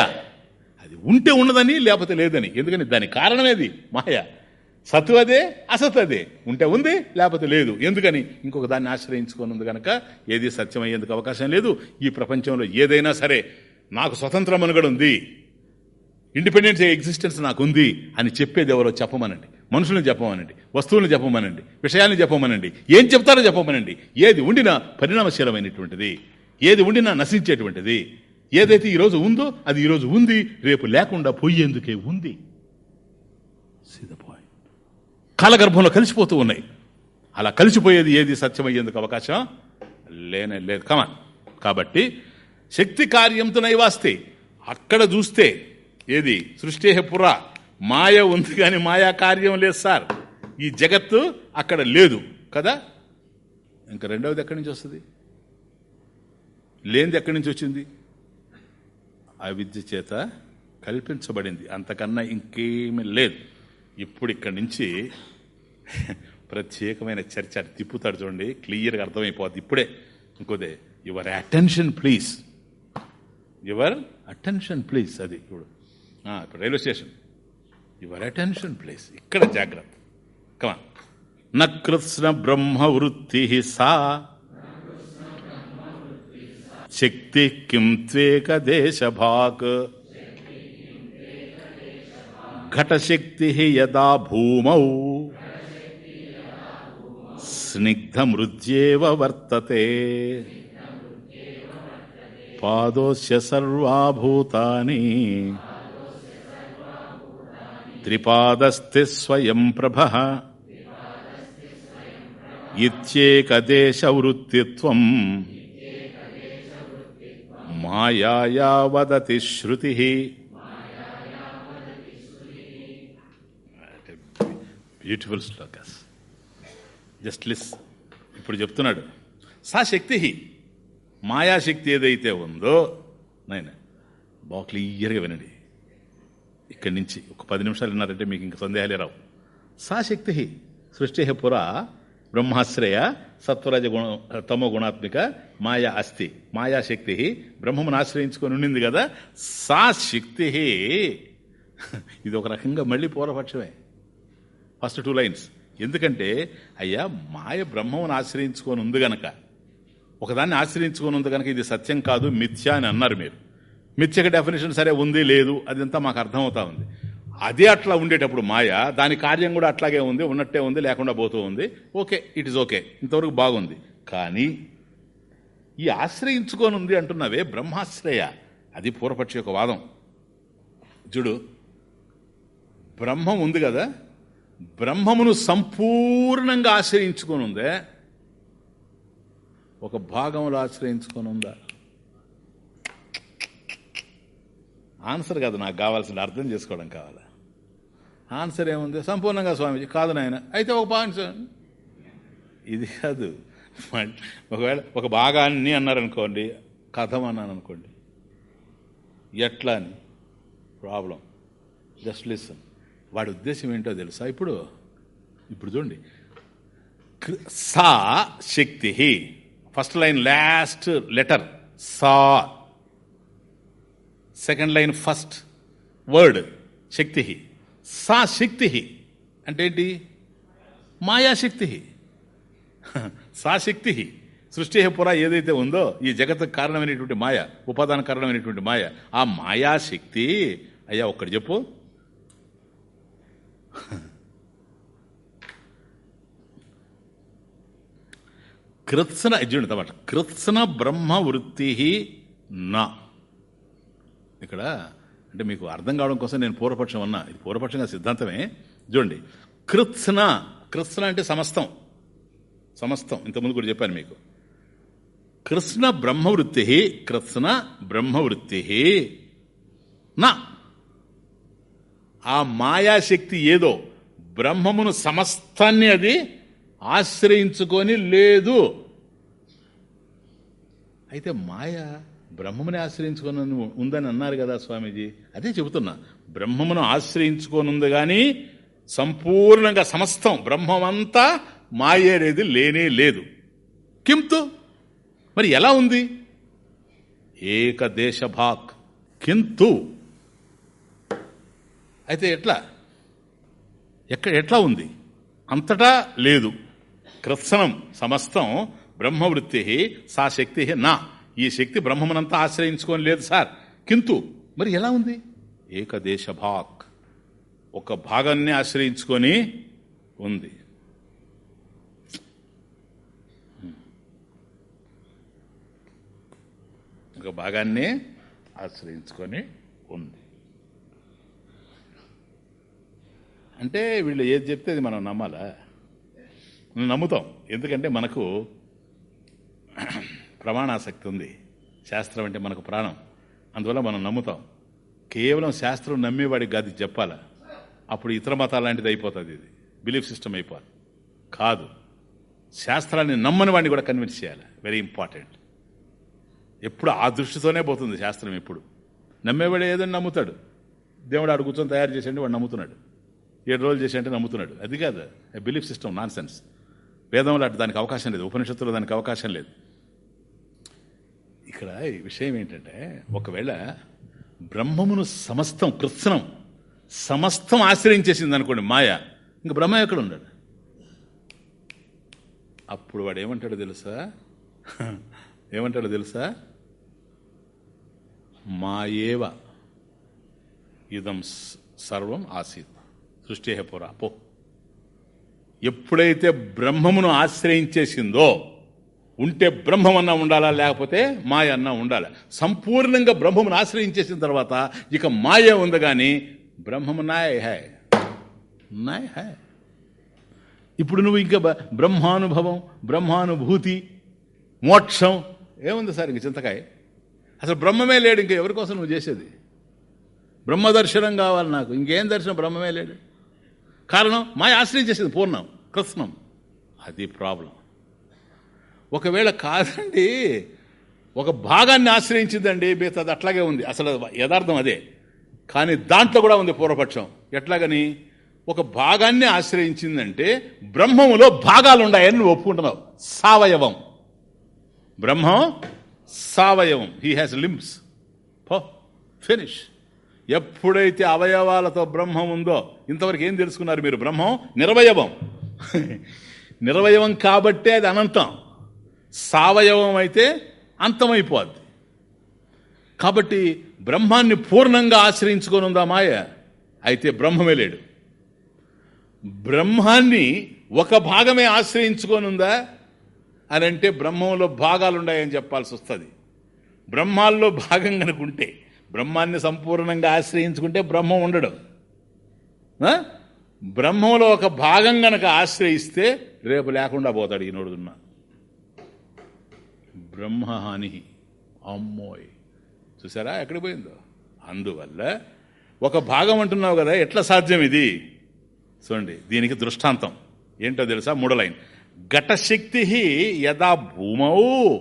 అది ఉంటే ఉన్నదని లేకపోతే లేదని. ఎందుకని? దాని కారణమేది మాయ. సత్తు అదే అసత్ అదే. ఉంటే ఉంది లేకపోతే లేదు. ఎందుకని? ఇంకొక దాన్ని ఆశ్రయించుకొని ఉంది కనుక ఏది సత్యం అయ్యేందుకు అవకాశం లేదు. ఈ ప్రపంచంలో ఏదైనా సరే నాకు స్వతంత్ర మనుగడ ఉంది ఇండిపెండెన్స్ ఎగ్జిస్టెన్స్ నాకు ఉంది అని చెప్పేది ఎవరో చెప్పమనండి. మనుషుల్ని చెప్పమనండి వస్తువుల్ని చెప్పమనండి విషయాన్ని చెప్పమనండి ఏం చెప్తారో చెప్పమనండి ఏది ఉండినా పరిణామశీలమైనటువంటిది ఏది ఉండినా నశించేటువంటిది. ఏదైతే ఈరోజు ఉందో అది ఈరోజు ఉంది రేపు లేకుండా పోయేందుకే ఉంది. కాలగర్భంలో కలిసిపోతూ ఉన్నాయి. అలా కలిసిపోయేది ఏది సత్యమయ్యేందుకు అవకాశం లేనే లేదు. కమాన్ కాబట్టి శక్తి కార్యంతో నైవాస్తే అక్కడ చూస్తే ఏది? సృష్టి పురా. మాయ ఉంది కానీ మాయా కార్యం లేదు సార్. ఈ జగత్తు అక్కడ లేదు కదా? ఇంకా రెండవది ఎక్కడి నుంచి వస్తుంది? లేనిది ఎక్కడి నుంచి వచ్చింది? అవిద్య చేత కల్పించబడింది. అంతకన్నా ఇంకేమీ లేదు. ఇప్పుడు ఇక్కడి నుంచి ప్రత్యేకమైన చర్చ అటు తిప్పుతాడు చూడండి. క్లియర్గా అర్థమైపోద్ది. ఇప్పుడే ఇంకోదే your attention please your attention please అది ఇప్పుడు. ఇప్పుడు railway station. Your attention place ఇక్కడ జాగ్రత్త. కమా నకృత్స్న బ్రహ్మ వృత్తి సా. శక్తి కిం త్వేక దేశభాక్. ఘటశక్తి యదా భూమౌ. స్నిగ్ధమృద్యేవ వర్తతే. పాదోస్య సర్వాభూతాని. త్రిపాదస్థి స్వయం ప్రభ ఇత్యేకదేశవృత్తిత్వం మాయా వదతి శృతి బ్యూటిఫుల్ శ్లోకస్ జస్ట్ లిస్ ఇప్పుడు చెప్తున్నాడు. సా శక్తి మాయాశక్తి ఏదైతే ఉందో నాయన బాగా క్లియర్గా వినండి. ఇక్కడి నుంచి ఒక పది నిమిషాలు విన్నారంటే మీకు ఇంక సందేహాలే రావు. సా శక్తి సృష్టి పురా బ్రహ్మాశ్రయ సత్వరజ గుణ తమో గుణాత్మిక మాయా అస్థి. మాయాశక్తి బ్రహ్మమును ఆశ్రయించుకొని ఉండింది కదా సా శక్తి ఇది ఒక రకంగా మళ్ళీ పూర్వపక్షమే. First two lines. ఎందుకంటే అయ్యా మాయ బ్రహ్మమును ఆశ్రయించుకొని ఉంది గనక. ఒకదాన్ని ఆశ్రయించుకొని ఉంది కనుక ఇది సత్యం కాదు మిథ్య అని అన్నారు మీరు. మిథ్యక డెఫినేషన్ సరే ఉంది లేదు అదంతా మాకు అర్థమవుతా ఉంది. అదే అట్లా ఉండేటప్పుడు మాయ దాని కార్యం కూడా అట్లాగే ఉంది ఉన్నట్టే ఉంది లేకుండా పోతూ ఉంది. ఓకే ఇట్ ఇస్ ఓకే ఇంతవరకు బాగుంది. కానీ ఈ ఆశ్రయించుకొని ఉంది అంటున్నావే బ్రహ్మాశ్రయ. అది పూర్వపక్షి యొక్క వాదం. చూడు బ్రహ్మం ఉంది కదా బ్రహ్మమును సంపూర్ణంగా ఆశ్రయించుకొని ఉందే ఒక భాగంలో ఆశ్రయించుకొని ఉందా? ఆన్సర్ కాదు నాకు కావాల్సిన అర్థం చేసుకోవడం కావాలి. ఆన్సర్ ఏముంది? సంపూర్ణంగా స్వామీజీ కాదు నాయన. అయితే ఒక పాయింట్ ఇది కాదు. ఒకవేళ ఒక భాగాన్ని అన్నారనుకోండి కథం అన్నాను అనుకోండి ఎట్లా అని? ప్రాబ్లం జస్ట్ లిసన్ వాడి ఉద్దేశం ఏంటో తెలుసా ఇప్పుడు? ఇప్పుడు చూడండి. కృ- సా శక్తి ఫస్ట్ లైన్ లాస్ట్ లెటర్ సా. సెకండ్ లైన్ ఫస్ట్ వర్డ్ శక్తి. సా శక్తి. అంటే ఏంటి? మాయాశక్తి సా శక్తి. సృష్టి పురా ఏదైతే ఉందో ఈ జగత్ కారణమైనటువంటి మాయ ఉపాదాన కారణమైనటువంటి మాయ. ఆ మాయాశక్తి అయ్యా ఒక్కటి చెప్పు. కృత్సన చూడండి అన్నమాట కృత్సన బ్రహ్మ వృత్తి నా. ఇక్కడ అంటే మీకు అర్థం కావడం కోసం నేను పూర్వపక్షం అన్నా. ఇది పూర్వపక్షంగా సిద్ధాంతమే. చూడండి. కృత్స్న కృత్స్న అంటే సమస్తం. సమస్తం. ఇంతకుముందు కూడా చెప్పాను మీకు. కృష్ణ బ్రహ్మవృత్తి కృత్స్న బ్రహ్మవృత్తి. నా. ఆ మాయాశక్తి ఏదో? బ్రహ్మమును సమస్తాన్ని అది ఆశ్రయించుకొని లేదు. అయితే మాయ బ్రహ్మముని ఆశ్రయించుకొని ఉందని అన్నారు కదా స్వామీజీ. అదే చెబుతున్నా. బ్రహ్మమును ఆశ్రయించుకోనుంది కానీ సంపూర్ణంగా సమస్తం బ్రహ్మమంతా మాయ లేనే లేదు. కింతు? మరి ఎలా ఉంది? ఏకదేశ భాక్ కింతు? అయితే ఎట్లా? ఎక్కడ ఎట్లా ఉంది? అంతటా లేదు. కృత్సనం సమస్తం బ్రహ్మవృత్తి సా శక్తి నా. ఈ శక్తి బ్రహ్మమునంతా ఆశ్రయించుకొని లేదు సార్. కింతు. మరి ఎలా ఉంది? ఏకదేశ భాక్ ఒక భాగాన్ని ఆశ్రయించుకొని ఉంది. ఒక భాగాన్ని ఆశ్రయించుకొని ఉంది. అంటే వీళ్ళు ఏది చెప్తే అది మనం నమ్మాలా? నమ్ముతాం. ఎందుకంటే మనకు ప్రమాణాసక్తి ఉంది. శాస్త్రం అంటే మనకు ప్రాణం. అందువల్ల మనం నమ్ముతాం. కేవలం శాస్త్రం నమ్మేవాడికి గది చెప్పాలా? అప్పుడు ఇతర మతాల లాంటిది అయిపోతుంది ఇది. బిలీఫ్ సిస్టమ్ అయిపోవాలి. కాదు. శాస్త్రాన్ని నమ్మని వాడిని కూడా కన్విన్స్ చేయాలి. Very important. ఎప్పుడు ఆ దృష్టితోనే పోతుంది శాస్త్రం ఎప్పుడు. నమ్మేవాడు ఏదని నమ్ముతాడు. దేవుడు ఆడు కూర్చొని తయారు చేసేయండి వాడు నమ్ముతున్నాడు. ఏడు రోజులు చేసి అంటే నమ్ముతున్నాడు. అది కాదు. బిలీఫ్ సిస్టమ్ నాన్ సెన్స్ వేదంలో దానికి అవకాశం లేదు. ఉపనిషత్తులో దానికి అవకాశం లేదు. ఇక్కడ ఈ విషయం ఏంటంటే ఒకవేళ బ్రహ్మమును సమస్తం కృత్సనం సమస్తం ఆశ్రయించేసింది అనుకోండి మాయ ఇంక బ్రహ్మ ఎక్కడ ఉన్నాడు అప్పుడు వాడు ఏమంటాడు తెలుసా? ఏమంటాడు తెలుసా? మాయేవ ఇదం సర్వం ఆసీత్. సృష్టి పురా పో. ఎప్పుడైతే బ్రహ్మమును ఆశ్రయించేసిందో ఉంటే బ్రహ్మమన్నా ఉండాలా? లేకపోతే మాయ అన్నా ఉండాలి? సంపూర్ణంగా బ్రహ్మమును ఆశ్రయించేసిన తర్వాత ఇక మాయ ఉంది కానీ బ్రహ్మము నాయ హై. నాయ హాయ్ ఇప్పుడు నువ్వు ఇంకా బ్రహ్మానుభవం బ్రహ్మానుభూతి మోక్షం ఏముంది సార్ ఇంక చింతకాయ? అసలు బ్రహ్మమే లేడు ఇంకా ఎవరి కోసం నువ్వు చేసేది? బ్రహ్మ దర్శనం కావాలి నాకు. ఇంకేం దర్శనం? బ్రహ్మమే లేడు. కారణం మాయ ఆశ్రయించేసింది పూర్ణం కృష్ణం. అది ప్రాబ్లం ఒకవేళ కాదండి ఒక భాగాన్ని ఆశ్రయించిందండి మిగతా అట్లాగే ఉంది. అసలు యథార్థం అదే. కానీ దాంట్లో కూడా ఉంది పూర్వపక్షం. ఎట్లాగని? ఒక భాగాన్ని ఆశ్రయించిందంటే బ్రహ్మములో భాగాలు ఉన్నాయని నువ్వు ఒప్పుకుంటున్నావు. సావయవం. బ్రహ్మం సావయవం. హీ హ్యాస్ లిమ్స్ ఫినిష్ ఎప్పుడైతే అవయవాలతో బ్రహ్మం ఉందో ఇంతవరకు ఏం తెలుసుకున్నారు మీరు బ్రహ్మం? నిరవయవం. నిరవయవం కాబట్టే అది అనంతం. సావయవం అయితే అంతమైపోద్ది. కాబట్టి బ్రహ్మాన్ని పూర్ణంగా ఆశ్రయించుకొని ఉందా మాయ? అయితే బ్రహ్మమే లేడు. బ్రహ్మాన్ని ఒక భాగమే ఆశ్రయించుకొని ఉందా? అని అంటే బ్రహ్మంలో భాగాలు ఉన్నాయని చెప్పాల్సి వస్తుంది. బ్రహ్మాల్లో భాగం కనుకుంటే బ్రహ్మాన్ని సంపూర్ణంగా ఆశ్రయించుకుంటే బ్రహ్మం ఉండడు. బ్రహ్మంలో ఒక భాగం గనక ఆశ్రయిస్తే రేపు లేకుండా పోతాడు ఈ నోడుతున్నా బ్రహ్మహాని. అమ్మోయ్. చూసారా ఎక్కడికి పోయిందో? అందువల్ల ఒక భాగం అంటున్నావు కదా ఎట్లా సాధ్యం ఇది? చూడండి దీనికి దృష్టాంతం. ఏంటో తెలుసా? మూడో లైన్. ఘటశక్తి యదా భూమౌ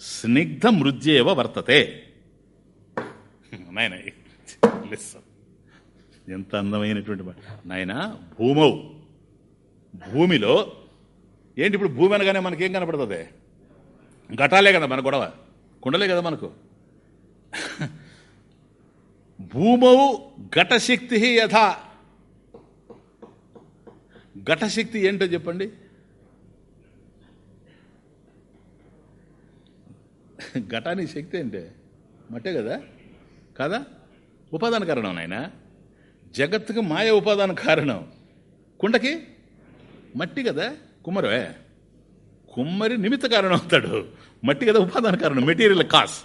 స్నిగ్ధ మృద్యేవ వర్తతే. నాయన ఎంత అందమైనటువంటి నాయన భూమౌ. భూమిలో ఏంటి ఇప్పుడు భూమి అనగానే మనకేం కనపడుతుంది? ఘటాలే కదా మన గొడవ. కుండలే కదా మనకు. భూమౌ ఘటశక్తి యథా. ఘటశక్తి ఏంటో చెప్పండి. ఘటానికి శక్తి ఏంటి? మట్టే కదా. కాదా? ఉపాదాన కారణం నాయన. జగత్తుకు మాయ ఉపాదాన కారణం. కుండకి? మట్టి కదా. కుమరే కుమ్మరి నిమిత్త కారణం అవుతాడు. మట్టి కదా ఉపాదాన కారణం మెటీరియల్ కాస్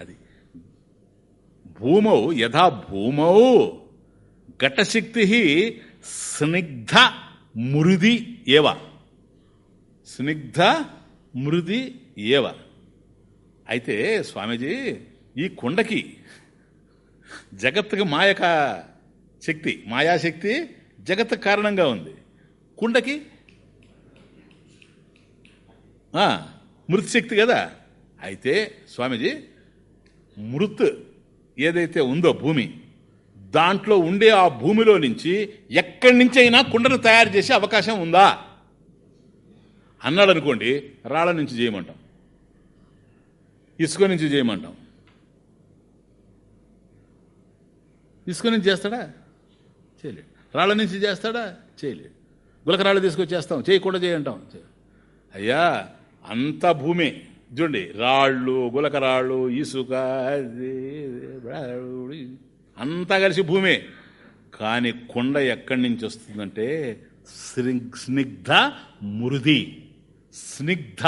అది. భూమౌ యథా భూమౌ. ఘటశక్తి స్నిగ్ధ మృది ఏవ. స్నిగ్ధ మృది ఏవ. అయితే స్వామీజీ ఈ కుండకి జగత్తుకి మాయక శక్తి మాయాశక్తి జగత్ కారణంగా ఉంది. కుండకి ఆ, మృత్ శక్తి కదా? అయితే స్వామీజీ మృత్ ఏదైతే ఉందో భూమి దాంట్లో ఉండే ఆ భూమిలో నుంచి ఎక్కడి నుంచి అయినా కుండను తయారు చేసే అవకాశం ఉందా? అన్నాడు అనుకోండి రాళ్ళ నుంచి చేయమంటాం. ఇసుక నుంచి చేయమంటాం. ఇసుక నుంచి చేస్తాడా? చేయలేడు. రాళ్ళ నుంచి చేస్తాడా? చేయలేడు. గులకరాళ్ళు రాళ్ళు చేయకుండా చేయంటాం అయ్యా అంత భూమే. చూడండి రాళ్ళు గులక రాళ్ళు ఇసుక అంతా కలిసి భూమే. కానీ కొండ ఎక్కడి నుంచి వస్తుందంటే స్నిగ్ధ మృది స్నిగ్ధ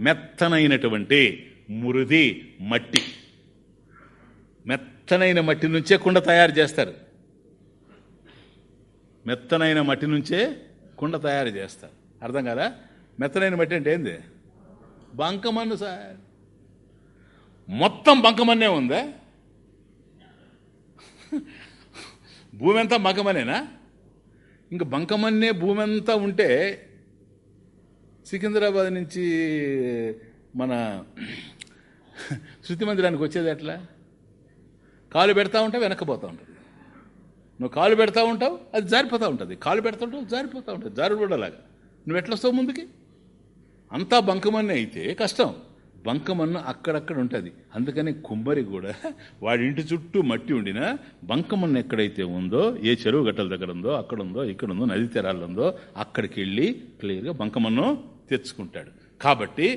మెత్తనైనటువంటి మృది మట్టి. మెత్తనైన మట్టి నుంచే కుండ తయారు చేస్తారు. మెత్తనైన మట్టి నుంచే కుండ తయారు చేస్తారు. అర్థం కదా? మెత్తనైన మట్టి అంటే ఏంది? బంకమన్ను సార్. మొత్తం బంకమన్నే ఉందా? భూమి అంతా బంకమనేనా ఇంకా బంకమన్నే భూమి అంతా ఉంటే సికింద్రాబాద్ నుంచి మన శృతి మందిరానికి వచ్చేది ఎట్లా? కాలు పెడతా ఉంటావు వెనక్కిపోతూ ఉంటుంది నువ్వు కాలు పెడతా ఉంటావు అది జారిపోతూ ఉంటుంది. కాలు పెడతా ఉంటావు జారిపోతూ ఉంటుంది. జారుబడలాగా నువ్వు ఎట్లా వస్తావు ముందుకి? అంతా బంకమన్నే అయితే కష్టం. బంకమన్ను అక్కడక్కడ ఉంటుంది. అందుకని కుమ్మరి కూడా వాడి ఇంటి చుట్టూ మట్టి ఉండినా బంకమన్ను ఎక్కడైతే ఉందో ఏ చెరువు గట్టల దగ్గర ఉందో అక్కడ ఉందో ఇక్కడ ఉందో నది తీరాల్లో ఉందో అక్కడికి వెళ్ళి క్లియర్గా బంకమన్ను తెచ్చుకుంటాడు. కాబట్టి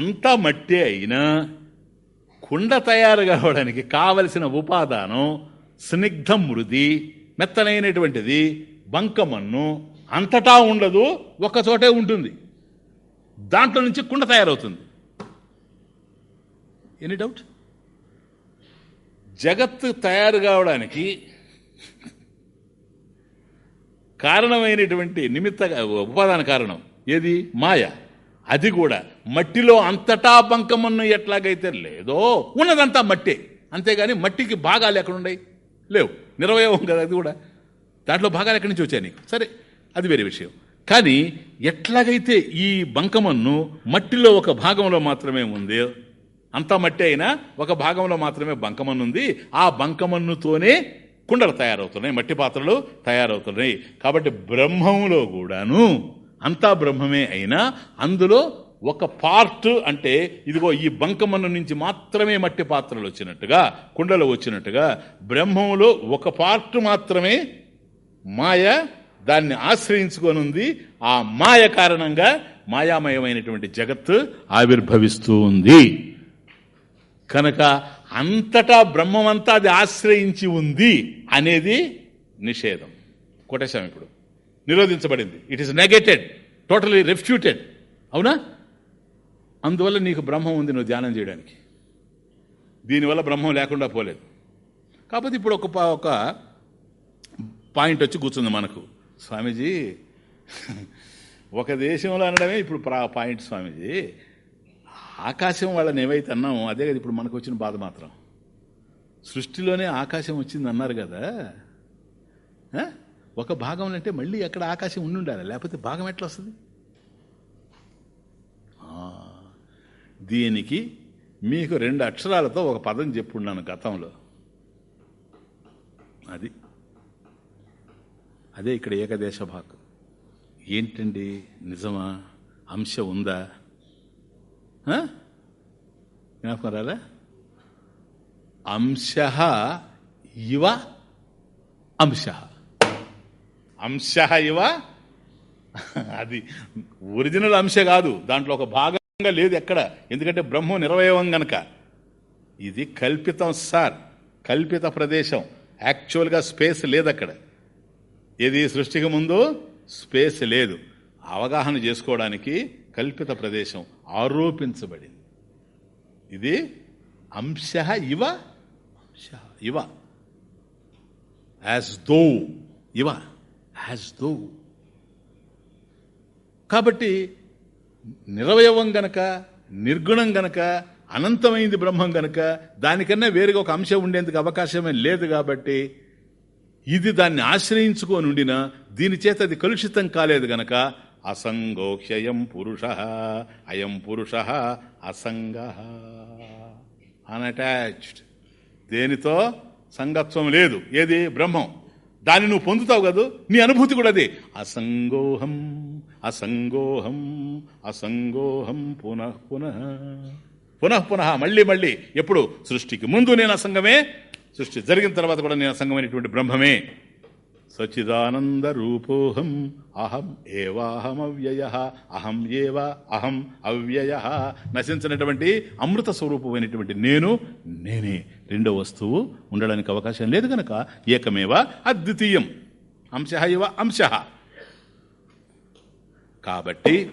అంతా మట్టి అయినా కుండ తయారు కావడానికి కావలసిన ఉపాదానం స్నిగ్ధ మృది మెత్తనైనటువంటిది బంకమన్ను అంతటా ఉండదు ఒక చోటే ఉంటుంది. దాంట్లో నుంచి కుండ తయారవుతుంది. ఎనీ డౌట్ జగత్తు తయారు కావడానికి కారణమైనటువంటి నిమిత్త ఉపాదాన కారణం ఏది? మాయ. అది కూడా మట్టిలో అంతటా బంకమన్ను ఎట్లాగైతే లేదో ఉన్నదంతా మట్టే. అంతేగాని మట్టికి భాగాలు ఎక్కడున్నాయి లేవు. నిరవయవం కదా అది కూడా. దాంట్లో భాగాలు ఎక్కడి నుంచి వచ్చాయి నీకు? సరే అది వేరే విషయం. కానీ ఎట్లాగైతే ఈ బంకమన్ను మట్టిలో ఒక భాగంలో మాత్రమే ఉంది అంతా మట్టి అయినా ఒక భాగంలో మాత్రమే బంకమన్ను ఉంది ఆ బంకమన్నుతోనే కుండలు తయారవుతున్నాయి మట్టి పాత్రలు తయారవుతున్నాయి. కాబట్టి బ్రహ్మంలో కూడాను అంతా బ్రహ్మమే అయినా అందులో ఒక పార్ట్ అంటే ఇదిగో ఈ బంకమన్ను నుంచి మాత్రమే మట్టి పాత్రలు వచ్చినట్టుగా కుండలు వచ్చినట్టుగా బ్రహ్మంలో ఒక పార్ట్ మాత్రమే మాయ దాన్ని ఆశ్రయించుకొని ఉంది. ఆ మాయ కారణంగా మాయామయమైనటువంటి జగత్తు ఆవిర్భవిస్తూ ఉంది. కనుక అంతటా బ్రహ్మమంతా అది ఆశ్రయించి ఉంది అనేది నిషేధం. కొట్టేశాం ఇప్పుడు. నిరోధించబడింది. It is negated totally refuted అవునా? అందువల్ల నీకు బ్రహ్మం ఉంది నువ్వు ధ్యానం చేయడానికి. దీనివల్ల బ్రహ్మం లేకుండా పోలేదు. కాకపోతే ఇప్పుడు ఒక ఒక పాయింట్ వచ్చి కూర్చుంది మనకు. స్వామీజీ ఒక దేశంలో అనడమే ఇప్పుడు ప్రా- పాయింట్ స్వామీజీ. ఆకాశం వాళ్ళని ఏవైతే అన్నామో అదే కదా ఇప్పుడు మనకు వచ్చిన బాధ మాత్రం. సృష్టిలోనే ఆకాశం వచ్చింది అన్నారు కదా. ఒక భాగం అంటే మళ్ళీ ఎక్కడ ఆకాశం ఉండి ఉండాలి లేకపోతే భాగం ఎట్లా వస్తుంది? దీనికి మీకు రెండు అక్షరాలతో ఒక పదం చెప్పున్నాను గతంలో. అది అదే ఇక్కడ ఏకదేశ భాక్ ఏంటండి నిజమా? అంశ ఉందా? జ్ఞాపకం రాలే? అంశ ఇవ అంశ. అంశ ఇవ? అది ఒరిజినల్ అంశ కాదు. దాంట్లో ఒక భాగంగా లేదు ఎక్కడ. ఎందుకంటే బ్రహ్మం నిర్వయవం గనక. ఇది కల్పితం సార్. కల్పిత ప్రదేశం. యాక్చువల్గా స్పేస్ లేదు అక్కడ ఏది సృష్టికి ముందు? స్పేస్ లేదు. అవగాహన చేసుకోవడానికి కల్పిత ప్రదేశం ఆరోపించబడింది. ఇది అంశ ఇవ అంశ ఇవ. యాజ్ దో ఇవ. యాజ్ దో కాబట్టి నిరవయవం గనక నిర్గుణం గనక అనంతమైంది బ్రహ్మం గనక దానికన్నా వేరుగా ఒక అంశం ఉండేందుకు అవకాశమే లేదు కాబట్టి ఇది దాన్ని ఆశ్రయించుకొని ఉండినా దీని చేత అది కలుషితం కాలేదు గనక అసంగోహ్యయం పురుష అయం పురుష అసంగ. అన్అటాచ్డ్ దేనితో? సంగత్వం లేదు. ఏది? బ్రహ్మం. దాన్ని నువ్వు పొందుతావు కదా? నీ అనుభూతి కూడా అది. అసంగోహం అసంగోహం అసంగోహం పునః పునః. పునః పునః మళ్ళీ మళ్ళీ. ఎప్పుడు? సృష్టికి ముందు నేను అసంగమే సృష్టి జరిగిన తర్వాత కూడా నేను అసంగమైనటువంటి బ్రహ్మమే. సచిదానంద రూపోహం అహం ఏవాహం అవ్యయ అహం ఏవ అహం అవ్యయ నశించినటువంటి అమృత స్వరూపమైనటువంటి నేను నేనే. రెండో వస్తువు ఉండడానికి అవకాశం లేదు కనుక ఏకమేవ అద్వితీయం. అంశ ఇవ అంశ. కాబట్టి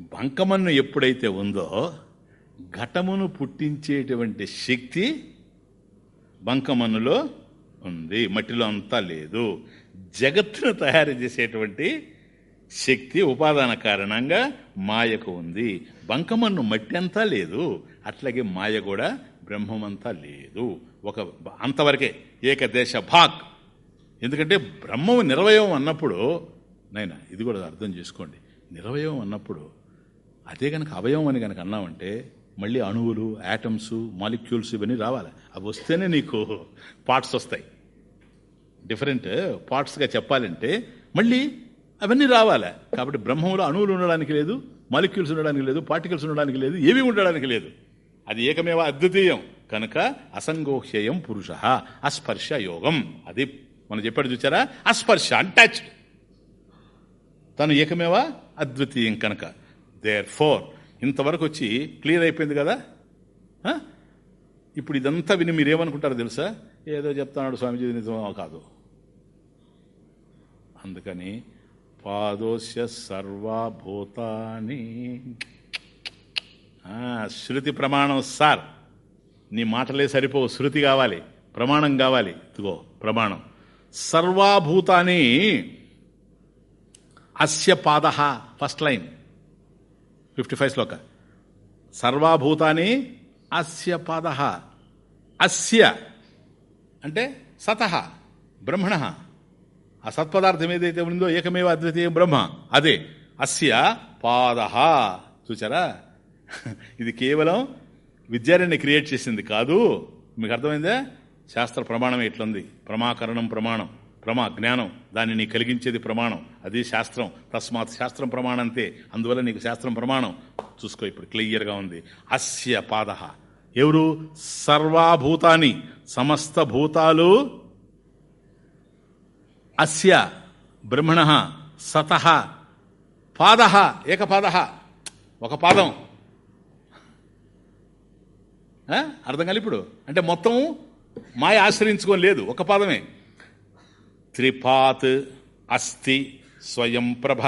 బంకమన్ను ఎప్పుడైతే ఉందో ఘటమును పుట్టించేటువంటి శక్తి బంకమన్నులో ఉంది. మట్టిలో అంతా లేదు. జగత్తును తయారు చేసేటువంటి శక్తి ఉపాదాన కారణంగా మాయకు ఉంది. బంకమన్ను మట్టి అంతా లేదు. అట్లాగే మాయ కూడా బ్రహ్మమంతా లేదు. ఒక అంతవరకే ఏకదేశ భాక్ ఎందుకంటే బ్రహ్మం నిర్వయం అన్నప్పుడు నైనా ఇది కూడా అర్థం చేసుకోండి. నిర్వయం అన్నప్పుడు అదే కనుక అవయవం అని కనుక అన్నామంటే మళ్ళీ అణువులు యాటమ్స్ మాలిక్యూల్స్ ఇవన్నీ రావాలి. అవి వస్తేనే నీకు పార్ట్స్ వస్తాయి. డిఫరెంట్ పార్ట్స్గా చెప్పాలంటే మళ్ళీ అవన్నీ రావాలి? కాబట్టి బ్రహ్మంలో అణువులు ఉండడానికి లేదు మాలిక్యూల్స్ ఉండడానికి లేదు పార్టికల్స్ ఉండడానికి లేదు ఏవి ఉండడానికి లేదు. అది ఏకమేవ అద్వితీయం. కనుక అసంగోహ్యయం పురుష అస్పర్శ యోగం. అది మనం చెప్పాడు చూచారా? అస్పర్శ అన్టచ్డ్ తను ఏకమేవ? అద్వితీయం కనుక. దేర్ ఫోర్ ఇంతవరకు వచ్చి క్లియర్ అయిపోయింది కదా? ఇప్పుడు ఇదంతా విని మీరేమనుకుంటారో తెలుసా? ఏదో చెప్తున్నాడు స్వామీజీ నిజమో కాదు. అందుకని పాదోస్య సర్వభూతాన్ని శృతి ప్రమాణం సార్ నీ మాటలే సరిపోవు. శృతి కావాలి ప్రమాణం కావాలి. ఇదిగో ప్రమాణం. సర్వాభూతాని అస్య పాద ఫస్ట్ లైన్. ఫిఫ్టీ ఫైవ్ శ్లోక. సర్వాభూతాన్ని అస్య పాద. అస్య. అంటే సత బ్రహ్మణ. ఆ సత్పదార్థం ఏదైతే ఉందో ఏకమేవ అద్వితీయం బ్రహ్మ అదే. అస్య పాద. చూచారా ఇది కేవలం విద్యారణ్య క్రియేట్ చేసింది కాదు. మీకు అర్థమైందా? శాస్త్ర ప్రమాణం ఎట్లుంది ప్రమాకరణం ప్రమాణం ప్రమా జ్ఞానం దాన్ని నీ కలిగించేది ప్రమాణం. అది శాస్త్రం. తస్మాత్ శాస్త్రం ప్రమాణంతే అందువల్ల నీకు శాస్త్రం ప్రమాణం. చూసుకో ఇప్పుడు క్లియర్గా ఉంది. అస్య పాద. ఎవరు? సర్వాభూతాన్ని సమస్త భూతాలు. అస్య బ్రహ్మణ సత పాద ఏకపాద. ఒక పాదం. అర్థం కాలి ఇప్పుడు? అంటే మొత్తం మాయ ఆశ్రయించుకొని లేదు ఒక పాదమే. త్రిపాత్ అస్తి స్వయం ప్రభ.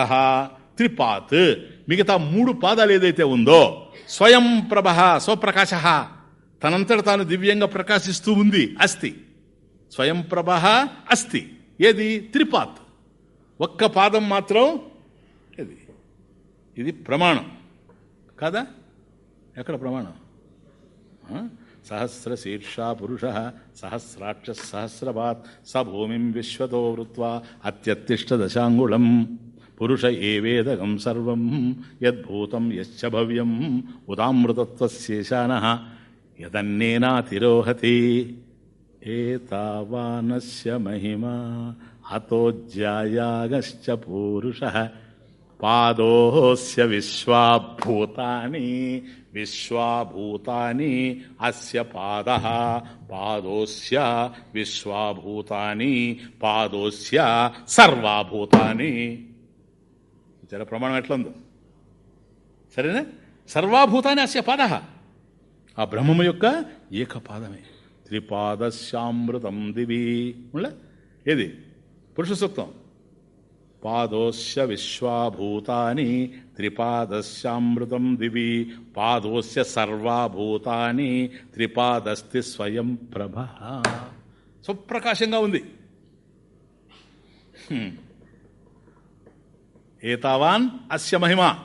త్రిపాత్. మిగతా మూడు పాదాలు ఏదైతే ఉందో స్వయం ప్రభ స్వప్రకాశ. తనంతట తాను దివ్యంగా ప్రకాశిస్తూ ఉంది. అస్తి స్వయం ప్రభ అస్తి ఏది? త్రిపాత్. ఒక్క పాదం మాత్రం ఇది ఇది ప్రమాణం. కాదా? ఎక్కడ ప్రమాణం? సహస్ర సహస్రశీర్షా పురుష సహస్రాక్ష సహస్రపాత్ స భూమిం విశ్వతో వృత్వా అత్యత్తిష్ట దశాంగుళం. పురుష ఏవేదగం సర్వం యద్భూతం యశ్చ భవ్యం ఉదామృతత్వశేషాన. యదన్నేనాతిరోహతి ఏతావానస్య మహిమా. అతోజ్యాయాగశ్చ పూరుష. పాదోస్య విశ్వాభూతాని. విశ్వాభూతాని అస్య పాద. పాదోస్య విశ్వాభూతాని. పాదోస్య సర్వాభూతాని. జర ప్రమాణం ఎట్లుందో? సరేనా? సర్వాభూతాన్ని అస్య పాద. ఆ బ్రహ్మము యొక్క ఏకపాదమే. త్రిపాదశ్యామృతం దివి. ఉండ ఏది? పురుష సూక్తం పాదోస్య విశ్వాభూతాని త్రిపాదశ్యామృతం దివి. పాదోస్య సర్వాభూతాని త్రిపాదస్తి స్వయం ప్రభ. సుప్రకాశంగా ఉంది. ఏతావాన్ అస్య మహిమ.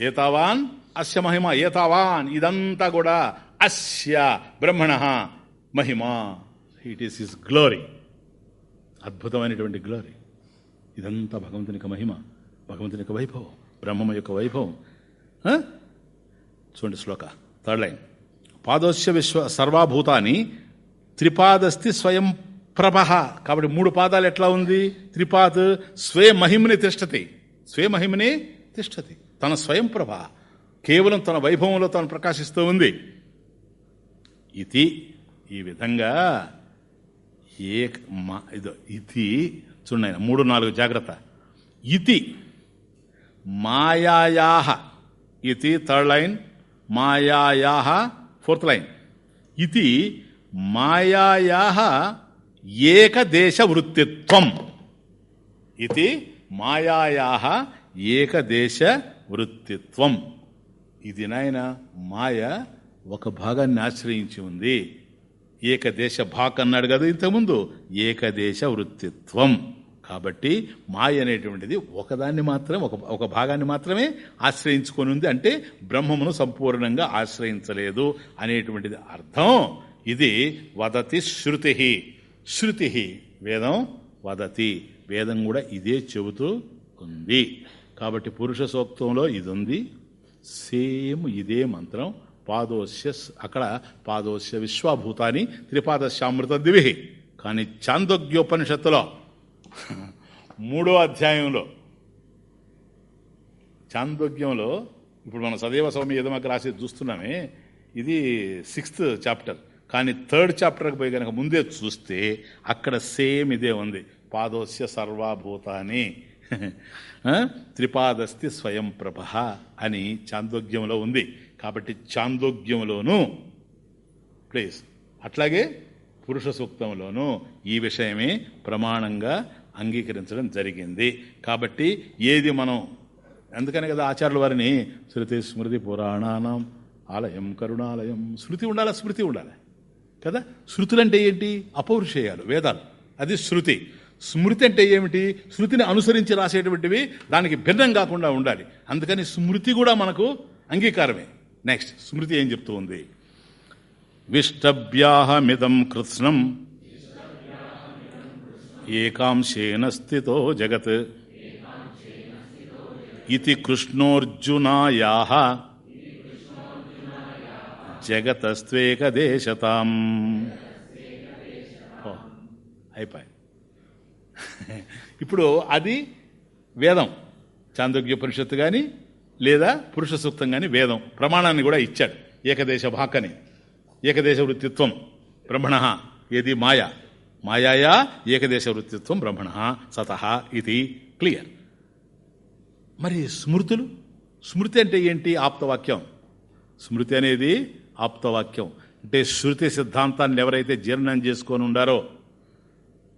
ఏతావాన్ అస్య మహిమ ఏతావాన్? ఇదంతా కూడా అస్య బ్రహ్మణ మహిమ. ఇట్ ఈస్ ఇస్ గ్లోరీ అద్భుతమైనటువంటి గ్లోరీ ఇదంతా భగవంతుని యొక్క మహిమ భగవంతుని యొక్క వైభవం బ్రహ్మము యొక్క వైభవం. చూడండి శ్లోక. థర్డ్ లైన్ పాదోస్య విశ్వ సర్వాభూతాన్ని త్రిపాదస్తి స్వయం ప్రభ. కాబట్టి మూడు పాదాలు ఎట్లా ఉంది? త్రిపాద్ స్వే మహిమని తిష్టతి. స్వే మహిమని తిష్టతి. తన స్వయం ప్రభ. కేవలం తన వైభవంలో తాను ప్రకాశిస్తూ ఉంది. ఇది ఈ విధంగా ఏ మా ఇదో ఇది చూడండి ఆయన, మూడు నాలుగు జాగ్రత్త. ఇతి మాయాయాహ. ఇది థర్డ్ లైన్ మాయాయాహ ఫోర్త్ లైన్. ఇది మాయాయాహ ఏకదేశ వృత్తిత్వం ఇది మాయాయాహ ఏకదేశ వృత్తిత్వం ఇది నాయన మాయ ఒక భాగాన్ని ఆశ్రయించి ఉంది. ఏకదేశ భాక్ అన్నాడు కదా ఇంతకుముందు. ఏకదేశ వృత్తిత్వం. కాబట్టి మాయ అనేటువంటిది ఒకదాన్ని మాత్రం ఒక ఒక భాగాన్ని మాత్రమే ఆశ్రయించుకొని ఉంది. అంటే బ్రహ్మమును సంపూర్ణంగా ఆశ్రయించలేదు అనేటువంటిది అర్థం. ఇది వదతి శృతి శృతి వేదం వదతి. వేదం కూడా ఇదే చెబుతూ ఉంది. కాబట్టి పురుష సూక్తంలో ఇది ఉంది సేమ్ ఇదే మంత్రం పాదోశ్య అక్కడ పాదోశ్య విశ్వభూతాన్ని త్రిపాదశ్యామృత దివి. కానీ చాందోగ్యోపనిషత్తులో మూడో అధ్యాయంలో చాందోగ్యంలో ఇప్పుడు మనం సదైవ సౌమ్య ఏదమాక రాసి చూస్తున్నామే ఇది సిక్స్త్ చాప్టర్. కానీ థర్డ్ చాప్టర్కి పోయి కనుక ముందే చూస్తే అక్కడ సేమ్ ఇదే ఉంది. పాదోస్య సర్వాభూతాన్ని త్రిపాదస్తి స్వయం ప్రభ అని చాందోగ్యంలో ఉంది. కాబట్టి చాందోగ్యంలోనూ ప్లీజ్ అట్లాగే పురుష సూక్తంలోనూ ఈ విషయమే ప్రమాణంగా అంగీకరించడం జరిగింది. కాబట్టి ఏది మనం అందుకనే కదా ఆచార్యుల వారిని శృతి స్మృతి పురాణానం ఆలయం కరుణాలయం శృతి ఉండాలా స్మృతి ఉండాలి? కదా? శృతులు అంటే ఏంటి? అపౌరుషేయాలు వేదాలు. అది శృతి. స్మృతి అంటే ఏమిటి? శృతిని అనుసరించి రాసేటువంటివి దానికి భిన్నం కాకుండా ఉండాలి. అందుకని స్మృతి కూడా మనకు అంగీకారమే. నెక్స్ట్ స్మృతి ఏం చెప్తూ ఉంది విష్టభ్యాహమిదం కృత్స్నం. ఏకాంశేన స్థితో జగత్. ఇది కృష్ణోర్జునాయా జగతస్త్వేకదేశతాం. అయిపోయి ఇప్పుడు అది వేదం. చాందోగ్యోపనిషత్తు కానీ లేదా పురుష సూక్తం కానీ వేదం. ప్రమాణాన్ని కూడా ఇచ్చాడు. ఏకదేశ భాకని ఏకదేశ వృత్తిత్వం. బ్రహ్మణ ఏది మాయా? మాయాయా ఏకదేశ వృత్తిత్వం బ్రహ్మణ సత ఇది క్లియర్. మరి స్మృతులు? స్మృతి అంటే ఏంటి ఆప్తవాక్యం? స్మృతి అనేది ఆప్తవాక్యం. అంటే శృతి సిద్ధాంతాన్ని ఎవరైతే జీర్ణం చేసుకొని ఉండారో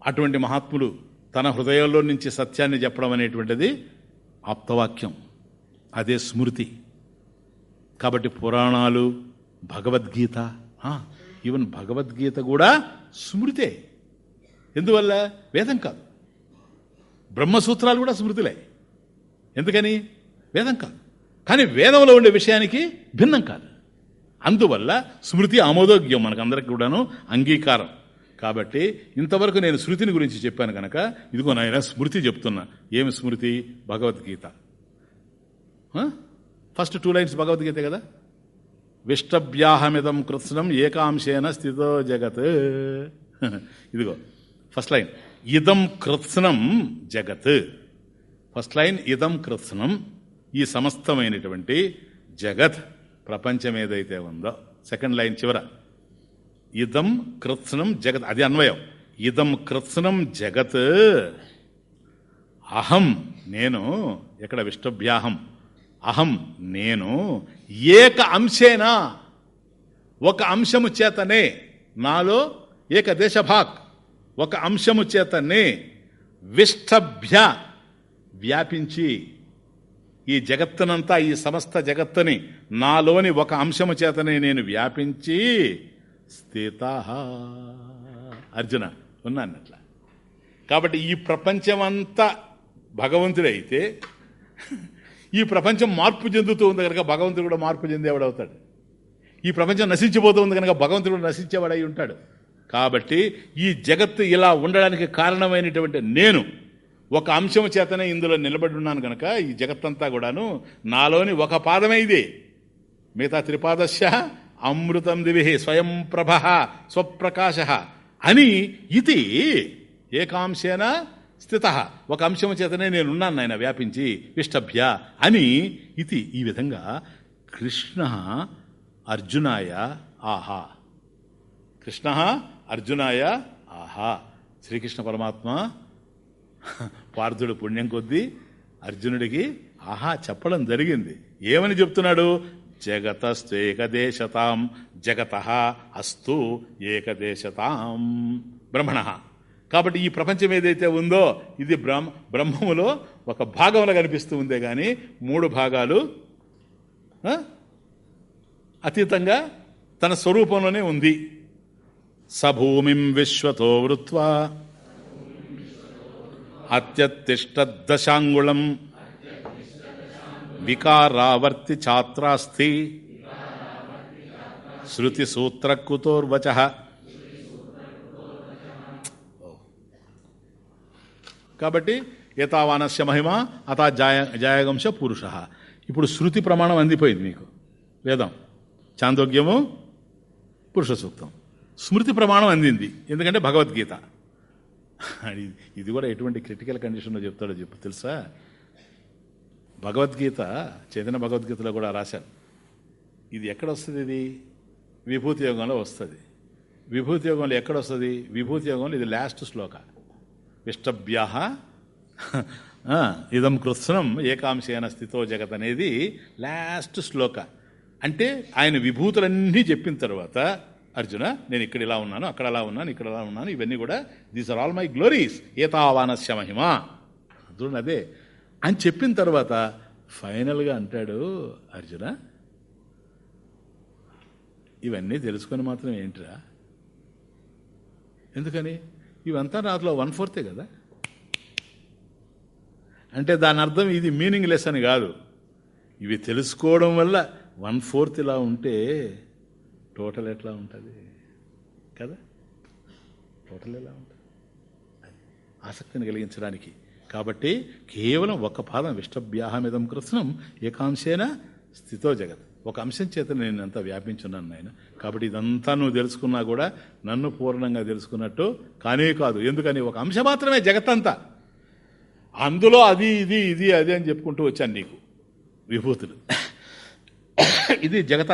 అటువంటి మహాత్ములు తన హృదయంలో నుంచి సత్యాన్ని చెప్పడం అనేటువంటిది ఆప్తవాక్యం. అదే స్మృతి. కాబట్టి పురాణాలు భగవద్గీత ఈవెన్ భగవద్గీత కూడా స్మృతే. ఎందువల్ల? వేదం కాదు. బ్రహ్మసూత్రాలు కూడా స్మృతులే. ఎందుకని? వేదం కాదు. కానీ వేదంలో ఉండే విషయానికి భిన్నం కాదు. అందువల్ల స్మృతి ఆమోదోగ్యం మనకందరికి కూడాను అంగీకారం. కాబట్టి ఇంతవరకు నేను శృతిని గురించి చెప్పాను కనుక ఇదిగో నాయన స్మృతి చెప్తున్నా. ఏమి స్మృతి? Bhagavad Gita. First two lines Bhagavad Gita కదా? విష్టవ్యాహమిదం కృత్స్నం ఏకాంశేన స్థితో జగత్. ఇదిగో ఫస్ట్ లైన్. ఇదం కృత్స్నం జగత్. ఫస్ట్ లైన్ ఇదం కృత్స్నం. ఈ సమస్తమైనటువంటి జగత్ ప్రపంచం ఏదైతే ఉందో. సెకండ్ లైన్ చివర. ఇదం కృత్స్నం జగత్. అది అన్వయం. ఇదం కృత్స్నం జగత్. అహం నేను ఇక్కడ విష్టభ్యాహం అహం నేను ఏక అంశేనా. ఒక అంశము చేతనే నాలో ఏక దేశభాక్. ఒక అంశము చేతనే విష్టభ్య వ్యాపించి ఈ జగత్తునంతా ఈ సమస్త జగత్తుని నాలోని ఒక అంశము చేతనే నేను వ్యాపించి స్థిత. అర్జున ఉన్నాను అట్లా. కాబట్టి ఈ ప్రపంచమంతా భగవంతుడైతే ఈ ప్రపంచం మార్పు చెందుతూ ఉంది కనుక భగవంతుడు కూడా మార్పు చెందేవాడవుతాడు ఈ ప్రపంచం నశించిపోతూ ఉంది కనుక భగవంతుడు కూడా నశించేవాడై ఉంటాడు. కాబట్టి ఈ జగత్తు ఇలా ఉండడానికి కారణమైనటువంటి నేను ఒక అంశం చేతనే ఇందులో నిలబడి ఉన్నాను కనుక ఈ జగత్తంతా కూడాను నాలోని ఒక పాదమే ఇదే. మిగతా త్రిపాదశ అమృతం దివి స్వయం ప్రభ స్వప్రకాశ అని ఇది ఏకాంశేన స్థిత. ఒక అంశము చేతనే నేనున్నాను నాయన వ్యాపించి విష్టభ్య అని ఇది ఈ విధంగా కృష్ణ అర్జునాయ ఆహా. కృష్ణ అర్జునాయ ఆహా. శ్రీకృష్ణ పరమాత్మ పార్థుడు పుణ్యం కొద్దీ అర్జునుడికి ఆహా చెప్పడం జరిగింది. ఏమని చెప్తున్నాడు? జగతస్వేకదేశతాం జగత అస్తు ఏకదేశతాం. బ్రహ్మణ. కాబట్టి ఈ ప్రపంచం ఏదైతే ఉందో ఇది బ్రహ్మ బ్రహ్మములో ఒక భాగంలో కనిపిస్తూ ఉందే కానీ మూడు భాగాలు అతీతంగా తన స్వరూపంలోనే ఉంది. సభూమిం విశ్వతో వృత్వా. అత్యతిష్టదశాంగుళం. వికారావర్తి ఛాత్రాస్తి శృతి సూత్రకుతోర్వచ కాబట్టి ఏతావానస్య మహిమ అతా జాయ జాయగంశ పురుష. ఇప్పుడు శృతి ప్రమాణం అందిపోయింది మీకు. వేదం. చాందోగ్యము పురుష సూక్తం స్మృతి ప్రమాణం అందింది. ఎందుకంటే భగవద్గీత. ఇది- ఇది కూడా ఎటువంటి క్రిటికల్ కండిషన్లో చెప్తాడో చెప్పు తెలుసా? భగవద్గీత చైతన్య భగవద్గీతలో కూడా రాశాను. ఇది ఎక్కడ వస్తుంది ఇది? విభూతి యోగంలో వస్తుంది. విభూతి యోగంలో ఎక్కడ వస్తుంది? విభూతి యోగంలో ఇది లాస్ట్ శ్లోక. విష్టభ్యహ ఇదం కృత్స్నం ఏకాంశేన స్థితో జగత్ అనేది లాస్ట్ శ్లోక. అంటే ఆయన విభూతులన్నీ చెప్పిన తర్వాత అర్జున నేను ఇక్కడ ఇలా ఉన్నాను అక్కడ అలా ఉన్నాను ఇక్కడ అలా ఉన్నాను ఇవన్నీ కూడా these are all my glories ఏతావానస్య మహిమ. అర్జునుడు అదే అని చెప్పిన తర్వాత ఫైనల్గా అంటాడు అర్జున ఇవన్నీ తెలుసుకొని మాత్రం ఏంటిరా? ఎందుకని? ఇవంతా నాలో వన్ ఫోర్తే కదా? అంటే దాని అర్థం ఇది మీనింగ్ లెస్ అని కాదు. ఇవి తెలుసుకోవడం వల్ల వన్ ఫోర్త్ ఇలా ఉంటే టోటల్ ఎట్లా ఉంటుంది? కదా? టోటల్ ఎలా ఉంటుంది? ఆసక్తిని కలిగించడానికి. కాబట్టి కేవలం ఒక పాదం విష్టభ్యాహమిదం కృష్ణం ఏకాంశేన స్థితో జగత్. ఒక అంశం చేత నేను అంతా వ్యాపించున్నాను నాయన. కాబట్టి ఇదంతా నువ్వు తెలుసుకున్నా కూడా నన్ను పూర్ణంగా తెలుసుకున్నట్టు కానే కాదు. ఎందుకని? ఒక అంశం మాత్రమే జగత్తంతా. అందులో అది ఇది ఇది అది అని చెప్పుకుంటూ వచ్చాను నీకు. విభూతులు. ఇది జగత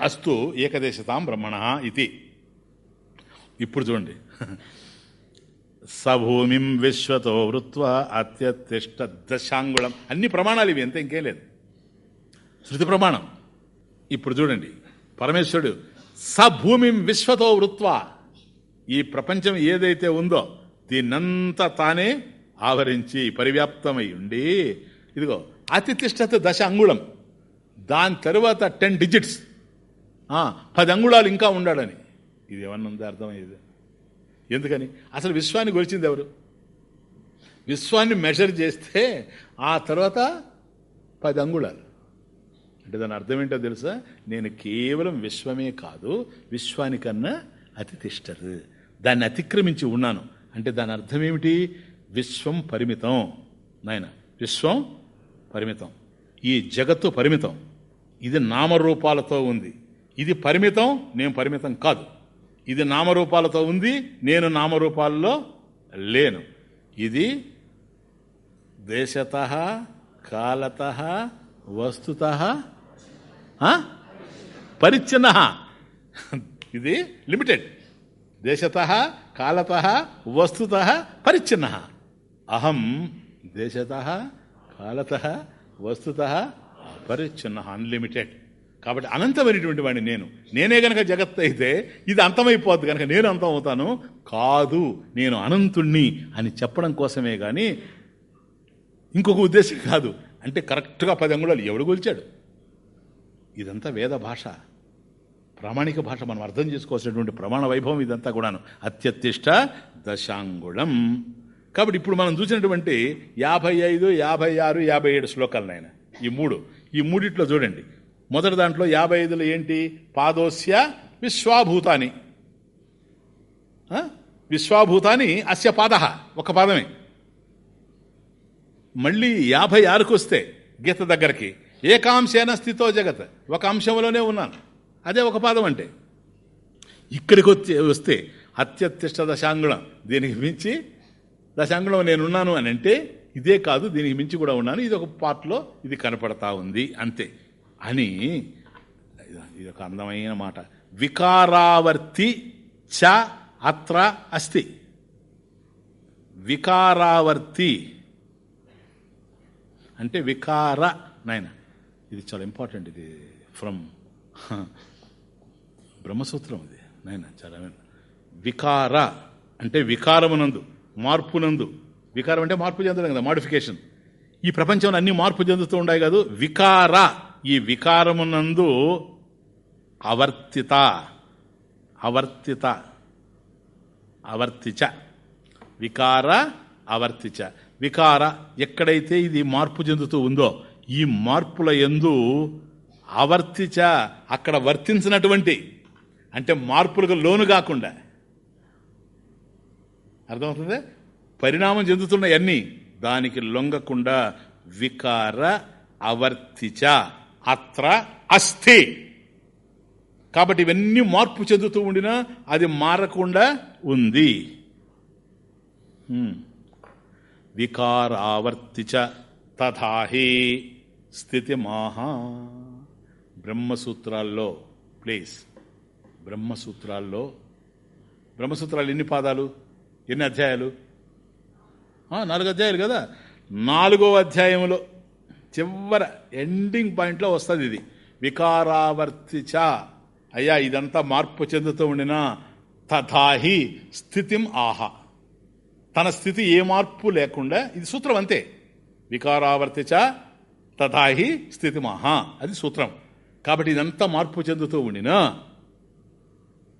అస్తు ఏకదేశతాం బ్రహ్మణ ఇది. ఇప్పుడు చూడండి. సభూమిం విశ్వతో వృత్వ అత్యతిష్ట దశాంగుళం. అన్ని ప్రమాణాలు ఇవి ఎంత ఇంకేం లేదు. శృతి ప్రమాణం. ఇప్పుడు చూడండి. పరమేశ్వరుడు సభూమిం విశ్వతో వృత్వ. ఈ ప్రపంచం ఏదైతే ఉందో దీన్నంతా తానే ఆవరించి పరివ్యాప్తమై ఉండి ఇదిగో అతితిష్టత దశ అంగుళం దాని తరువాత టెన్ డిజిట్స్. పది అంగుళాలు ఇంకా ఉండాడని ఇది ఏమన్నా ఉందా అర్థమయ్యేది? ఎందుకని? అసలు విశ్వాన్ని గొలిచింది ఎవరు? విశ్వాన్ని మెజర్ చేస్తే ఆ తర్వాత పది అంగుళాలు. అంటే దాని అర్థం ఏంటో తెలుసా? నేను కేవలం విశ్వమే కాదు విశ్వానికన్నా అతి తిష్టరు దాన్ని అతిక్రమించి ఉన్నాను. అంటే దాని అర్థం ఏమిటి? విశ్వం పరిమితం. నాయన విశ్వం పరిమితం. ఈ జగత్తు పరిమితం. ఇది నామరూపాలతో ఉంది. ఇది పరిమితం నేను పరిమితం కాదు. ఇది నామరూపాలతో ఉంది నేను నామరూపాల్లో లేను. ఇది దేశత కాలత వస్తుత పరిచ్ఛిన్న. ఇది లిమిటెడ్. దేశత కాలత వస్తుత పరిచ్ఛిన్న. అహం దేశత కాలత వస్తుత పరిచ్ఛిన్న అన్లిమిటెడ్ కాబట్టి అనంతమైనటువంటి వాడిని నేను. నేనే గనక జగత్ అయితే ఇది అంతమైపోద్ది కనుక నేను అంతం అవుతాను. కాదు నేను అనంతుణ్ణి అని చెప్పడం కోసమే కానీ ఇంకొక ఉద్దేశం కాదు. అంటే కరెక్ట్గా పది అంగుళాలు ఎవడు గొలిచాడు ఇదంతా వేద భాష. ప్రామాణిక భాష మనం అర్థం చేసుకోవాల్సినటువంటి ప్రమాణ వైభవం ఇదంతా కూడాను. అత్యత్తిష్ట దశాంగుళం. కాబట్టి ఇప్పుడు మనం చూసినటువంటి యాభై ఐదు యాభై ఆరు యాభై ఏడు శ్లోకాలు నాయన. ఈ మూడు. ఈ మూడిట్లో చూడండి. మొదటి దాంట్లో యాభై ఐదులో ఏంటి? పాదోస్య విశ్వాభూతాని. విశ్వాభూతాని అస్య పాద ఒక పాదమే. మళ్ళీ యాభై ఆరుకు వస్తే గీత దగ్గరికి. ఏకాంశేన స్థితో జగత్ ఒక అంశంలోనే ఉన్నాను. అదే ఒక పాదం అంటే. ఇక్కడికి వచ్చి వస్తే అత్యత్తిష్ట దశాంగుళం. దీనికి మించి దశాంగుళం నేనున్నాను అని అంటే ఇదే కాదు దీనికి మించి కూడా ఉన్నాను. ఇది ఒక పార్ట్లో ఇది కనపడతా ఉంది అంతే. అని ఇది ఒక అందమైన మాట. వికారావర్తి చ అత్ర అస్తి. వికారావర్తి అంటే వికార నాయన. ఇది చాలా ఇంపార్టెంట్ ఇది ఫ్రమ్ బ్రహ్మసూత్రం ఇది నాయన చాలా. వికార అంటే వికారమునందు మార్పునందు. వికారం అంటే మార్పు చెందడం కదా మాడిఫికేషన్. ఈ ప్రపంచంలో అన్ని మార్పు చెందుతూ ఉన్నాయి కాదు వికార ఈ వికారమునందు అవర్తిత అవర్తిత అవర్తిచ. వికార అవర్తిచ. వికార ఎక్కడైతే ఇది మార్పు చెందుతూ ఉందో ఈ మార్పుల ఎందు అవర్తిచ అక్కడ వర్తించినటువంటి అంటే మార్పులకు లోను కాకుండా. అర్థమవుతుంది? పరిణామం చెందుతున్నాయన్నీ దానికి లొంగకుండా వికార అవర్తిచ. అత్ర అస్థి. కాబట్టి ఇవన్నీ మార్పు చెందుతూ ఉండినా అది మారకుండా ఉంది. వికారావర్తి వికారావర్తిచ తథాహి స్థితి మాహా. బ్రహ్మసూత్రాల్లో ప్లీజ్. బ్రహ్మసూత్రాల్లో. బ్రహ్మసూత్రాలు ఎన్ని పాదాలు? ఎన్ని అధ్యాయాలు? నాలుగు అధ్యాయాలు కదా. నాలుగో అధ్యాయంలో చివర ఎండింగ్ పాయింట్లో వస్తుంది ఇది. వికారావర్తిచ అయ్యా ఇదంతా మార్పు చెందుతూ ఉండినా తథాహి స్థితిం ఆహా. తన స్థితి ఏ మార్పు లేకుండా ఇది సూత్రం అంతే. వికారావర్తిచ తథాహి స్థితి మహా అది సూత్రం. కాబట్టి ఇదంతా మార్పు చెందుతూ ఉండినా.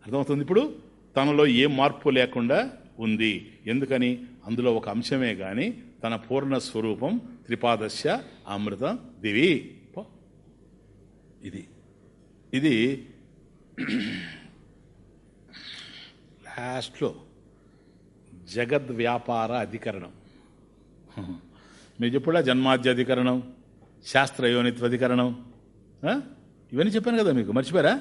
అర్థమవుతుంది ఇప్పుడు? తనలో ఏ మార్పు లేకుండా ఉంది. ఎందుకని? అందులో ఒక అంశమే కానీ తన పూర్ణ స్వరూపం త్రిపాదస్య అమృతం దివి. ఇది. ఇది లాస్ట్లో జగద్వ్యాపార అధికరణం. మీరు చెప్పుడా జన్మాద్య అధికరణం శాస్త్రయోనిత్వ అధికరణం ఇవన్నీ చెప్పాను కదా మీకు మర్చిపోయారా?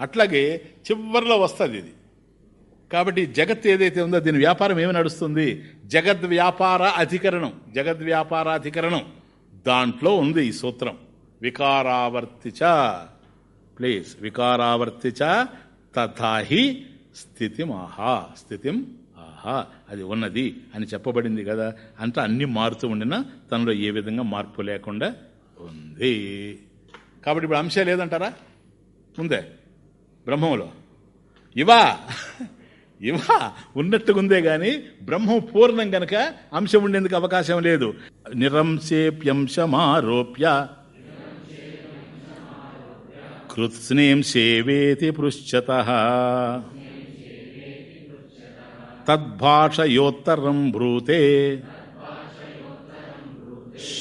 అట్లాగే చివరిలో వస్తుంది ఇది. కాబట్టి జగత్ ఏదైతే ఉందో దీని వ్యాపారం ఏమి నడుస్తుంది? జగద్ వ్యాపార అధికరణం. జగద్ వ్యాపారాధికరణం దాంట్లో ఉంది ఈ సూత్రం. వికారావర్తిచ ప్లీజ్ వికారావర్తిచ తథాహి స్థితిం ఆహా స్థితిం ఆహా. అది ఉన్నది అని చెప్పబడింది కదా. అంటే అన్ని మారుతూ ఉండినా తనలో ఏ విధంగా మార్పు లేకుండా ఉంది. కాబట్టి ఇప్పుడు అంశం లేదంటారా? ఉందే. బ్రహ్మంలో ఇవా. ఇవా ఉన్నట్టుగుందే గాని బ్రహ్మం పూర్ణం గనక అంశం ఉండేందుకు అవకాశం లేదు. నిరంశేప్యంశమారోప్య. కృత్స్నేం సేవేతి పృశ్చత తద్భాషయోత్తరం బ్రూతే.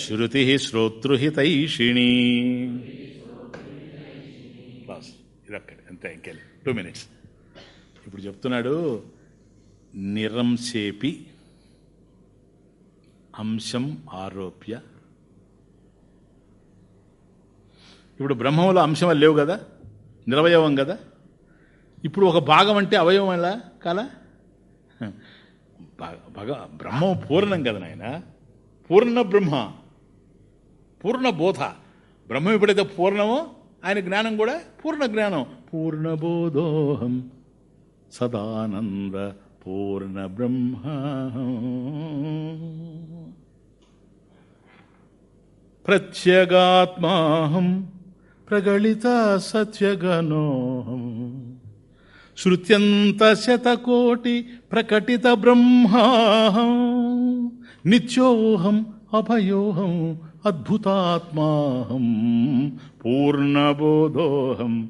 శృతి శ్రోతృహితైషిణీ. బస్ ఇదొక్కటి అంతే ఇంకెళ్ళి. టూ మినిట్స్ ఇప్పుడు చెప్తున్నాడు నిరంసేపి అంశం ఆరోప్య. ఇప్పుడు బ్రహ్మంలో అంశం లేవు కదా నిరవయవం కదా. ఇప్పుడు ఒక భాగం అంటే అవయవం ఎలా కాలా? భగ- భగ బ్రహ్మం పూర్ణం కదా నాయన. పూర్ణ బ్రహ్మ పూర్ణ బోధ. బ్రహ్మం ఎప్పుడైతే పూర్ణమో ఆయన జ్ఞానం కూడా పూర్ణ జ్ఞానం. పూర్ణబోధోహం సదానంద పూర్ణ బ్రహ్మ. ప్రత్యగాత్మాహం ప్రగళిత సత్యగనోహం శ్రుత్యంత శతకోటి ప్రకటిత బ్రహ్మాహం. నిత్యోహం అభయోహం అద్భుతాత్మాహం. పూర్ణబోధోహం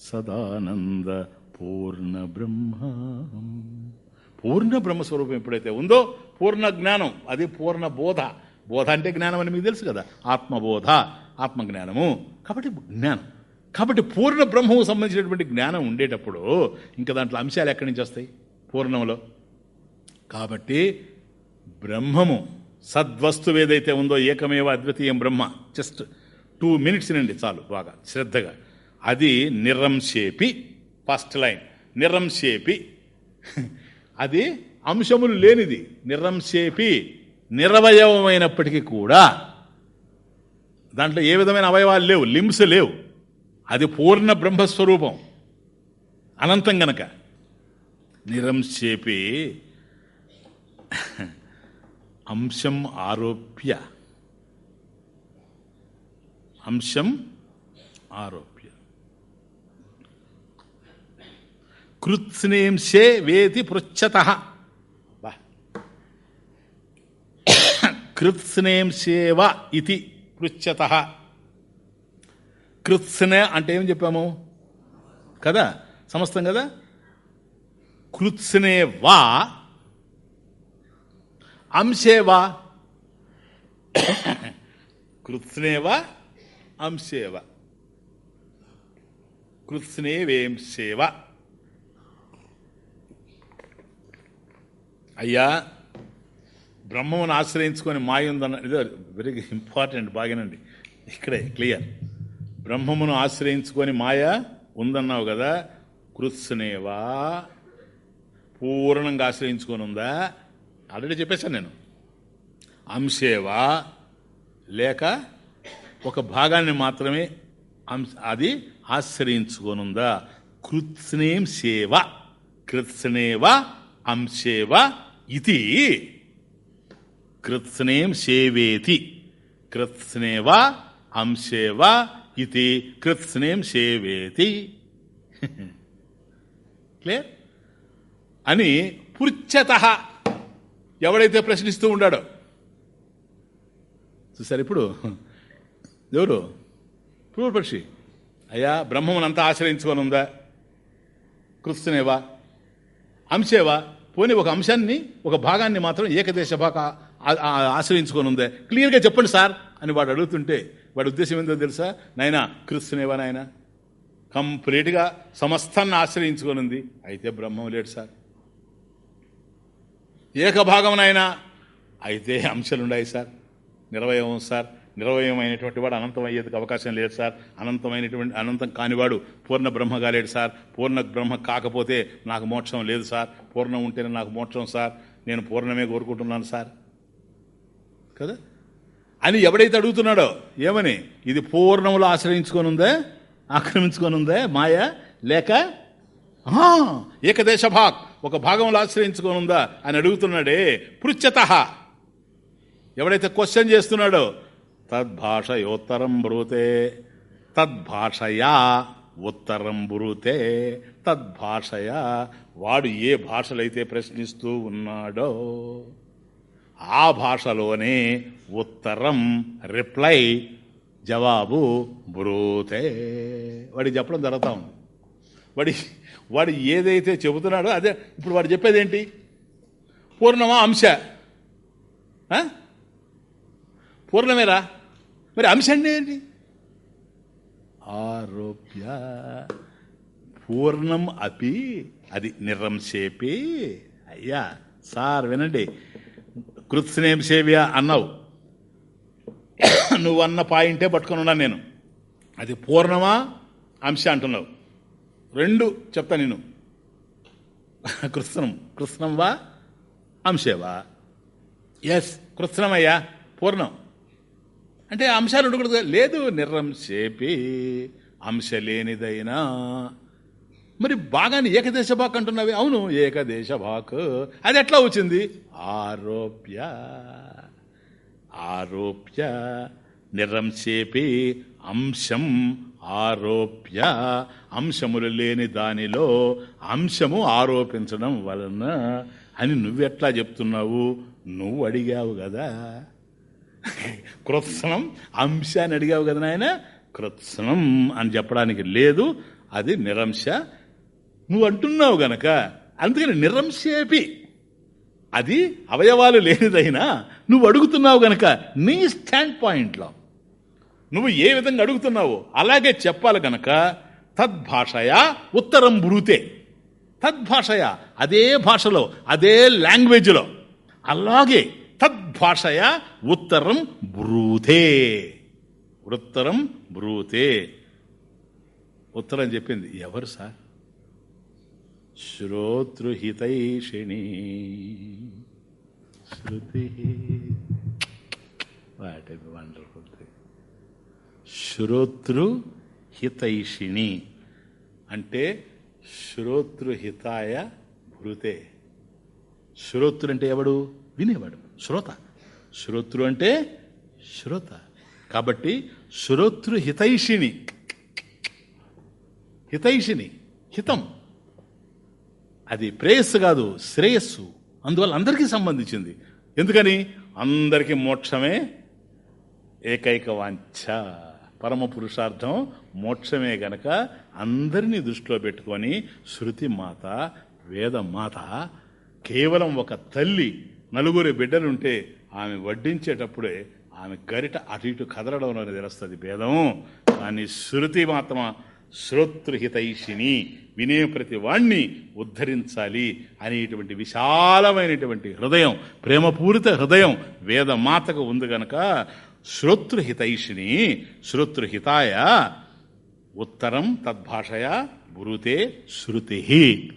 సదానంద పూర్ణ బ్రహ్మ పూర్ణ బ్రహ్మస్వరూపం ఎప్పుడైతే ఉందో పూర్ణ జ్ఞానం అది పూర్ణ బోధ బోధ అంటే జ్ఞానం అని మీకు తెలుసు కదా? ఆత్మబోధ ఆత్మజ్ఞానము. కాబట్టి జ్ఞానం. కాబట్టి పూర్ణ బ్రహ్మకు సంబంధించినటువంటి జ్ఞానం ఉండేటప్పుడు ఇంకా దాంట్లో అంశాలు ఎక్కడి నుంచి వస్తాయి? పూర్ణంలో కాబట్టి బ్రహ్మము సద్వస్తువు ఏదైతే ఉందో ఏకమేవ అద్వితీయం బ్రహ్మ. జస్ట్ టూ మినిట్స్ నండి చాలు బాగా శ్రద్ధగా. అది నిరంశేపి ఫస్ట్ లైన్. నిరంశేపి. అది అంశములు లేనిది. నిరంశేపి. నిరవయవమైనప్పటికీ కూడా దాంట్లో ఏ విధమైన అవయవాలు లేవు. లిమ్స్ లేవు. అది పూర్ణ బ్రహ్మస్వరూపం. అనంతం గనక. నిరంశేపి. అంశం ఆరోప్య. అంశం ఆరోప్య. కృత్స్నేంశే వేతి పృచ్చత. కృత్స్నేంశేవ ఇది పృచ్చత కృత్స్నే అంటే ఏం చెప్పాము? కదా? సమస్తం కదా? కృత్స్నే వా. అంశేవా కృత్స్నేవ అంశేవ కృత్స్నేవేంశేవ అయ్యా బ్రహ్మమును ఆశ్రయించుకొని మాయ ఉందన్న ఇదో వెరీ ఇంపార్టెంట్ బాగానండి. ఇక్కడే క్లియర్ బ్రహ్మమును ఆశ్రయించుకొని మాయ ఉందన్నావు కదా కృత్స్నేవా? పూర్ణంగా ఆశ్రయించుకొని ఉందా? ఆల్రెడీ చెప్పేశాను నేను. అంశేవా? లేక ఒక భాగాన్ని మాత్రమే అంశ అది ఆశ్రయించుకొనుందా కృత్స్నేం సేవ. కృత్స్నేవ అంశేవ ఇది కృత్స్నేం సేవేతి కృత్స్నేవా అంశేవా ఇది కృత్స్నేం సేవేతి క్లియర్? అని పుచ్చత ఎవడైతే ప్రశ్నిస్తూ ఉండాడో. చూసారు ఇప్పుడు? ఎవరు? పూర్వపక్షి. అయ్యా బ్రహ్మమునంతా ఆశ్రయించుకొని ఉందా? కృత్స్నేవా? అంశేవా పోనీ ఒక అంశాన్ని ఒక భాగాన్ని మాత్రం ఏకదేశ భాగ ఆశ్రయించుకొని ఉందే. క్లియర్గా చెప్పండి సార్ అని వాడు అడుగుతుంటే వాడి ఉద్దేశం ఏందో తెలుసా? నాయనా కృత్స్నేవా నాయన. కంప్లీట్గా సమస్తాన్ని ఆశ్రయించుకొని ఉంది. అయితే బ్రహ్మం లేడు సార్. ఏకభాగమునైనా అయితే అంశాలున్నాయి సార్. నిర్వయం సార్. నిరవయమైనటువంటి వాడు అనంతం అయ్యేందుకు అవకాశం లేదు సార్. అనంతమైనటువంటి అనంతం కానివాడు పూర్ణ బ్రహ్మ కాలేడు సార్. పూర్ణ బ్రహ్మ కాకపోతే నాకు మోక్షం లేదు సార్. పూర్ణం ఉంటేనే నాకు మోక్షం సార్. నేను పూర్ణమే కోరుకుంటున్నాను సార్. కదా? అని ఎవడైతే అడుగుతున్నాడో ఏమని? ఇది పూర్ణములో ఆశ్రయించుకొని ఉందే ఆక్రమించుకొని ఉందే మాయ లేక ఏకదేశ భాగ్ ఒక భాగంలో ఆశ్రయించుకొని ఉందా అని అడుగుతున్నాడే పృచ్చత ఎవడైతే క్వశ్చన్ చేస్తున్నాడో తద్భాషయోత్తరం బ్రూతే. తద్భాషయా ఉత్తరం బ్రూతే. తద్భాషయా వాడు ఏ భాషలైతే ప్రశ్నిస్తూ ఉన్నాడో ఆ భాషలోనే ఉత్తరం రిప్లై జవాబు బ్రూతే. వాడికి చెప్పడం జరుగుతా ఉంది. వాడి వాడు ఏదైతే చెబుతున్నాడో అదే ఇప్పుడు వాడు చెప్పేది ఏంటి పూర్ణమా అంశ? ఆ? పూర్ణమేరా? మరి అంశం ఏంటి? ఆరోప్య పూర్ణం అపి అది నిరంశేపి. అయ్యా సార్ వినండి. కృత్స్నేం సేవ్య అన్నావు. నువ్వు అన్న పాయింటే పట్టుకొని ఉన్నాను నేను. అది పూర్ణమా? అంశ అంటున్నావు. రెండు చెప్తా నేను. కృత్స్నం. కృత్స్నం వా? అంశేవా ఎస్ కృత్స్నమయ్యా పూర్ణం. అంటే అంశాలు ఉండకూడదు లేదు నిర్రంశేపి అంశ లేనిదైనా మరి బాగానే ఏకదేశ భాక్ అంటున్నావి. అవును ఏకదేశ భాక్ అది ఎట్లా వచ్చింది? ఆరోప్య ఆరోప్య నిరంశేపి అంశం ఆరోప్య. అంశములు లేని దానిలో అంశము ఆరోపించడం వలన అని నువ్వెట్లా చెప్తున్నావు? నువ్వు అడిగావు కదా. కృత్సనం అంశ అని అడిగావు కదా నాయన? కృత్సనం అని చెప్పడానికి లేదు అది నిరంశ. నువ్వు అంటున్నావు గనక అందుకని నిరంశేపి. అది అవయవాలు లేనిదైనా నువ్వు అడుగుతున్నావు గనక నీ స్టాండ్ పాయింట్లో. నువ్వు ఏ విధంగా అడుగుతున్నావో అలాగే చెప్పాలి గనక తద్భాషయా ఉత్తరం బ్రూతే. తద్భాషయా అదే భాషలో అదే లాంగ్వేజ్లో. అలాగే తద్భాషయ ఉత్తరం బ్రూతే. ఉత్తరం బ్రూతే. ఉత్తరం చెప్పింది ఎవరు సార్? శ్రోతృహితైషిణి. శృతి వాట్ ఇస్ వండర్ఫుల్ థింగ్. శ్రోతృహితైషిణి అంటే శ్రోతృహితాయ భృతే. శ్రోతృ అంటే ఎవడు? వినేవాడు. శ్రోత. శ్రోతృ అంటే శ్రోత. కాబట్టి శ్రోతృ హితైషిణి హితైషిణి హితం. అది ప్రేయస్సు కాదు శ్రేయస్సు. అందువల్ల అందరికీ సంబంధించింది. ఎందుకని? అందరికీ మోక్షమే ఏకైక వాంఛ. పరమ పురుషార్థం మోక్షమే గనక అందరినీ దృష్టిలో పెట్టుకొని శృతి మాత వేదమాత కేవలం ఒక తల్లి నలుగురు బిడ్డలుంటే ఆమె వడ్డించేటప్పుడే ఆమె గరిట అటు ఇటు కదలడంలోనే తెలుస్తుంది భేదం. కానీ శృతి మాత్రం శ్రోతృహితైషిని వినే ప్రతి వాణ్ణి ఉద్ధరించాలి అనేటువంటి విశాలమైనటువంటి హృదయం ప్రేమపూరిత హృదయం వేద మాతకు ఉంది గనక శ్రోతృహితైషిని శ్రోతృహితాయ ఉత్తరం తద్భాషయా బ్రూతే శృతి.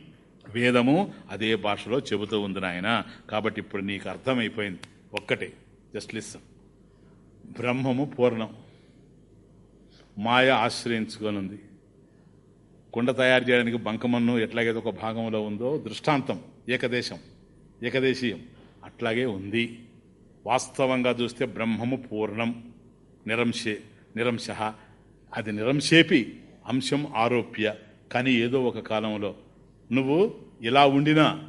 వేదము అదే భాషలో చెబుతూ ఉంది నాయన. కాబట్టి ఇప్పుడు నీకు అర్థమైపోయింది. ఒక్కటే. Just listen. బ్రహ్మము పూర్ణం. మాయ ఆశ్రయించుకొని ఉంది కుండ తయారు చేయడానికి బంకమన్ను ఎట్లాగైతే ఒక భాగంలో ఉందో దృష్టాంతం ఏకదేశం ఏకదేశీయం అట్లాగే ఉంది. వాస్తవంగా చూస్తే బ్రహ్మము పూర్ణం. నిరంశే నిరంశ. అది నిరంశేపి అంశం ఆరోప్య. కానీ ఏదో ఒక కాలంలో నువ్వు ఇలా ఉండినా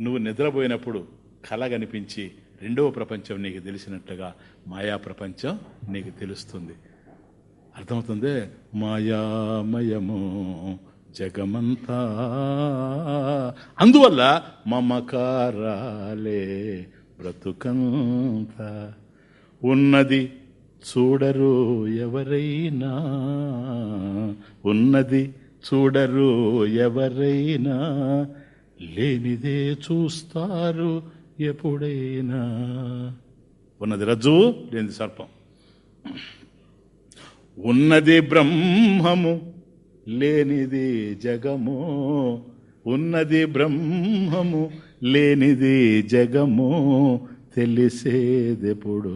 నువ్వు నిద్రపోయినప్పుడు కళ కనిపించి రెండవ ప్రపంచం నీకు తెలిసినట్లుగా మాయా ప్రపంచం నీకు తెలుస్తుంది. అర్థమవుతుంది? మాయామయము జగమంతా. అందువల్ల మమకారాలే బ్రతుకంత. ఉన్నది చూడరు ఎవరైనా. ఉన్నది చూడరు ఎవరైనా లేనిదే చూస్తారు ఎప్పుడైనా. ఉన్నది రజ్జువు లేనిది సర్పం. ఉన్నది బ్రహ్మము లేనిది జగము. ఉన్నది బ్రహ్మము లేనిది జగము తెలిసేదెప్పుడు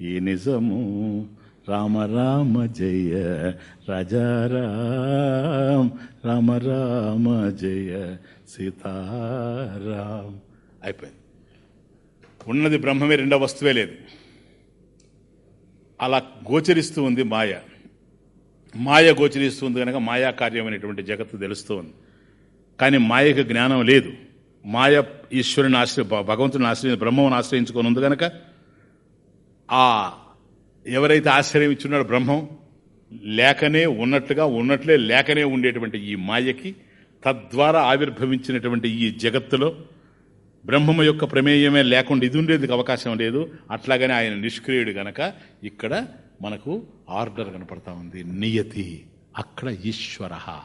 ఈ నిజము. రామ రామ జయ రాజారాం రామ రామ జయ సీతారాం. అయిపోయింది. ఉన్నది బ్రహ్మమే రెండో వస్తువే లేదు. అలా గోచరిస్తూ ఉంది మాయ. మాయ గోచరిస్తుంది కనుక మాయా కార్యమైనటువంటి జగత్తు తెలుస్తూ ఉంది. కానీ మాయకు జ్ఞానం లేదు. మాయ ఈశ్వరుని ఆశ్రయ భగవంతుని ఆశ్రయించి బ్రహ్మను ఆశ్రయించుకొని ఉంది కనుక ఆ ఎవరైతే ఆశ్రయం ఇచ్చున్నాడో బ్రహ్మం లేకనే ఉన్నట్లుగా ఉన్నట్లే లేకనే ఉండేటువంటి ఈ మాయకి తద్వారా ఆవిర్భవించినటువంటి ఈ జగత్తులో బ్రహ్మము యొక్క ప్రమేయమే లేకుండా ఇది ఉండేందుకు అవకాశం లేదు. అట్లాగనే ఆయన నిష్క్రియుడు గనక ఇక్కడ మనకు ఆర్డర్ కనపడతా ఉంది. నియతి. అక్కడ ఈశ్వర.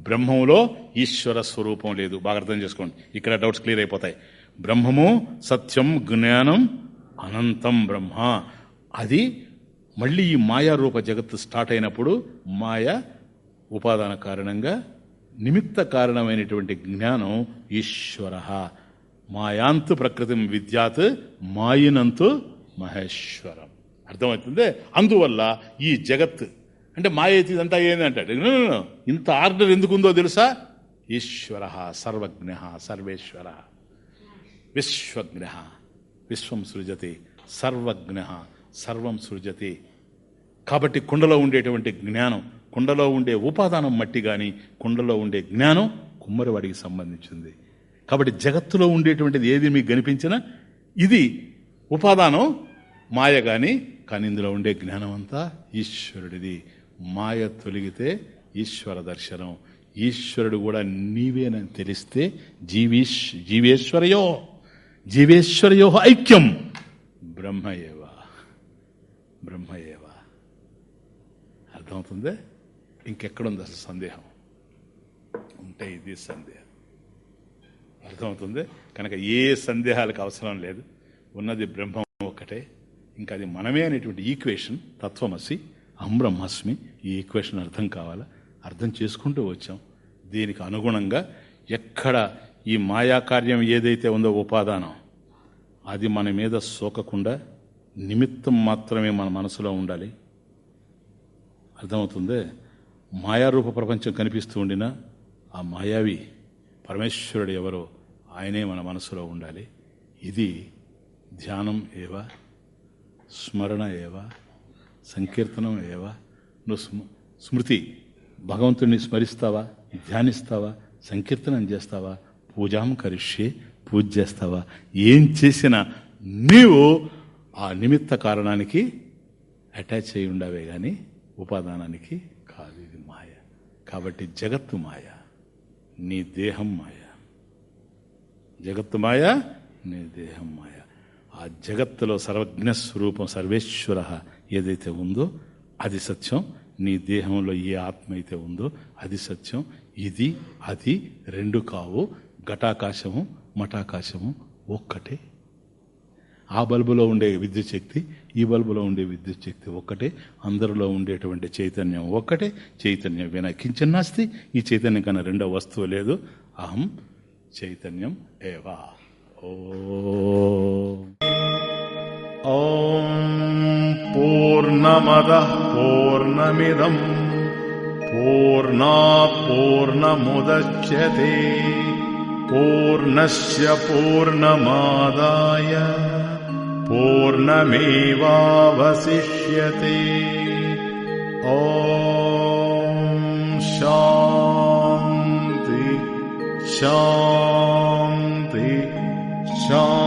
బ్రహ్మంలో ఈశ్వర స్వరూపం లేదు. బాగా అర్థం చేసుకోండి. ఇక్కడ డౌట్స్ క్లియర్ అయిపోతాయి. బ్రహ్మము సత్యం జ్ఞానం అనంతం బ్రహ్మ. అది మళ్ళీ ఈ మాయారూప జగత్తు స్టార్ట్ అయినప్పుడు మాయ ఉపాదాన కారణంగా నిమిత్త కారణమైనటువంటి జ్ఞానం ఈశ్వర. మాయాంతు ప్రకృతి విద్యాత్ మాయినంతు మహేశ్వరం. అర్థమవుతుంది? అందువల్ల ఈ జగత్ అంటే మాయ ఇదంతా ఏంది అంటాడు? ఇంత ఆర్డర్ ఎందుకుందో తెలుసా? ఈశ్వర సర్వజ్ఞ సర్వేశ్వర. విశ్వజ్ఞ విశ్వం సృజతి సర్వజ్ఞ సర్వం సృజతి. కాబట్టి కుండలో ఉండేటువంటి జ్ఞానం కుండలో ఉండే ఉపాదానం మట్టి కానీ కుండలో ఉండే జ్ఞానం కుమ్మరివాడికి సంబంధించింది. కాబట్టి జగత్తులో ఉండేటువంటిది ఏది మీకు కనిపించినా ఇది ఉపాదానం మాయ కానీ కానీ ఇందులో ఉండే జ్ఞానం అంతా ఈశ్వరుడిది. మాయ తొలగితే ఈశ్వర దర్శనం. ఈశ్వరుడు కూడా నీవేనని తెలిస్తే జీవీష్ జీవేశ్వరయో జీవేశ్వరయో ఐక్యం. బ్రహ్మయేవ. బ్రహ్మయేవ. అర్థమవుతుంది? ఇంకెక్కడుంది అసలు సందేహం? ఉంటే ఇది సందేహం. అర్థమవుతుంది? కనుక ఏ సందేహాలకు అవసరం లేదు. ఉన్నది బ్రహ్మం ఒకటే ఇంకా అది మనమే అనేటువంటి ఈక్వేషన్ తత్వమసి అహం ఈ ఈక్వేషన్ అర్థం కావాలా? అర్థం చేసుకుంటూ వచ్చాం. దీనికి అనుగుణంగా ఎక్కడ ఈ మాయాకార్యం ఏదైతే ఉందో ఉపాదానం అది మన మీద సోకకుండా నిమిత్తం మాత్రమే మన మనసులో ఉండాలి. అర్థమవుతుంది? మాయారూప ప్రపంచం కనిపిస్తూ ఉండినా ఆ మాయావి పరమేశ్వరుడు ఎవరో ఆయనే మన మనసులో ఉండాలి. ఇది ధ్యానం ఏవా? స్మరణ ఏవా? సంకీర్తనం ఏవా? నువ్వు స్మ స్మృతి భగవంతుడిని స్మరిస్తావా? ధ్యానిస్తావా? సంకీర్తనం చేస్తావా? పూజాం కరిష్యే పూజ చేస్తావా? ఏం చేసినా నీవు ఆ నిమిత్త కారణానికి అటాచ్ అయి ఉండవే కానీ ఉపాదానానికి కాదు ఇది మాయ. కాబట్టి జగత్తు మాయ నీ దేహం మాయ. జగత్తు మాయ నీ దేహం మాయ. ఆ జగత్తులో సర్వజ్ఞ స్వరూపం సర్వేశ్వర ఏదైతే ఉందో అది సత్యం నీ దేహంలో ఏ ఆత్మ అయితే ఉందో అది సత్యం. ఇది అది రెండు కావు ఘటాకాశము మఠాకాశము ఒక్కటే. ఆ బల్బులో ఉండే విద్యుత్ శక్తి ఈ బల్బులో ఉండే విద్యుత్ శక్తి ఒక్కటే అందరిలో ఉండేటువంటి చైతన్యం ఒక్కటే చైతన్యం వినకించినాస్తి. ఈ చైతన్యం కన్నా రెండో వస్తువు లేదు. అహం చైతన్యం ఏవా. ఓం. పూర్ణమద పూర్ణమిదం. పూర్ణా పూర్ణముద్యతే. పూర్ణస్ పూర్ణమాదాయ. पूर्णमेवावशिष्यते। ओ शान्ति शान्ति शान्ति।